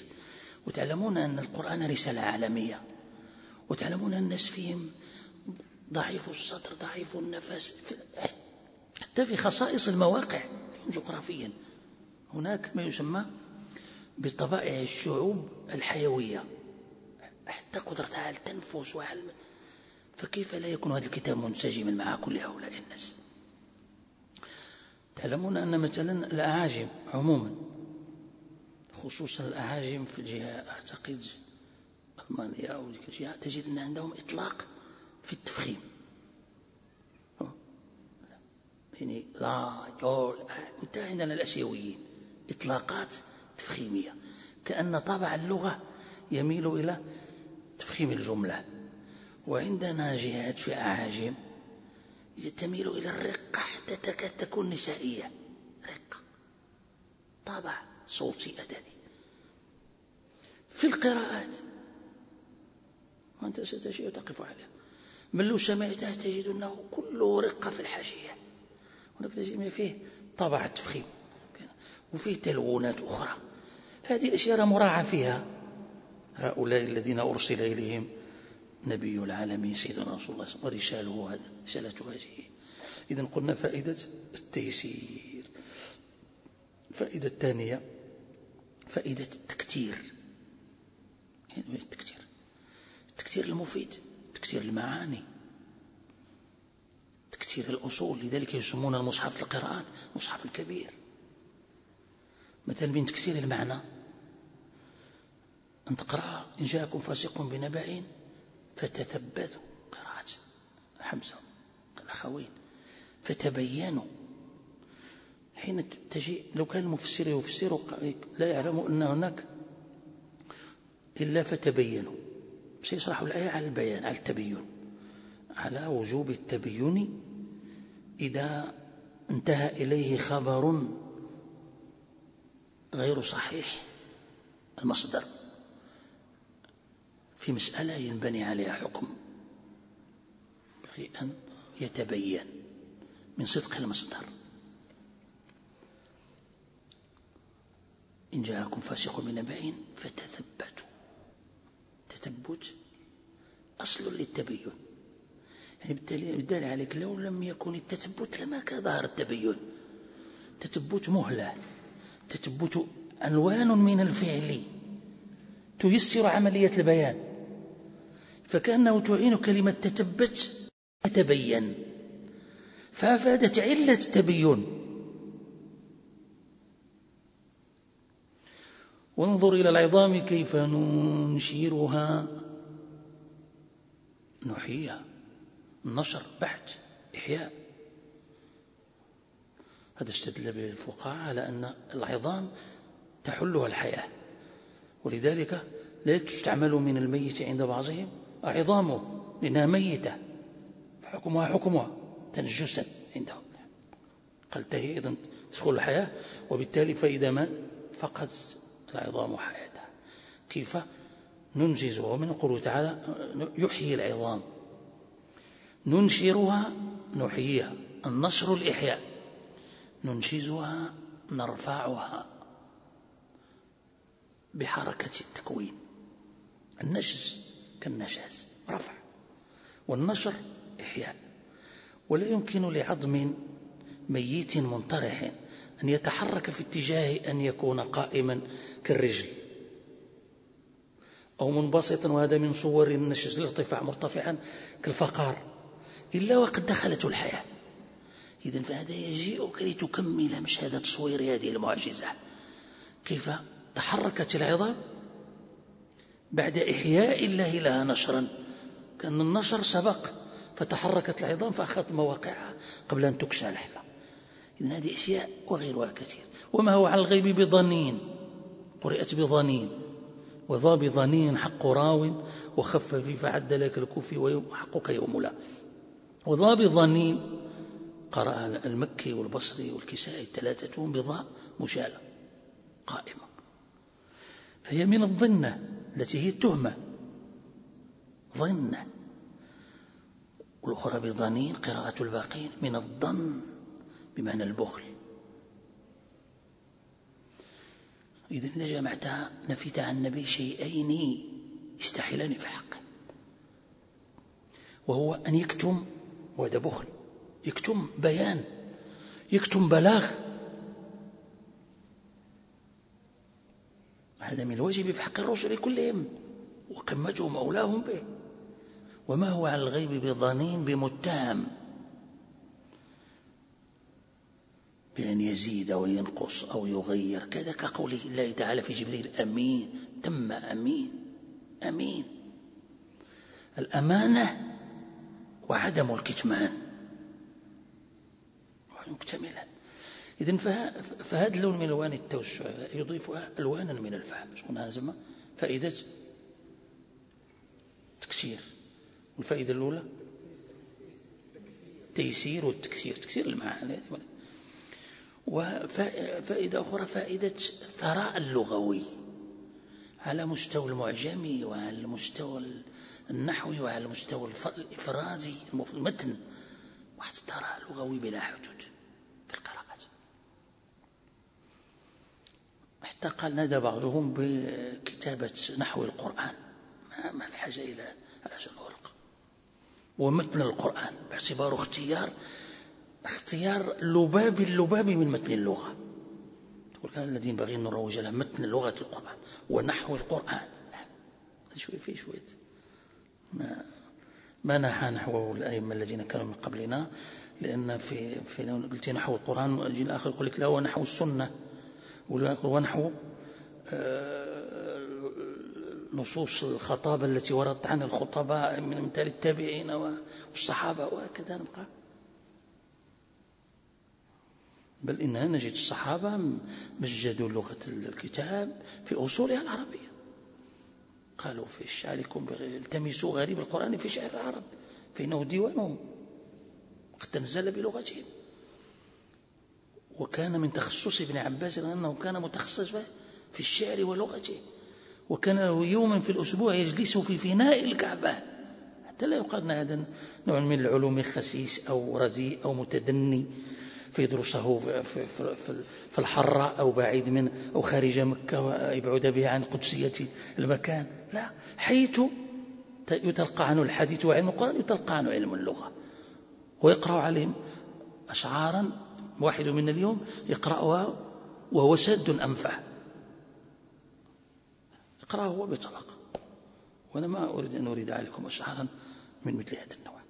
وتعلمون أن القرآن رسالة عالمية. وتعلمون أن الناس فيهم ضعيف الصدر ضعيف النفس. حتى في خصائص المواقع جغرافيا. هناك ما يسمى بطبائع الشعوب الحيوية. حتى قدرتها على التنفس وعلى فكيف لا يكون هذا الكتاب منسجما مع كل هؤلاء الناس؟ تعلمون أن مثلا الأعاجم عموما خصوصا الأعاجم في الجهة أعتقد ألمانيا أو الجهة تجد أن عندهم إطلاق في التفخيم. يعني لا يول انت عندنا الأسيويين. إطلاقات تفخيمية. كأن طابع اللغة يميل إلى تفخيم الجملة. وعندنا جهات في أعاجم تميل إلى الرقة حتى تكاد تكون نسائية. رقة. طابع صوتي أدبي. في القراءات. وأنت ستجد تقف عليها من لو سمعته تجد أنه كله رقة في الحاشية. هناك تجد فيه طبع التفخيم. وفيه تلوونات أخرى. فهذه الأشياء مراعى فيها. هؤلاء الذين أرسل إليهم. نبي العالمين سيدنا رسول الله ورساله هذا رسالته هذه. إذا قلنا فائدة التيسير. الفائدة الثانية فائدة التكتير. التكتير. التكتير المفيد تكتير المعاني. تكتير الأصول لذلك يسمون المصحف القراءات مصحف الكبير. مثلا من تكسير المعنى أن تقرأ إن جاءكم فاسق بنبأ فتثبتوا قراءة حمزة الأخوين. فتبينوا. حين تجي لو كان المفسر يفسر لا يعلم أن هناك إلا فتبينوا. سيشرح الآية على البيان على التبين على وجوب التبين إذا انتهى إليه خبر غير صحيح. المصدر. في مسألة ينبني عليها حكم. أن يتبين من صدق المصدر. إن جاءكم فاسق من نبأ فتثبتوا تثبت أصل للتبين. يعني بالتالي عليك لو لم يكن التثبت لما كان ظهر التبين. تثبت مهلة. تثبت ألوان من الفعل. تيسر عملية البيان. فكأنه تعين كلمة تثبت تتبين. فأفادت علة التبين وانظر إلى العظام كيف ننشرها. نحييها. النشر بحث إحياء. هذا استدل به الفقهاء على أن العظام تحلها الحياة. ولذلك لا تستعمل من الميت عند بعضهم. عظامه لأنها ميتة. فحكمها حكمها تنجسا عندهم قال هي إذن تدخل الحياة وبالتالي فإذا ما فقد العظام حياتها. كيف؟ ننجز ومن قوله تعالى يحيي العظام. ننشرها نحييها. النشر الإحياء. ننشزها نرفعها. بحركة التكوين. النشز كالنشاز. رفع. والنشر إحياء. ولا يمكن لعظم ميت منطرح أن يتحرك في اتجاه أن يكون قائما كالرجل. أو منبسطا وهذا من صور النشز الارتفاع مرتفعا كالفقار. إلا وقد دخلته الحياة. إذا فهذا يجيئك لتكمل مشهد تصوير هذه المعجزة. كيف تحركت العظام؟ بعد إحياء الله لها نشرا. كأن النشر سبق فتحركت العظام فأخذت مواقعها قبل أن تكسى لحمة إذن هذه أشياء وغيرها كثير. وما هو على الغيب بضنين قرئت بضنين وذا بضنين حق راو. وخف في فعد لك الكوفي وحقك يوم لا. وذا بضنين قرأ المكي والبصري والكسائي الثلاثة بضاء مشالة قائمة. فهي من الظنة التي هي التهمة ظنة. والأخرى بضنين قراءة الباقين من الظن بمعنى البخل. إذا إذا جمعتها نفيت عن النبي شيئين يستحيلان في حقه وهو أن يكتم وهذا بخل يكتم بيان يكتم بلاغ. هذا من الواجب في حق الرسل كلهم وقمتهم أولاهم به. وما هو على الغيب بضنين بمتهم بأن يزيد أو ينقص أو يغير. كذا كقوله الله تعالى في جبريل أمين تم أمين أمين. الأمانة وعدم الكتمان. مكتملا إذن فهذا اللون من ألوان التوسع يضيفها ألوانا من الفهم شكون هازم فائدة تكسير. والفائدة الأولى؟ تيسير والتكسير. تكسير المعاني. وفائدة أخرى فائدة الثراء اللغوي على مستوى المعجمي وعلى المستوى النحوي وعلى المستوى الإفرازي المتن. واحد الثراء اللغوي بلا حدود في القراءات حتى قال نادى بعضهم بكتابة نحو القرآن. ما في حاجة إلى عشان الورق ومتن القرآن باعتباره اختيار اختيار لباب اللباب من متن اللغة. تقول كان الذي ينبغي أن نروج له متن لغة القرآن ونحو القرآن. شوي في شوية. ما ما نحى نحوه الأئمة الذين كانوا من قبلنا لأن في في قلت نحو القرآن يجي الآخر يقول لك لا هو نحو السنة. ونحو آه، نصوص الخطابة التي وردت عن الخطباء من أمثال التابعين والصحابة وهكذا نبقى. بل إننا نجد الصحابة مجدوا لغة الكتاب في أصولها العربية. قالوا في شعركم التمسوا غريب القرآن في شعر العرب فإنه ديوانهم قد تنزل بلغتهم. وكان من تخصص ابن عباس أنه كان متخصص في الشعر ولغته. وكان يوما في الأسبوع يجلس في فناء الكعبة. حتى لا يقال أن هذا نوع من العلوم خسيس أو رديء أو متدني فيدرسه في الحراء أو بعيد من أو خارج مكة ويبعد به عن قدسية المكان. لا. حيث يتلقى عنه الحديث وعلم القرآن يتلقى عنه علم اللغة. ويقرأ عليهم أشعارا واحد من اليوم يقرأها وهو سد أنفه اقرأه هو بطلاقة. وأنا ما أريد أن أريد عليكم أشعارا من مثل هذا النوع.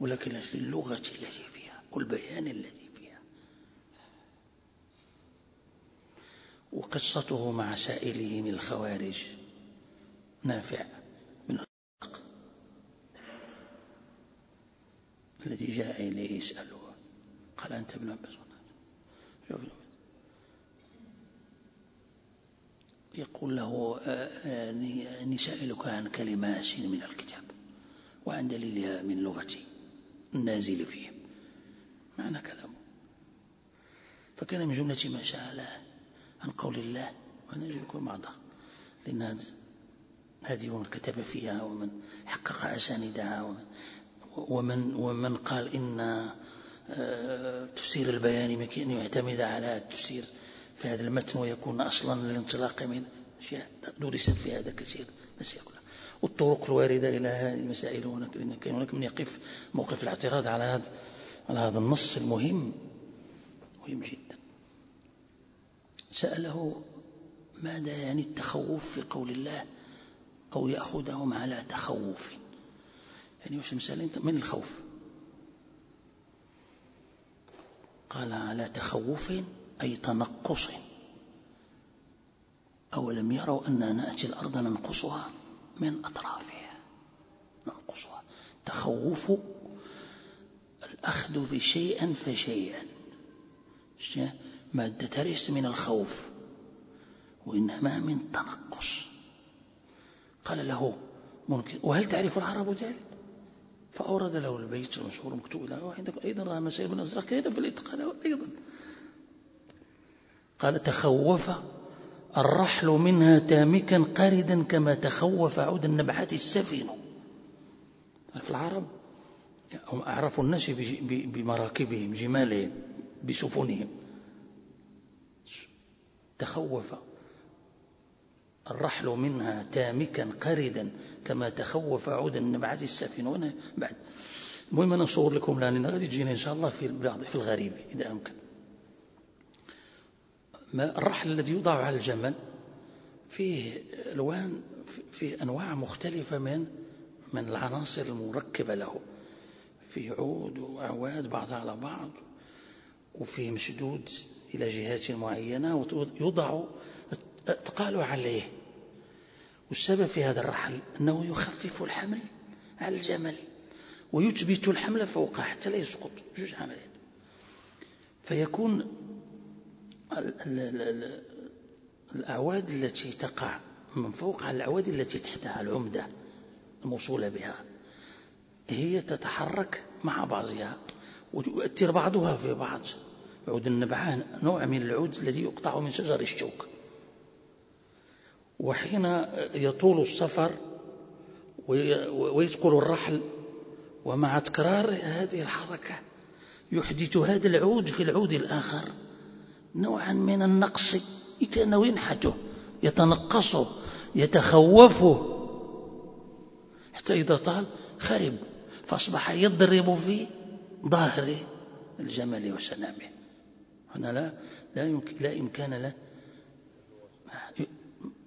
ولكن اللغة التي فيها والبيان الذي فيها. وقصته مع سائله من الخوارج نافع من الحق. الذي جاء إليه يسأله. قال أنت ابن عباس. يقول له أني سائلك عن كلمات من الكتاب وعن دليلها من لغتي النازل فيهم معنى كلامه. فكان من جملة ما سأل عن قول الله وأنا يكون بعضها لأن هذه ومن كتب فيها ومن حقق أساندها ومن ومن, قال إن آه، تفسير البيان يمكن يعتمد على التفسير في هذا المتن ويكون أصلا للانطلاق من أشياء درست في هذا كثير. يقول. والطرق الواردة إلى هذه المسائل هناك هناك من يقف موقف الاعتراض على هذا على هذا النص المهم. مهم جدا. سأله ماذا يعني التخوف في قول الله أو يأخذهم على تخوف؟ يعني وش مثال من الخوف؟ قال على تخوف أي تنقص. أولم يروا أننا نأتي الأرض ننقصها من أطرافها. ننقصها. تخوف أخذ شيئا فشيئا. مادة ليست من الخوف وإنما من تنقص. قال له ممكن وهل تعرف العرب ذلك؟ فأورد له البيت المشهور مكتوب له وعندك أيضا راه مسائل بن أزرق هنا في الإتقان أيضا. قال تخوف الرحل منها تامكا قاردا كما تخوف عود النبعات السفين في العرب هم أعرفوا الناس بمراكبهم جمالهم بسفنهم. تخوف الرحل منها تامكا قردا كما تخوف عود النبعات السفين وأنا بعد. المهم أنا نصور لكم لأن غادي تجينا إن شاء الله في في الغريب إذا أمكن. ما الرحل الذي يوضع على الجمل فيه ألوان فيه أنواع مختلفة من من العناصر المركبة له. فيه عود وأعواد بعضها على بعض وفيه مشدود إلى جهات معينة ويوضع اتقال عليه. والسبب في هذا الرحل أنه يخفف الحمل على الجمل ويثبت الحمل فوقه حتى لا يسقط جوج عمليات فيكون الأعواد التي تقع من فوق على الأعواد التي تحتها العمدة الموصولة بها هي تتحرك مع بعضها وتؤثر بعضها في بعض. عود النبعان نوع من العود الذي يقطع من شجر الشوك. وحين يطول السفر ويثقل الرحل ومع تكرار هذه الحركة يحدث هذا العود في العود الآخر. نوعا من النقص ينحته يتنقصه يتخوفه حتى إذا طال خرب فأصبح يضرب في ظهر الجمل وسنامه. هنا لا لا, يمكن لا إمكان له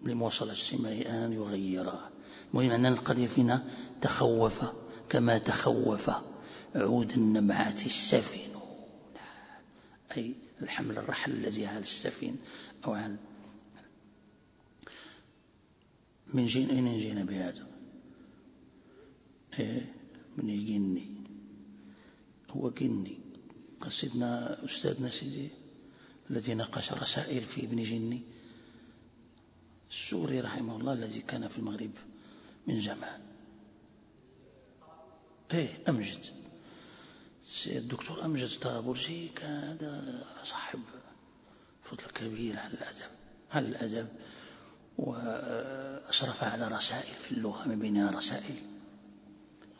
لمواصلة السماء أن يغيرها المهم أن القضية فينا تخوف كما تخوف عود النبعات السفن. أي الحمل الرحل الذي على السفن أو على من جين أين جينا بهذا؟ إيه من الجني هو جني. قصدنا أستاذنا سيدي الذي ناقش رسائل في ابن جني. السوري رحمه الله الذي كان في المغرب من زمان إيه أمجد. الدكتور أمجد طابرسي كان هذا صاحب فضل كبير على الأدب على الأدب وأشرف على رسائل في اللغة من بينها رسائل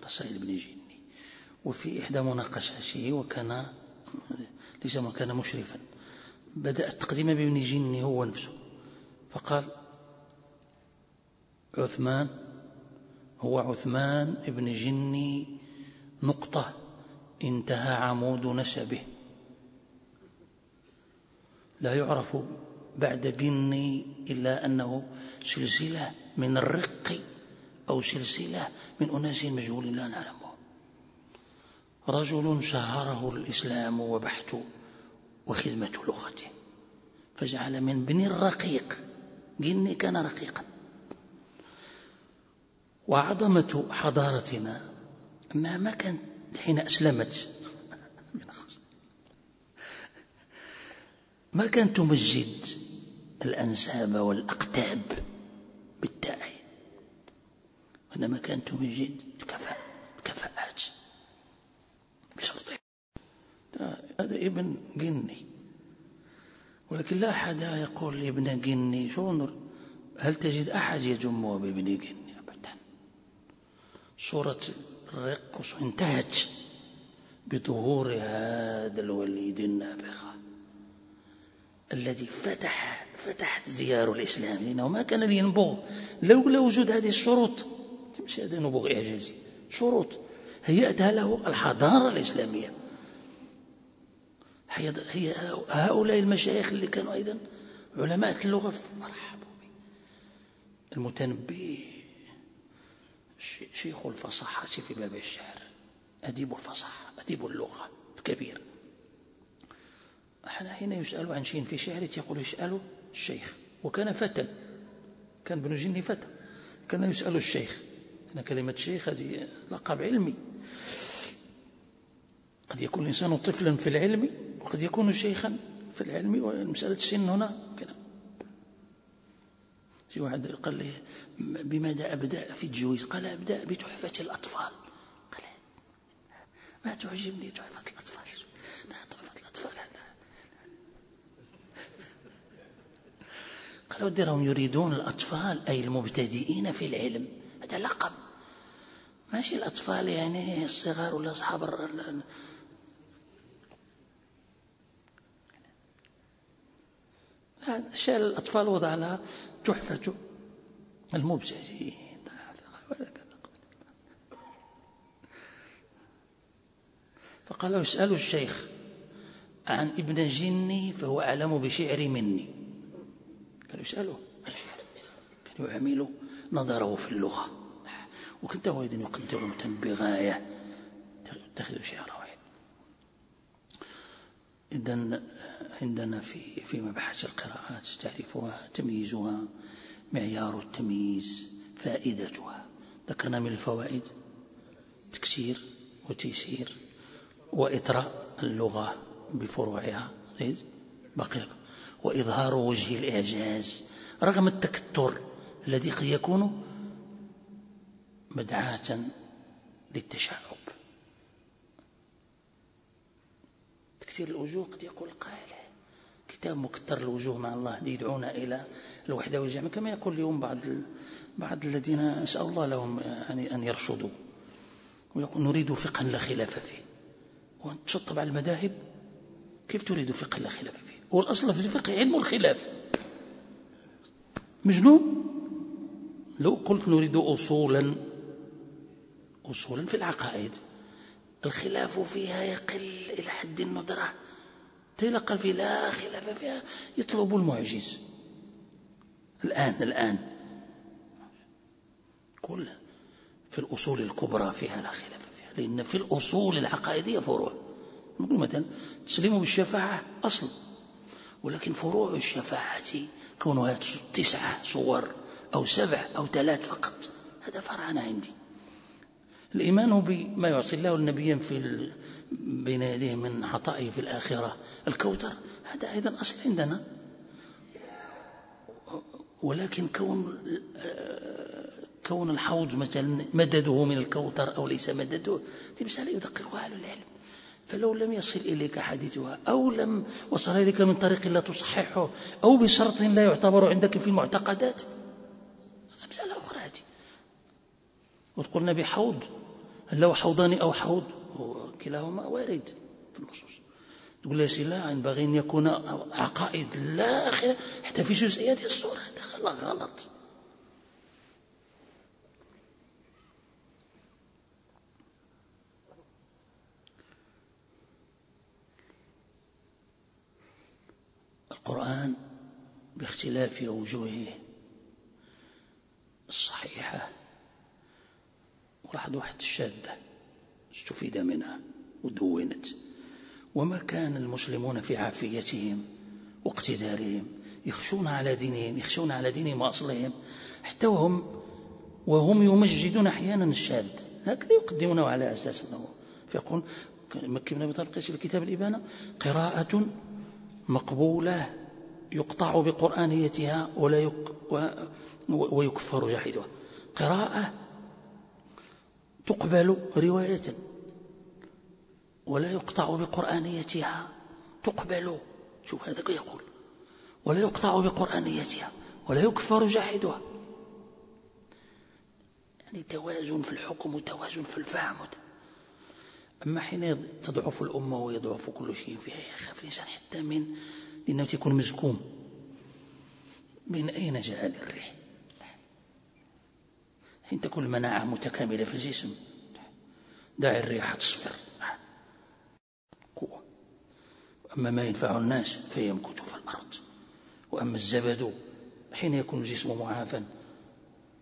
رسائل ابن جيني وفي إحدى مناقشاته وكان ليس كان مشرفا. بدأ التقديم بابن جيني هو نفسه فقال عثمان هو عثمان ابن جني نقطة انتهى عمود نسبه. لا يعرف بعد بني إلا أنه سلسلة من الرق أو سلسلة من أناس مجهول لا نعلمه رجل شهره الإسلام وبحث وخدمة لغته فجعل من بن الرقيق. جني كان رقيقا. وعظمة حضارتنا أنها ما كانت حين أسلمت. ما كانت تمجد الأنساب والأقتاب بالتاء وإنما كانت تمجد الكفاء الكفاءات بشرطين هذا ابن جني ولكن لا أحد يقول ابن جني شو هل تجد أحد يجمه بابن جني؟ سورة الرق انتهت بظهور هذا الوليد النابغة الذي فتح فتحت ديار الإسلام لأنه ما كان لينبغ لولا وجود هذه الشروط مش هذا نبوغ إعجازي. شروط هيأتها له الحضارة الإسلامية. هي هؤلاء المشايخ اللي كانوا أيضا علماء اللغة مرحبا المتنبي. شيخ الفصاحة في باب الشعر. أديب الفصاحة أديب اللغة الكبير. حين يسأل عن شيء في شعره يقول يسأل الشيخ. وكان فتى. كان ابن جني فتى. كان يسأل الشيخ. هنا كلمة شيخ هذه لقب علمي. قد يكون الإنسان طفلا في العلم وقد يكون شيخا في العلم ومسألة السن هنا كده في واحد قال لي بماذا أبدأ في التجويز قال أبدأ بتحفة الأطفال. قال ما تعجبني تحفة الأطفال. لا تحفة الأطفال قالوا درهم يريدون الأطفال أي المبتدئين في العلم. هذا لقب. ماشي الأطفال يعني الصغار ولا أصحاب شال الأطفال وضع لها تحفة فقال يسأل الشيخ عن ابن جني فهو أعلم بشعر مني. قال يسأله عن كان يعمل نظره في اللغة. وكنت هو يقدر بغاية تتخذ شعره. إذا عندنا في في مبحث القراءات تعرفها تمييزها معيار التمييز فائدتها. ذكرنا من الفوائد تكسير وتيسير وإطراء اللغة بفروعها بقي وإظهار وجه الإعجاز رغم التكتر الذي قد يكون مدعاة للتشعب تكثير الوجوه قد يقول قائل. كتاب مكتر الوجوه مع الله يدعونا إلى الوحدة والجمع كما يقول اليوم بعض بعض الذين نسأل الله لهم يعني أن يرشدوا. ويقول نريد فقها لا خلاف فيه. وأنت تشطب على المذاهب كيف تريد فقها لا خلاف فيه؟ هو الأصل في الفقه علم الخلاف. مجنون؟ لو قلت نريد أصولا أصولا في العقائد. الخلاف فيها يقل إلى حد الندرة. تلقى في لا خلاف فيها يطلب المعجز. الآن الآن. كل في الأصول الكبرى فيها لا خلاف فيها لأن في الأصول العقائدية فروع. نقول مثلا تسليم بالشفاعة أصل ولكن فروع الشفاعة كونها تسعة صور أو سبع أو ثلاث فقط هذا فرعنا عندي. الإيمان بما يعصي الله النبي في بين يديه من عطائه في الآخرة. الكوثر هذا أيضا أصل عندنا. ولكن كون كون الحوض مثلا مدده من الكوثر أو ليس مدده هذه مسألة يدققها أهل العلم. فلو لم يصل إليك حديثها أو لم وصل إليك من طريق لا تصححه أو بشرط لا يعتبر عندك في المعتقدات مسألة أخرى. هذه وقلنا بحوض هل له حوضان أو حوض؟ كلاهما وارد في النصوص. تقول لي لا ينبغي أن يكون عقائد لا حتى في جزئيات الصورة. هذا غلط القرآن باختلاف أوجهه الصحيحة. ولاحظ واحد الشاذة استفيد منها ودونت. وما كان المسلمون في عافيتهم واقتدارهم يخشون على دينهم يخشون على دينهم وأصلهم حتى وهم وهم يمجدون أحيانا الشاذ. هكذا يقدمونه على أساس أنه فيقول مكي بن أبي طالب في كتاب الإبانة قراءة مقبولة يقطع بقرآنيتها ولا يك ويكفر جاحدها. قراءة تقبل رواية ولا يقطع بقرآنيتها. تقبل. شوف هذا يقول. ولا يقطع بقرآنيتها ولا يكفر جاحدها. يعني توازن في الحكم وتوازن في الفهم. أما حين تضعف الأمة ويضعف كل شيء فيها يخاف الإنسان حتى من لأنه يكون مزكوم. من أين جاء الريح؟ حين تكون المناعة متكاملة في الجسم. دع الريح تصفر. قوة. أما ما ينفع الناس فيمكث في الأرض. وأما الزبد حين يكون الجسم معافا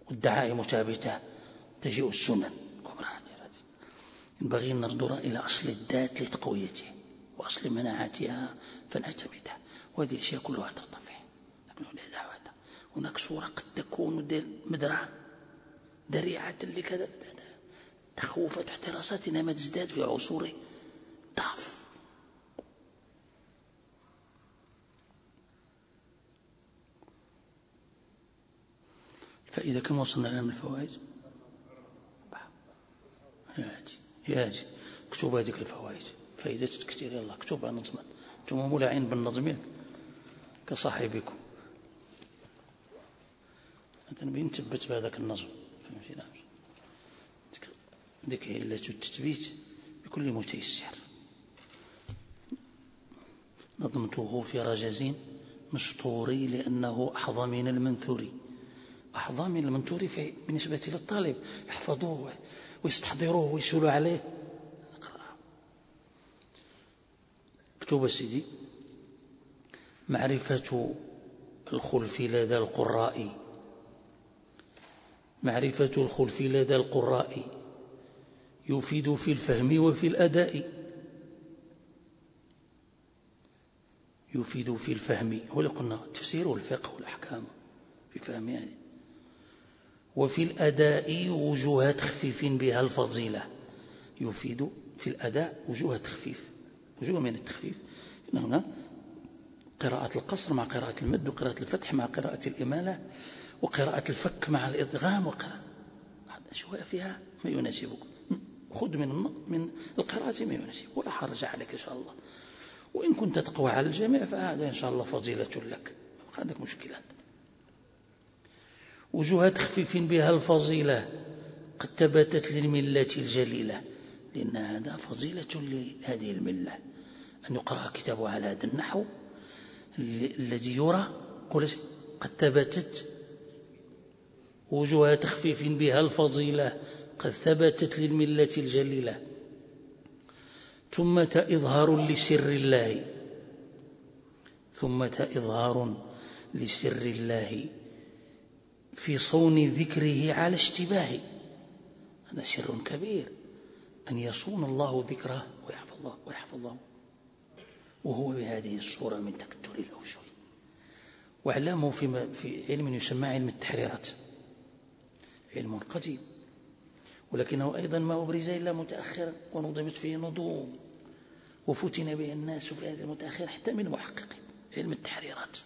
والدعائم ثابتة تجيء السنن. ينبغي أن ننظر إلى أصل الذات لتقويته وأصل مناعتها فنعتمدها وهذه الأشياء كلها ترتفع. هناك صورة قد تكون مدرعة. ذريعة لكذا تخوفات واحتراسات إنما تزداد في عصور ضعف فإذا كم وصلنا لنا من الفوائد؟ ياتي ياتي اكتب هذيك الفوائد. فائدة كثير يلا اكتبها نظما أنتم مولعين بالنظم كصاحبكم. مثلا بين تثبت بهذاك النظم. ديك علة التثبيت بكل متيسر نظمته في رجزين مشطوري لأنه أحظى من المنثوري أحظى من المنثوري بالنسبة للطالب يحفظوه ويستحضروه ويسولوا عليه اكتب سيدي معرفة الخلف لدى القراء معرفة الخلف لدى القراء يفيد في الفهم وفي الأداء. يفيد في الفهم هو اللي قلنا تفسير الفقه والأحكام في فهم يعني. وفي الأداء وجوه تخفيف بها الفضيلة. يفيد في الأداء وجوه تخفيف. وجوه من التخفيف؟ هنا قراءة القصر مع قراءة المد وقراءة الفتح مع قراءة الإمالة. وقراءة الفك مع الإدغام وقراءة. شوية فيها ما يناسبك. خذ من من القراءة ما يناسب ولا حرج عليك إن شاء الله. وإن كنت تقوى على الجميع فهذا إن شاء الله فضيلة لك. ما عندك مشكلة وجوه تخفيف بها الفضيلة. قد ثبتت للملة الجليلة. لأن هذا فضيلة لهذه الملة. أن يقرأ كتابه على هذا النحو. الذي يرى. قد ثبتت وجوه تخفيف بها الفضيلة قد ثبتت للملة الجليلة. ثم إظهار لسر الله. ثم إظهار لسر الله في صون ذكره على اشتباه. هذا سر كبير. أن يصون الله ذكره ويحفظ الله ويحفظ الله وهو بهذه الصورة من تكتر الأوجه واعلموا في علم يسمى علم التحريرات. علم قديم. ولكنه أيضا ما أبرز إلا متأخرا ونظمت فيه نظوم وفتن به الناس في هذه المتأخرة حتى من محققين علم التحريرات.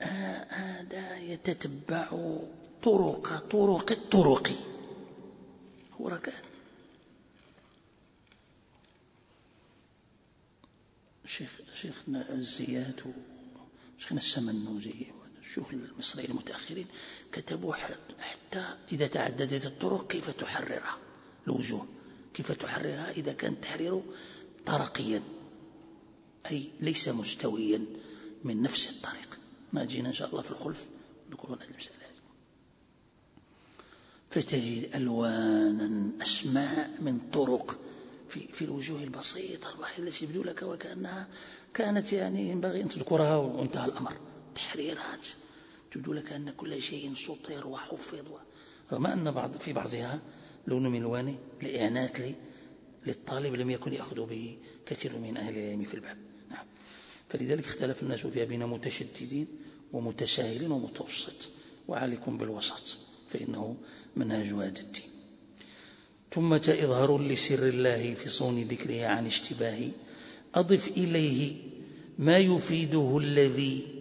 هذا يتتبع طرق طرق الطرق. هو ركان. شيخ شيخنا الزيات وشيخنا السمنوزي الشيوخ المصريين المتأخرين كتبوا حتى إذا تعددت الطرق كيف تحررها الوجوه. كيف تحررها؟ إذا كان التحرير طرقيا أي ليس مستويا من نفس الطريق. ما جينا إن شاء الله في الخلف نقول هذه المسألة فتجد ألوانا أسماء من طرق في, في الوجوه البسيطة الواحدة التي يبدو لك وكأنها كانت يعني ينبغي أن تذكرها وانتهى الأمر. تحريرات تبدو لك أن كل شيء سطر وحفظ. رغم أن بعض في بعضها لون من الوان لإعنات للطالب لم يكن يأخذ به كثير من أهل العلم في الباب. نعم. فلذلك اختلف الناس فيها بين متشددين ومتساهلين ومتوسط. وعليكم بالوسط فإنه منهج هذا الدين. ثم إظهار لسر الله في صون ذكره عن اشتباه. أضف إليه ما يفيده الذي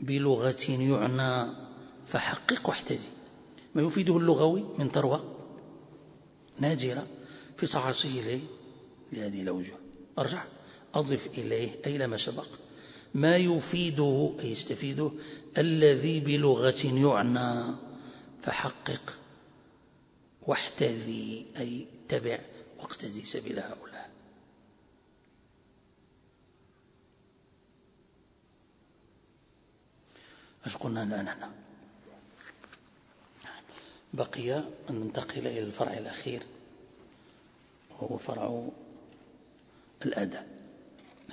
بلغة يعنى فحقق واحتدي. ما يفيده اللغوي من ثروة ناجرة في تعاطيه لهذه الأوجه. أرجع أضف إليه أي لما سبق. ما يفيده أي يستفيده الذي بلغة يعنى فحقق واحتذي أي تبع واقتدي سبيل هؤلاء. إيش قلنا الآن هنا. بقي أن ننتقل إلى الفرع الأخير وهو فرع الأداء.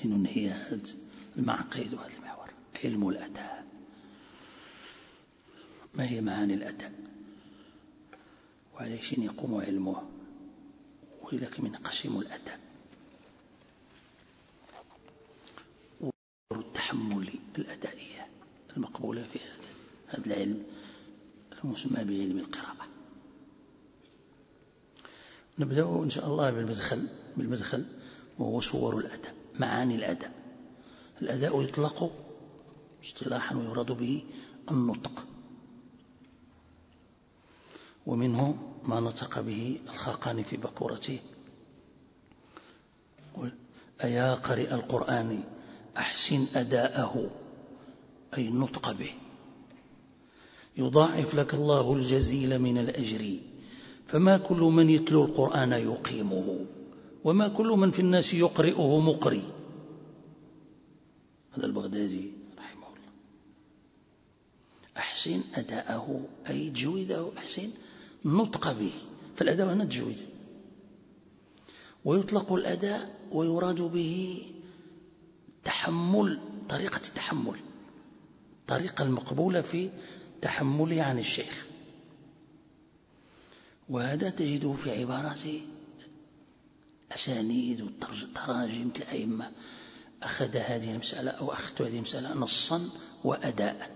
من انهياد المعقد وهذا المحور. علم الأداء. ما هي معاني الأداء؟ وعلى شيء يقوم علمه. وإلى من قسم الأداء. التحمل الأدائية. المقبولة في هذا العلم المسمى بعلم القراءة نبدأ إن شاء الله بالمدخل بالمدخل وهو صور الأداء معاني الأداء الأداء يطلق اصطلاحا ويراد به النطق. ومنه ما نطق به الخاقاني في بكورته. قل أيا قارئ القرآن أحسن أداءه. أي النطق به. يضاعف لك الله الجزيل من الأجر. فما كل من يتلو القرآن يقيمه وما كل من في الناس يقرئه مقري. هذا البغدادي رحمه الله. أحسن أداءه أي جوده أحسن نطق به. فالأداء هنا تجويد. ويطلق الأداء ويراد به تحمل طريقة التحمل. الطريقة المقبولة في تحمله عن الشيخ. وهذا تجده في عبارات أسانيد وتراجم الأئمة. أخذ هذه المسألة أو أخذت هذه المسألة نصا وأداء.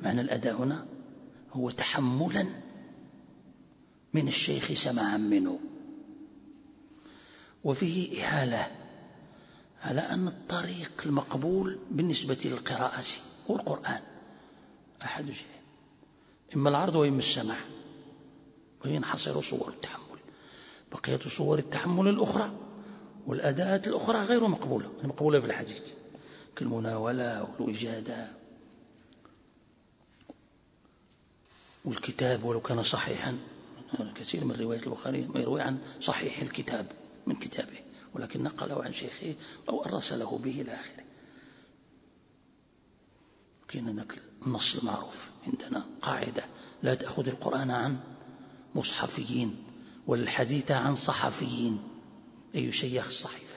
معنى الأداء هنا هو تحملا من الشيخ سماعا منه. وفيه إحالة على أن الطريق المقبول بالنسبة للقراءة هو القرآن أحد شيء. إما العرض وإما السماع. وينحصر صور التحمل. بقية صور التحمل الأخرى والأداءات الأخرى غير مقبولة. مقبولة في الحديث. كالمناولة والوجادة. والكتاب ولو كان صحيحا. كثير من رواية البخاري ما يروي عن صحيح الكتاب من كتابه. ولكن نقله عن شيخه أو أرسله به إلى آخره. كاين نقل النص المعروف عندنا قاعدة لا تأخذ القرآن عن مصحفيين والحديث عن صحفيين. أي يشيخ الصحيفة.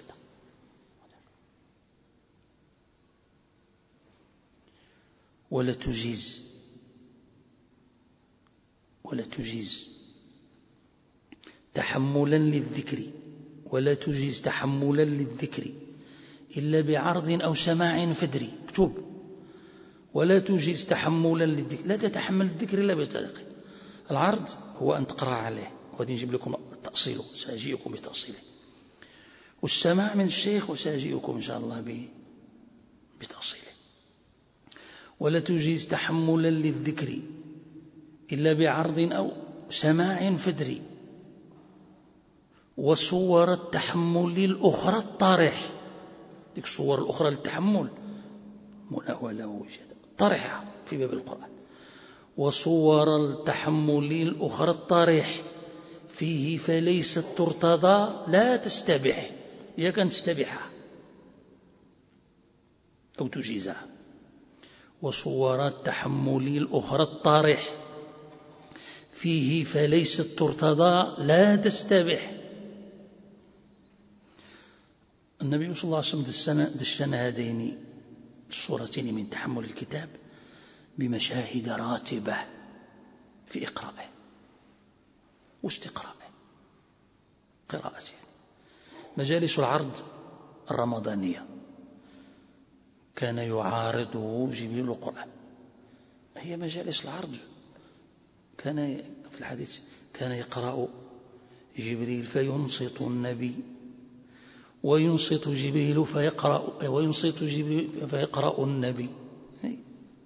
ولا تجيز. ولا تجيز. تحملا للذكر. ولا تجيز تحملا للذكر إلا بعرض أو سماع فدري. اكتب. ولا تجيز تحملا للذكر. لا تتحمل الذكر إلا بطريقة. العرض هو أن تقرأ عليه. وغادي نجيب لكم تأصيله سأجيئكم بتأصيله. والسماع من الشيخ وسأجيئكم إن شاء الله بتأصيله. ولا تجيز تحملا للذكر إلا بعرض أو سماع فدري. وصور التحمل الأخرى الطارح ديك الصور الأخرى للتحمل. مناولة ووجد طرحها في باب القرآن. وصور التحمل الأخرى الطارح فيه فليست ترتضى. لا تستبح. هي كان تستبحها أو تجيزها. وصور التحمل الأخرى الطارح فيه فليست ترتضى. لا تستبح. النبي صلى الله عليه وسلم دشن هذين الصورتين من تحمل الكتاب بمشاهد راتبة في إقرائه واستقرائه قراءة يعني مجالس العرض الرمضانية. كان يعارضه جبريل القرآن. هي مجالس العرض. كان في الحديث كان يقرأ جبريل فينصت النبي. وينصت جبريل فيقرأ وينصت جبريل فيقرأ النبي.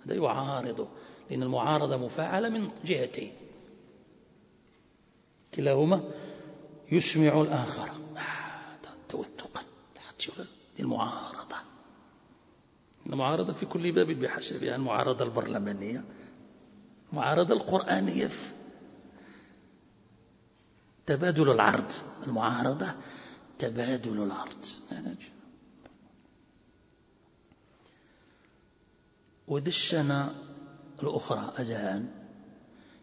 هذا يعارضه لأن المعارضة مفاعلة من جهتين. كلاهما يسمع الآخر. توثقا. المعارضة المعارضة في كل باب بحسب يعني المعارضة البرلمانية المعارضة القرآنية. تبادل العرض المعارضة تبادل العرض ودشنا الأخرى أجهان.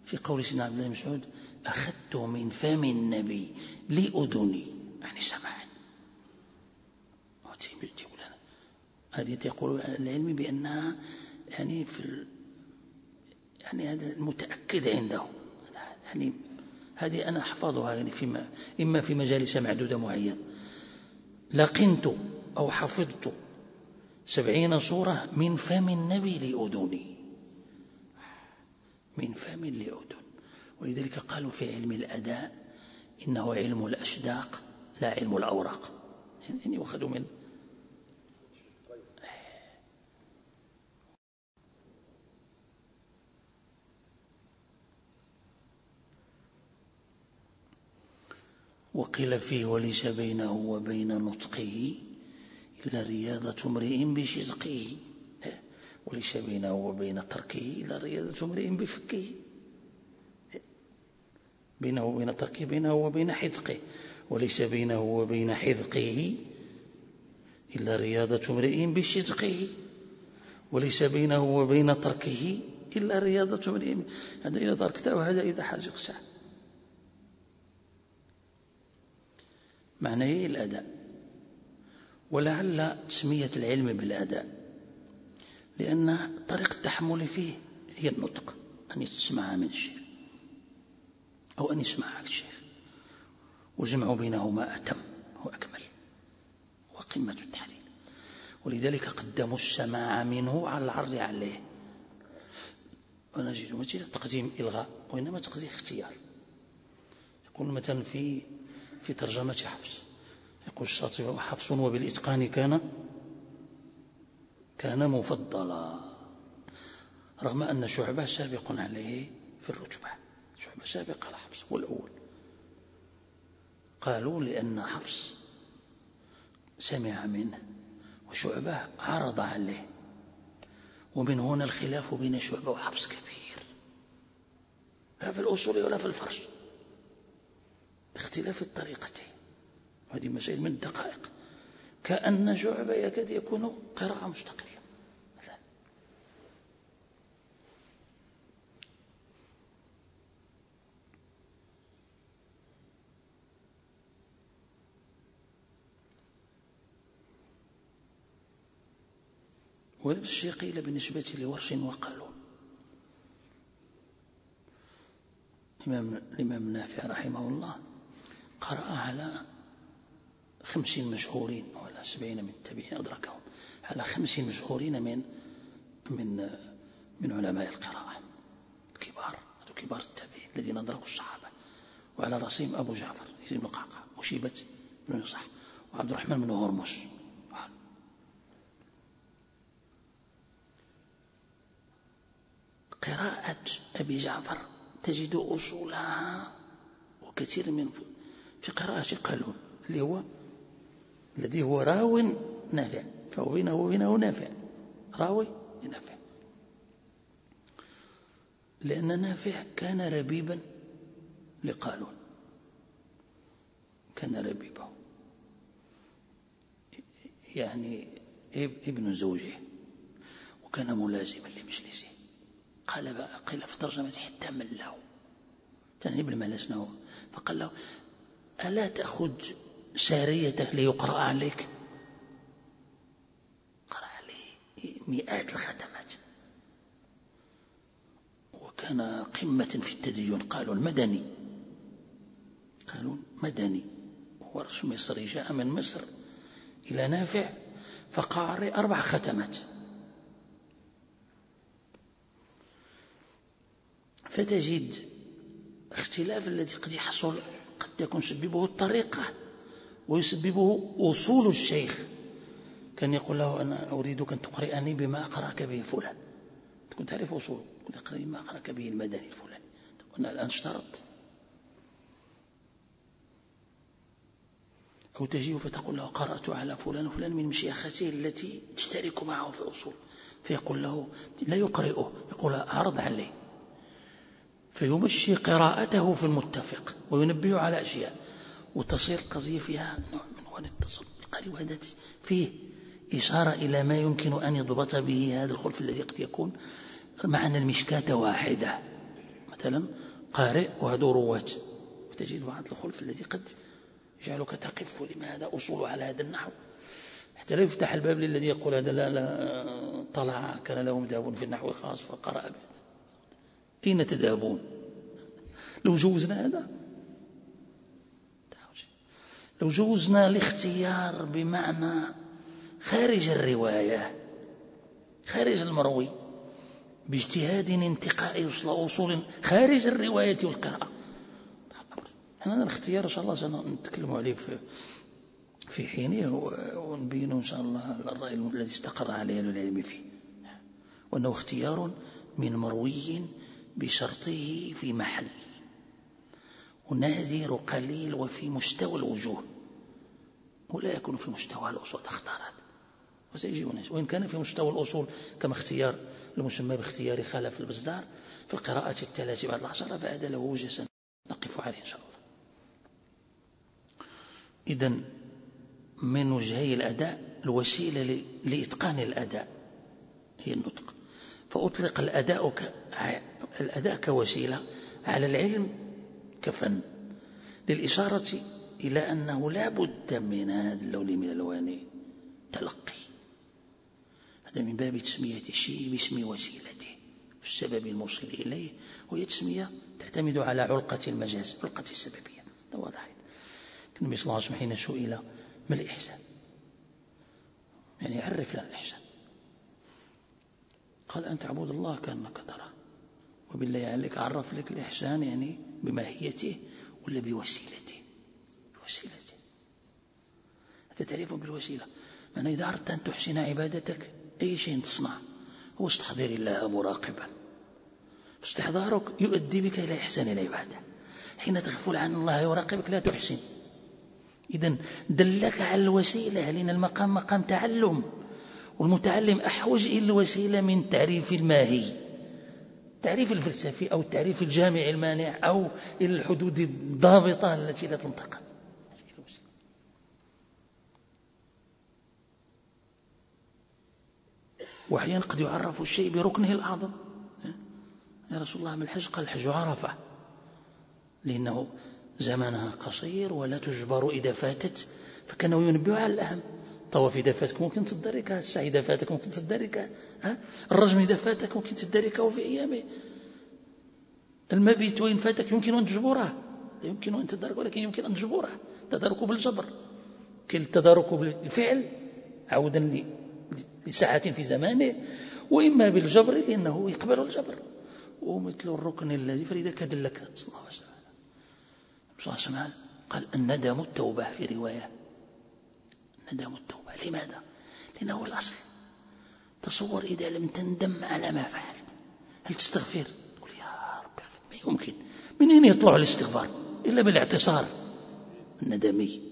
في قول سيدنا عبد الله مسعود أخذت من فم النبي لأذني. يعني سمعا هذه تقول العلم بأنها يعني في يعني هذا المتأكد عنده يعني هذه أنا أحفظها يعني فيما إما في مجالس معدودة معينة. لقنت أو حفظت سبعين صورة من فم النبي لأذني. من فم لأذن ولذلك قالوا في علم الأداء إنه علم الأشداق لا علم الأوراق. يعني أخذوا من وقيل فيه وليس بينه وبين نطقه إلا رياضة امرئ بشدقه. وليس بينه وبين تركه إلا رياضة امرئ بفكه. بينه وبين تركه بينه وبين حذقه وليس بينه وبين حذقه إلا رياضة امرئ بشدقه. وليس بينه وبين تركه إلا رياضة امرئ. هذا إذا تركته وهذا إذا حرقته معنى الأداء. ولعل تسمية العلم بالأداء لأن طريقة التحمل فيه هي النطق أن يسمع من الشيخ أو أن يسمع على الشيخ وجمع بينهما أتم وأكمل وقمة التحليل. ولذلك قدموا السماع منه على العرض عليه. ونجد ماشي تقديم إلغاء وإنما تقديم اختيار. يقول مثلا في في ترجمة حفص. يقول الشاطبي حفص وبالإتقان كان كان مفضلا رغم أن شعبة سابق عليه في الرتبة. شعبة سابق على حفص هو الأول. قالوا لأن حفص سمع منه وشعبة عرض عليه. ومن هنا الخلاف بين شعبة وحفص كبير. لا في الأصول ولا في الفرش. اختلاف الطريقتين. هذه مسائل من الدقائق كأن شعبة يكاد يكون قراءة مستقلة مثلا. ونفس الشيء قيل بالنسبة لورش وقالون الإمام نافع رحمه الله. قرأ على خمسين مشهورين ولا سبعين من التابعين أدركهم. على خمسين مشهورين من من من علماء القراءة الكبار كبار التابعين الذين أدركوا الصحابة. وعلى رأسهم أبو جعفر يزيد بن قعقاع وشيبة بن نصح وعبد الرحمن بن هرمز. قراءة أبي جعفر تجد أصولها وكثير من في قراءة قالون اللي هو الذي هو راو نافع فهو بينه وبينه نافع. راوي نافع. لأن نافع كان ربيبا لقالون. كان ربيبه. يعني ابن زوجه. وكان ملازما لمجلسه. قال قيل في ترجمة حتى من له يعني ابن فقال له ألا تأخذ ساريته ليقرأ عليك؟ قرأ عليه مئات الختمات وكان قمة في التدين. قالوا المدني. قالوا مدني. ورش مصري جاء من مصر إلى نافع فقارئ أربع ختمات فتجد اختلاف الذي قد يحصل قد يكون سببه الطريقة ويسببه أصول الشيخ. كان يقول له أنا أريدك أن تقرئني بما أقرأك به فلان. تكون تعرف أصوله تقول اقرأني بما أقرأك به المدني الفلاني. تقول الآن اشترط. أو تجيه فتقول له قرأت على فلان وفلان من مشيخته التي تشترك معه في الأصول فيقول له لا يقرئه. يقول أعرض عليه. فيمشي قراءته في المتفق وينبه على أشياء. وتصير القضية فيها نوع من وان التصل القارئ وهذا فيه إشارة إلى ما يمكن أن يضبط به هذا الخلف الذي قد يكون. معنى المشكاة واحدة. مثلا قارئ وهذا رواة. وتجد بعض الخلف الذي قد يجعلك تقف. لماذا أصول على هذا النحو؟ حتى لا يفتح الباب للذي يقول هذا. لا, لا طلع كان له مذهب في النحو خاص فقرأ به. أين تذهبون. لو جوزنا هذا. لو جوزنا الاختيار بمعنى خارج الرواية خارج المروي باجتهاد انتقائي أصول خارج الرواية والقراءة. إحنا الاختيار إن شاء الله سنتكلم عليه في في حينه ونبين إن شاء الله الرأي الذي استقر عليه العلم فيه. وأنه اختيار من مروي بشرطه في محل ونازر قليل وفي مستوى الوجوه ولا يكون في مستوى الأصول. اختارت. وسيجي ناس وإن كان في مستوى الأصول كما اختيار المسمى باختيار خلف البزار في القراءة الثلاث بعد العشرة فهذا له وجه نقف عليه إن شاء الله. إذا من وجهي الأداء الوسيلة لإتقان الأداء هي النطق. فأطلق الأداء ك... الأداء كوسيلة على العلم كفن للإشارة إلى أنه لا بد من هذا اللون من ألوان تلقي. هذا من باب تسمية الشيء باسم وسيلته والسبب الموصل إليه وهي تسمية تعتمد على علقة المجاز علقة السببية. هذا واضح. النبي صلى الله عليه وسلم حين سئل ما الإحسان؟ يعني عرف لنا الإحسان. قال أن تعبد الله كأنك تراه وبالله عليك عرف لك الإحسان يعني بماهيته ولا بوسيلته. بوسيلته. هذا تعريف بالوسيلة؟ معنى إذا أردت أن تحسن عبادتك أي شيء تصنع؟ هو استحضر الله مراقبا. استحضارك يؤدي بك إلى إحسان العبادة. حين تغفل عن الله يراقبك لا تحسن. إذا دلك على الوسيلة لأن المقام مقام تعلم. والمتعلم أحوج إلى الوسيلة من تعريف الماهي التعريف الفلسفي أو التعريف الجامع المانع أو إلى الحدود الضابطة التي لا تنتقد. وأحيانا قد يعرف الشيء بركنه الأعظم. يا رسول الله من الحج قال الحج عرفة لأنه زمنها قصير ولا تجبر إذا فاتت فكانوا ينبه على الأهم. الطواف إذا فاتك ممكن تدركها السعي إذا فاتك ممكن ها؟ الرجم إذا فاتك ممكن تدركه في أيامه المبيت وإن فاتك يمكن أن تجبره. لا يمكن أن تدرك ولكن يمكن أن تجبره. تدارك بالجبر. كل التدارك بالفعل عودا لساعة في زمانه وإما بالجبر لأنه يقبل الجبر. ومثل الركن الذي فلذلك دلك صلى الله عليه وسلم قال الندم التوبة في رواية. ندم التوبة لماذا؟ لأنه الأصل. تصور إذا لم تندم على ما فعلت. هل تستغفر؟ تقول يا رب ما يمكن. من أين يطلع الاستغفار؟ إلا بالاعتصار الندمي.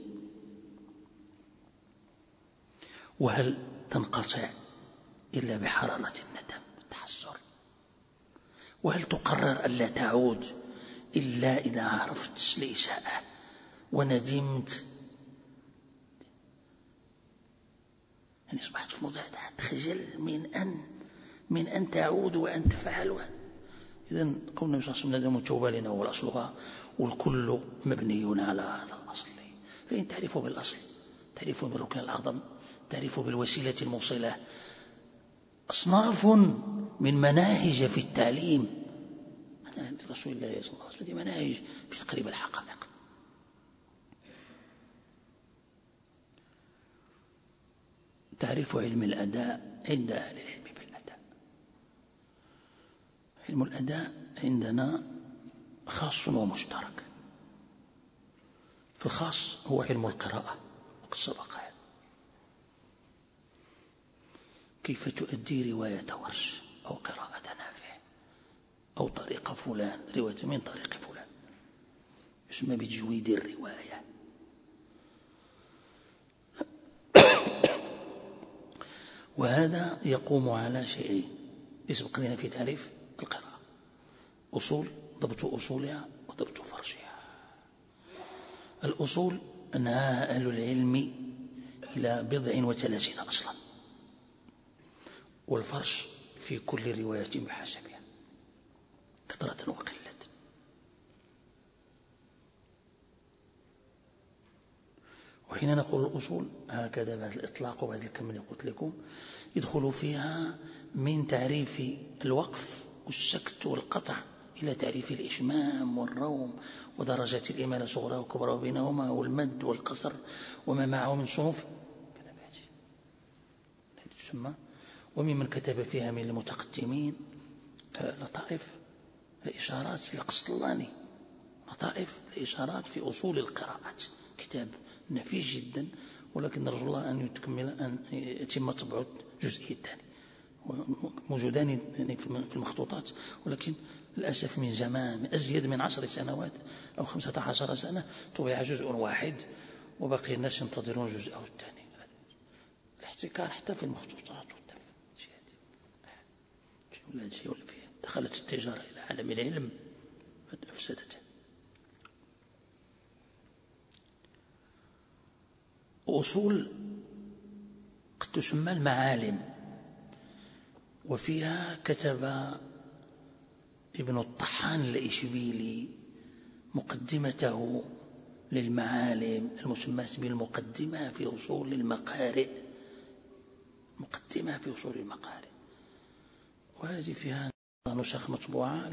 وهل تنقطع إلا بحرارة الندم؟ والتحسر وهل تقرر ألا تعود إلا إذا عرفت الإساءة وندمت يعني أصبحت في مضاعفة تخجل من أن من أن تعود وأن تفعل وأن. إذا قول النبي صلى الله عليه وسلم ندم التوبة لنا هو الأصلها والكل مبني على هذا الأصل. فإن تعرفه بالأصل تعرفه بالركن الأعظم تعرفه بالوسيلة الموصلة. أصناف من مناهج في التعليم. رسول الله صلى الله عليه وسلم مناهج في تقريب الحقائق. تعريف علم الأداء عند أهل العلم بالأداء. علم الأداء عندنا خاص ومشترك. في الخاص هو علم القراءة وقد سبق كيف تؤدي رواية ورش أو قراءة نافع أو طريق فلان رواية من طريق فلان؟ يسمى بتجويد الرواية. وهذا يقوم على شيئين يسبق لنا في تعريف القراءة. أصول ضبط أصولها وضبط فرشها. الأصول أنهاها أهل العلم إلى بضع وثلاثين أصلا. والفرش في كل رواية بحسبها. كثرة وقلة. وحين نقول الأصول هكذا بعد الإطلاق وبعد الكم اللي قلت لكم يدخل فيها من تعريف الوقف والسكت والقطع إلى تعريف الإشمام والروم ودرجات الإمالة صغرى وكبرى وبينهما والمد والقصر وما معه من صنوف. تسمى. وممن كتب فيها من المتقدمين لطائف الإشارات لقسطلاني. لطائف الإشارات في أصول القراءات. كتاب نفيس جدا ولكن نرجو الله أن يتكمل أن يتم طبعه الجزئي الثاني موجودان يعني في المخطوطات ولكن للأسف من زمان أزيد من عشر سنوات أو خمسة عشر سنة طبع جزء واحد وبقي الناس ينتظرون الجزء الثاني. الاحتكار حتى في المخطوطات ولا شيء ولا فيه. دخلت التجارة إلى عالم العلم أفسدته أصول قد تسمى المعالم وفيها كتب ابن الطحان الإشبيلي مقدمته للمعالم المسماة بالمقدمة في أصول المقارئ مقدمة في أصول المقارئ. وهذه فيها نسخ مطبوعة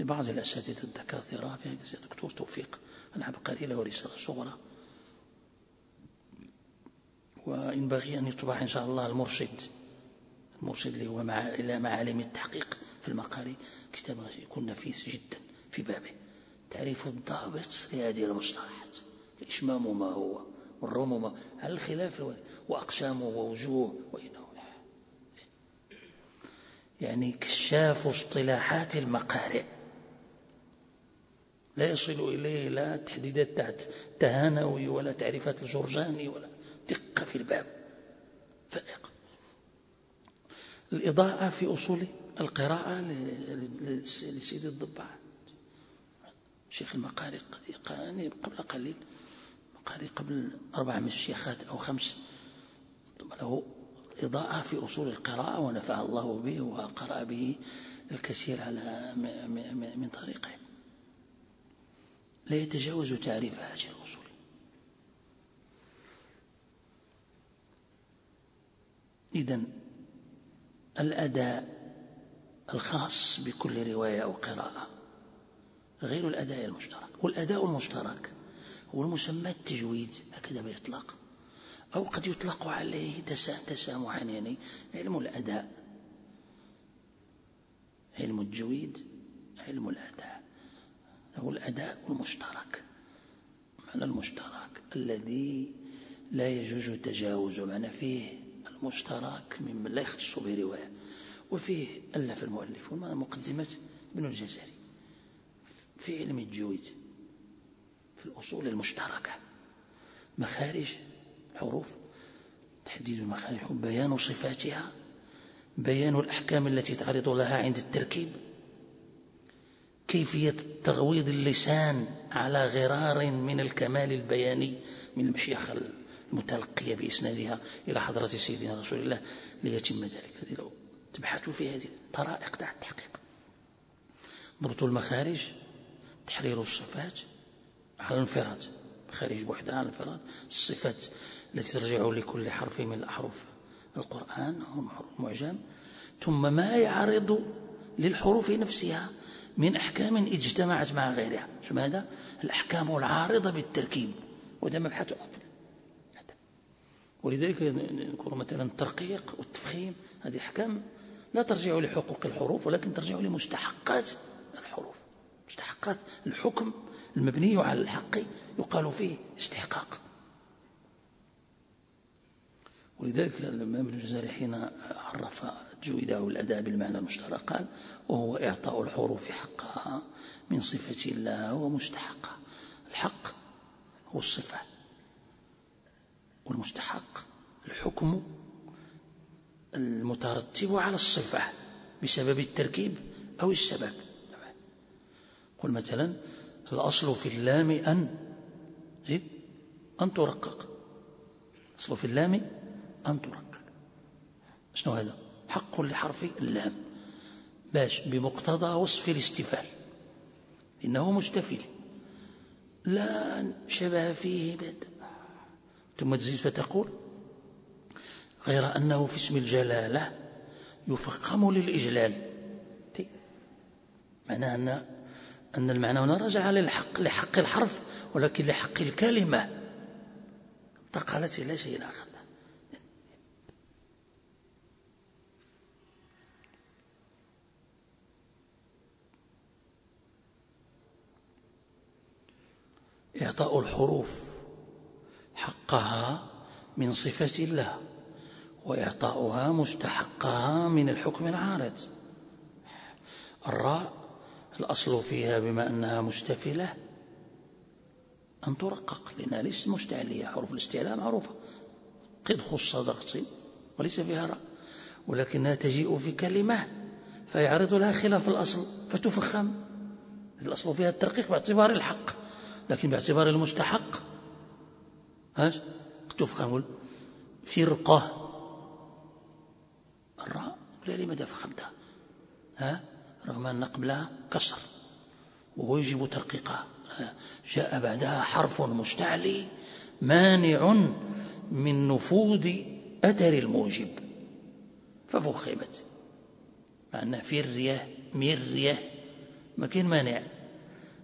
لبعض الأساتذة الدكاترة فيها دكتور توفيق العبقري له رسالة صغرى. وينبغي أن يطبع إن شاء الله المرشد المرشد اللي هو مع إلى معالم التحقيق في المقاري كتاب يكون نفيس جدا في بابه. تعريف الضابط لهذه المصطلحات. الإشمام ما هو والروم ما هل الخلاف وأقسامه ووجوه وإنه يعني كشاف اصطلاحات المقارئ لا يصل إليه لا تحديدات تحت تهانوي ولا تعريفات الجرجاني ولا دقة في الباب. فائق الإضاءة في أصول القراءة لسيد الضباع شيخ المقاري قبل قليل. مقاري قبل أربع مشيخات أو خمس. له إضاءة في أصول القراءة ونفع الله به وقرأ به الكثير على من طريقه. لا يتجاوز تعريف هذه الأصول. إذا الأداء الخاص بكل رواية أو قراءة غير الأداء المشترك. والأداء المشترك هو المسمى التجويد هكذا بيطلق أو قد يطلق عليه تسامحا يعني علم الأداء. علم التجويد علم الأداء. هو الأداء المشترك. معنى المشترك الذي لا يجوز تجاوز معنى فيه المشترك ممن لا يختص برواية وفيه ألف المؤلف مقدمة ابن الجزري. في علم الجويد في الأصول المشتركة. مخارج حروف تحديد المخارج بيان صفاتها بيان الأحكام التي تعرض لها عند التركيب. كيفية تغويض اللسان على غرار من الكمال البياني من المشيخة المتلقية بإسنادها إلى حضرة سيدنا رسول الله ليتم ذلك. هذه لو تبحثوا في هذه الطرائق تاع التحقيق. ضبط المخارج تحرير الصفات على الانفراد. خارج بوحدها على الانفراد. الصفات التي ترجع لكل حرف من أحرف القرآن المعجم. ثم ما يعرض للحروف نفسها من أحكام اجتمعت مع غيرها. شو هذا الأحكام العارضة بالتركيب. وهذا مبحث ولذلك نذكر مثلا الترقيق والتفخيم هذه أحكام لا ترجع لحقوق الحروف ولكن ترجع لمستحقات الحروف. مستحقات الحكم المبني على الحق يقال فيه استحقاق. ولذلك الإمام الجزائري حين عرف أو الأداء بالمعنى المشترك قال وهو إعطاء الحروف حقها من صفة الله ومستحقها الحق هو الصفة. والمستحق الحكم المترتب على الصفة بسبب التركيب أو السبب. قل مثلا الأصل في اللام أن زيد أن ترقق. الأصل في اللام أن ترقق. شنو هذا؟ حق لحرف اللام. باش بمقتضى وصف الاستفال إنه مستفل لا شبه فيه بد ثم تزيد فتقول غير أنه في اسم الجلالة يفخم للإجلال. معنى أن أن المعنى هنا رجع للحق لحق الحرف ولكن لحق الكلمة. انتقلت إلى شيء آخر. إعطاء الحروف. حقها من صفة الله وإعطاؤها مستحقها من الحكم العارض. الراء الأصل فيها بما أنها مستفلة. أن ترقق لأنها ليست مستعلية حروف الاستعلاء معروفة. قد خص ضغط وليس فيها راء. ولكنها تجيء في كلمة فيعرض لها خلاف الأصل فتفخم. الأصل فيها الترقيق باعتبار الحق لكن باعتبار المستحق تفخم فرقة. الراء. لماذا فخمتها؟ ها؟ رغم أن قبلها كسر. وهو يجب ترقيقها. جاء بعدها حرف مستعلي مانع من نفوذ أثر الموجب. ففخمت. مع أنها فرية مرية. ما كاين مانع.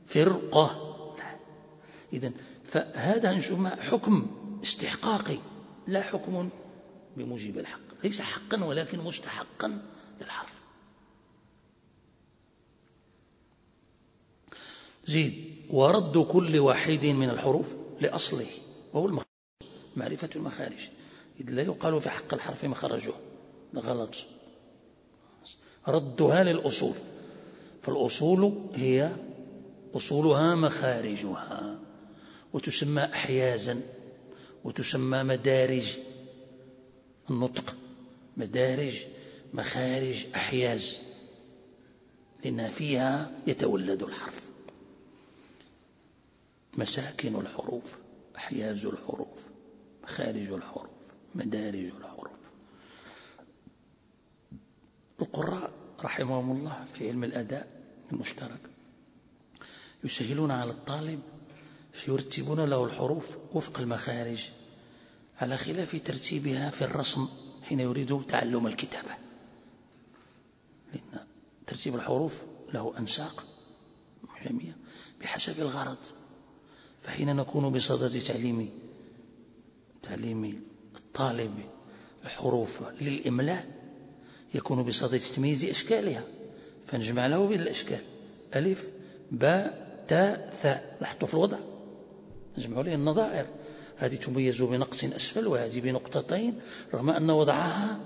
فرقة. إذا فهذا نشوف حكم استحقاقي لا حكم بموجب الحق. ليس حقا ولكن مستحقا للحرف. زيد ورد كل واحد من الحروف لأصله وهو المخرج معرفة المخارج. إذ لا يقال في حق الحرف مخرجه. غلط. ردها للأصول. فالأصول هي أصولها مخارجها. وتسمى أحيازا وتسمى مدارج النطق مدارج مخارج أحياز لأن فيها يتولد الحرف. مساكن الحروف أحياز الحروف مخارج الحروف مدارج الحروف. القراء رحمهم الله في علم الأداء المشترك يسهلون على الطالب فيرتبون له الحروف وفق المخارج على خلاف ترتيبها في الرسم حين يريد تعلم الكتابة. لأن ترتيب الحروف له أنساق جميع بحسب الغرض. فحين نكون بصدد تعليم تعليم الطالب الحروف للإملاء يكون بصدد تمييز أشكالها. فنجمع له بين الأشكال ألف باء تاء ثاء. لاحظتوا في الوضع. نجمع له النظائر. هذه تميز بنقص أسفل وهذه بنقطتين رغم أن وضعها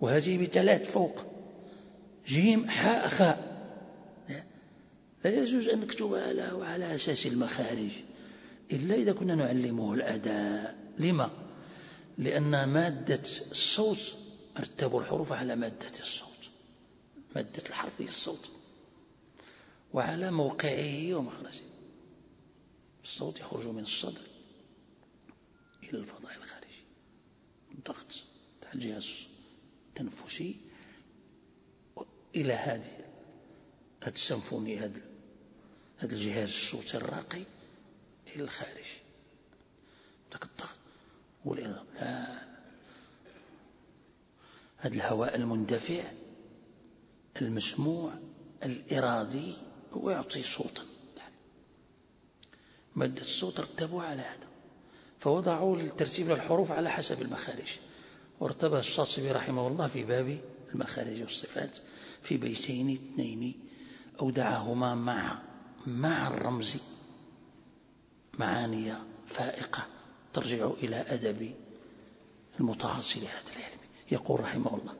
وهذه بثلاث فوق. جيم حاء خاء. لا يجوز أن نكتبها له على أساس المخارج إلا إذا كنا نعلمه الأداء. لما؟ لأن مادة الصوت ارتبوا الحروف على مادة الصوت. مادة الحرف هي الصوت. وعلى موقعه ومخرجه. الصوت يخرج من الصدر إلى الفضاء الخارجي. الضغط تاع الجهاز التنفسي إلى هذه السمفوني هذا الجهاز الصوتي الراقي إلى الخارج. ذاك الضغط والإضغام لا هذا الهواء المندفع المسموع الإرادي هو يعطي صوتا. مادة الصوت رتبوها على هذا. فوضعوا الترتيب للحروف على حسب المخارج. وارتبها الشاطبي رحمه الله في باب المخارج والصفات في بيتين اثنين أودعهما مع مع الرمز. معاني فائقة ترجع إلى أدب المتعاصي لهذا العلم. يقول رحمه الله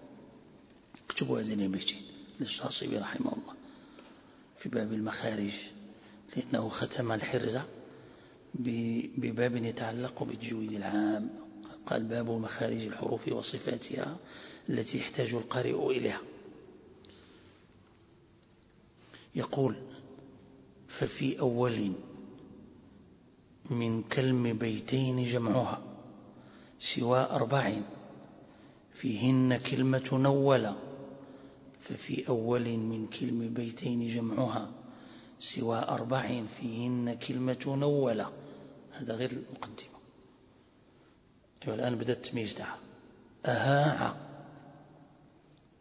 اكتبوا هذين البيتين للشاطبي رحمه الله. في باب المخارج لأنه ختم الحرزة بباب يتعلق بالتجويد العام. قال باب مخارج الحروف وصفاتها التي يحتاج القارئ إليها. يقول ففي أول من كلم بيتين جمعها سوى أربع فيهن كلمة نولة ففي أول من كلم بيتين جمعها سوى أربع فيهن كلمة نولة. هذا غير المقدمة. أيوة الآن بدأ التمييز تاعها. أهاع.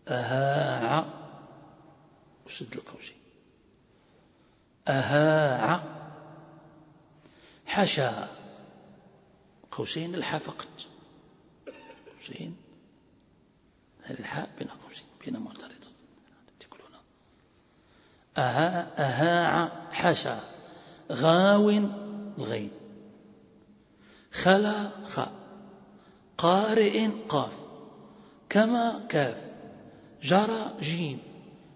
أهاع. وسد القوسين؟ أهاع. حشا. قوسين الحاء فقط. قوسين. الحاء بين قوسين بين تقولون أها أهاع حشا. غاو الغين خلا خاء قارئ قاف. كما كاف. جرى جيم.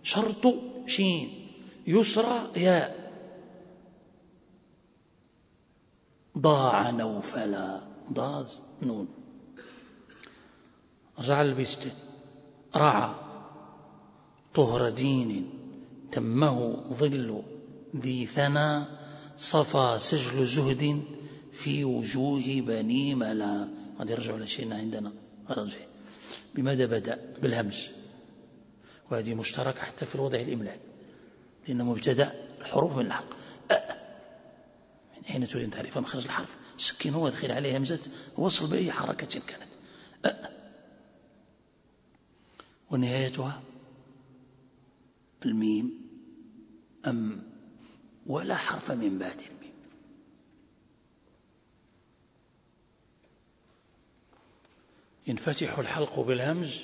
شرط شين. يسرى ياء. ضاع نوفلا. ضاد نون. رجع البست رعى طهر دين. تمه ظل ذي ثنى صفى سجل زهد في وجوه بني ملا. غادي يرجعوا لشيء عندنا. رجع بماذا بدأ؟ بالهمز. وهذه مشتركة حتى في الوضع الإملائي لأن مبتدأ الحروف من الحق. من حين تريد تعرف مخرج الحرف. سكن هو عليه همزة وصل بأي حركة كانت. أ ونهايتها الميم أم ولا حرف من بعد الميم؟ ينفتح الحلق بالهمز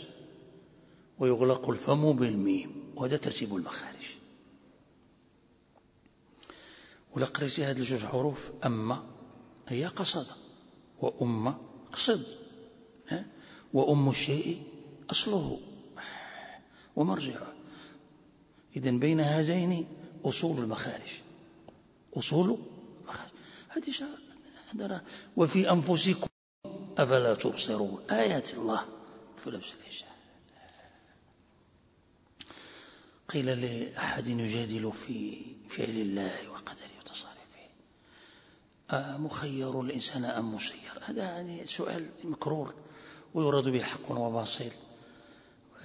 ويغلق الفم بالميم وهذا ترتيب المخارج. ولقريت هذه الجوج حروف أما هي قصد وأم قصد وأم الشيء أصله. ومرجعه إذا بين هذين أصول المخارج. أصول المخارج. هذه وفي أنفسكم أفلا تبصرون. آيات الله فلبس الإشاء قيل لأحد يجادل في فعل الله وقدره وتصاريفه مخير الإنسان أم مسير؟ هذا يعني سؤال مكرور ويراد به حق وباطل.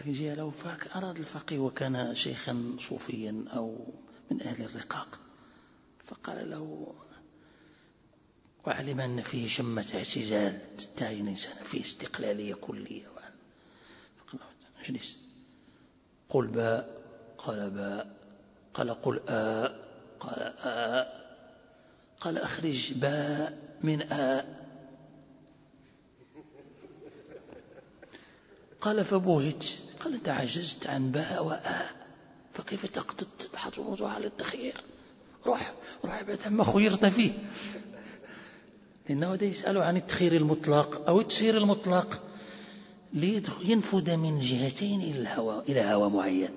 يجي له أراد الفقيه وكان شيخا صوفيا أو من أهل الرقاق فقال له وعلم أن فيه شمة اعتزال تدعي الإنسان فيه استقلالية كلية. فقال اجلس. قل باء. قال باء. قال قل آ. قال آ. قال أخرج باء من آ. قال فبهت قال أنت عجزت عن باء وآ فكيف تبحث الموضوع على التخيير؟ روح روح ابحث ما خيرت فيه. لأنه ده يسأل عن التخيير المطلق أو التسيير المطلق. لينفذ من جهتين إلى الهوى إلى هوى معين.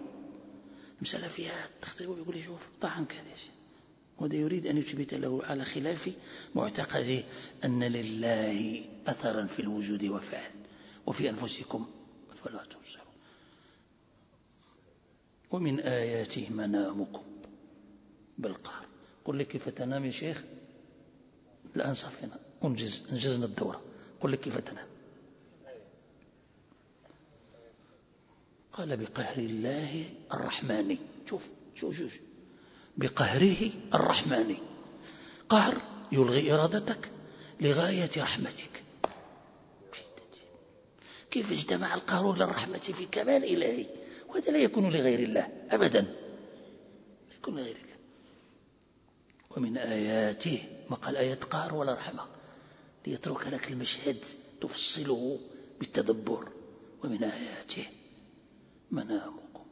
المسألة فيها تخطيب ويقول لي شوف طعن كذا. وده يريد أن يثبت له على خلاف معتقده أن لله أثرا في الوجود وفعل وفي أنفسكم فلا تبصروا ومن آياته منامكم. بالقهر قل لي كيف تنام يا شيخ؟ الآن صفينا أنجز أنجزنا الدورة. قل لي كيف تنام؟ قال بقهر الله الرحمن. شوف شوف شوف. بقهره الرحمن. قهر يلغي إرادتك لغاية رحمتك. كيف اجتمع القهر للرحمة في كمال إلهي؟ وهذا لا يكون لغير الله أبدا. لا يكون لغير الله. ومن آياته ما قال آيات قهر ولا رحمة ليترك لك المشهد تفصله بالتدبر. ومن آياته منامكم.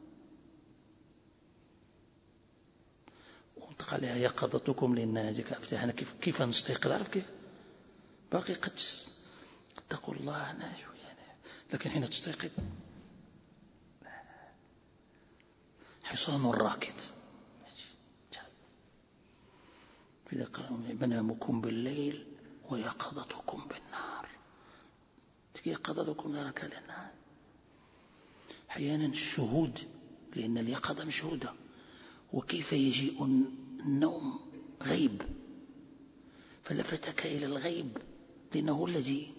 وانتقل عليها يقظتكم للناس افتحنا كيف كيف نستيقظ عارف كيف؟ باقي قد اتقوا الله أنا يعني. لكن حين تستيقظ حصان راكد. إذا قال منامكم بالليل ويقظتكم بالنهار. يقظتكم نارك للنهار أحيانا الشهود لأن اليقظة مشهودة. وكيف يجيء النوم؟ غيب. فلفتك إلى الغيب لأنه الذي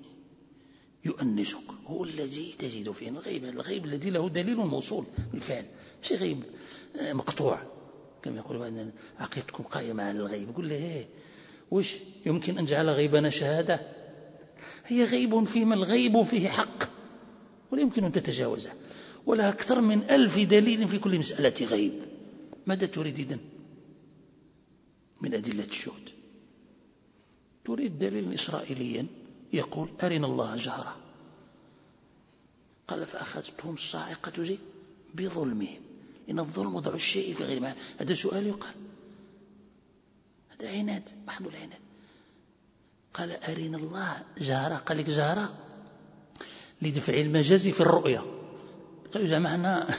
يؤنسك. هو الذي تجد فيه الغيب. الغيب الذي له دليل موصول بالفعل. مش غيب مقطوع. كما يقول أن عقيدتكم قائمة على الغيب. يقول له إيه وش يمكن أن جعل غيبنا شهادة؟ هي غيب فيما الغيب فيه حق ولا يمكن أن تتجاوزه. ولها أكثر من ألف دليل في كل مسألة غيب. ماذا تريد إذن؟ من أدلة الشهود. تريد دليل إسرائيليا؟ يقول أرنا الله جهرة. قال فأخذتهم الصاعقة بظلمهم. إن الظلم وضع الشيء في غير معنى. هذا سؤال يقال. هذا عناد. محض العناد. قال أرنا الله جهرة. قال لك جهرة؟ لدفع المجاز في الرؤية قالوا جمعنا [LAUGHS]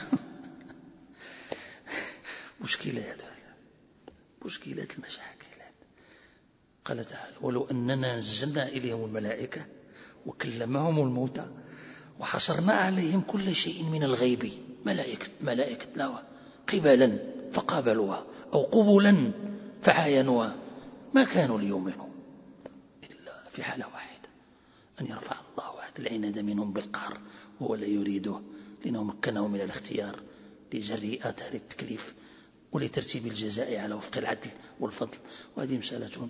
مشكلات مشكلات المشاكل. قال تعالى ولو أننا نزلنا إليهم الملائكة وكلمهم الموتى وحصرنا عليهم كل شيء من الغيب ملائكة ملائكة لا قبلا فقابلوها أو قبلا فعاينوها. ما كانوا ليؤمنوا إلا في حالة واحدة أن يرفع الله واحد العناد منهم بالقهر وهو لا يريده لأنه مكنه من الاختيار لجري آثار التكليف ولترتيب الجزاء على وفق العدل والفضل. وهذه مسألة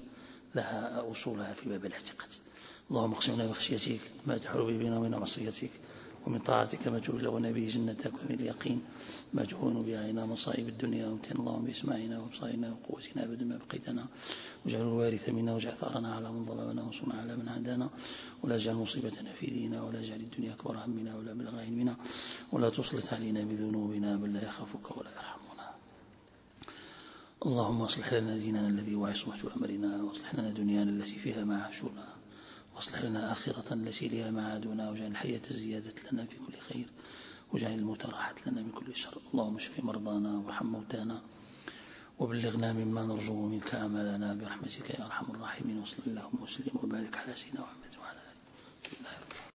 لها أصولها في باب الاعتقاد. اللهم اقسم لنا بخشيتك ما تحول به بيننا معصيتك ومن طاعتك ما تبلغنا به جنتك ومن اليقين. ما تهون به علينا مصائب الدنيا وامتن اللهم باسماعنا وأبصارنا وقوتنا أبدا ما بقيتنا. واجعل الوارث منا واجعل ثأرنا على من ظلمنا وانصرنا على من عادانا. ولا تجعل مصيبتنا في ديننا ولا تجعل الدنيا أكبر همنا ولا بلغ علمنا. ولا تسلط علينا بذنوبنا بل لا يخافك ولا يرحمنا. اللهم اصلح لنا ديننا الذي هو عصمة أمرنا واصلح لنا دنيانا التي فيها معاشنا واصلح لنا آخرة التي لها معادنا واجعل الحياة زيادة لنا في كل خير واجعل الموت راحة لنا من كل شر. اللهم اشف مرضانا وارحم موتانا وبلغنا مما نرجو منك أعمالنا برحمتك يا أرحم الراحمين وصلى اللهم وسلم وبارك على سيدنا محمد.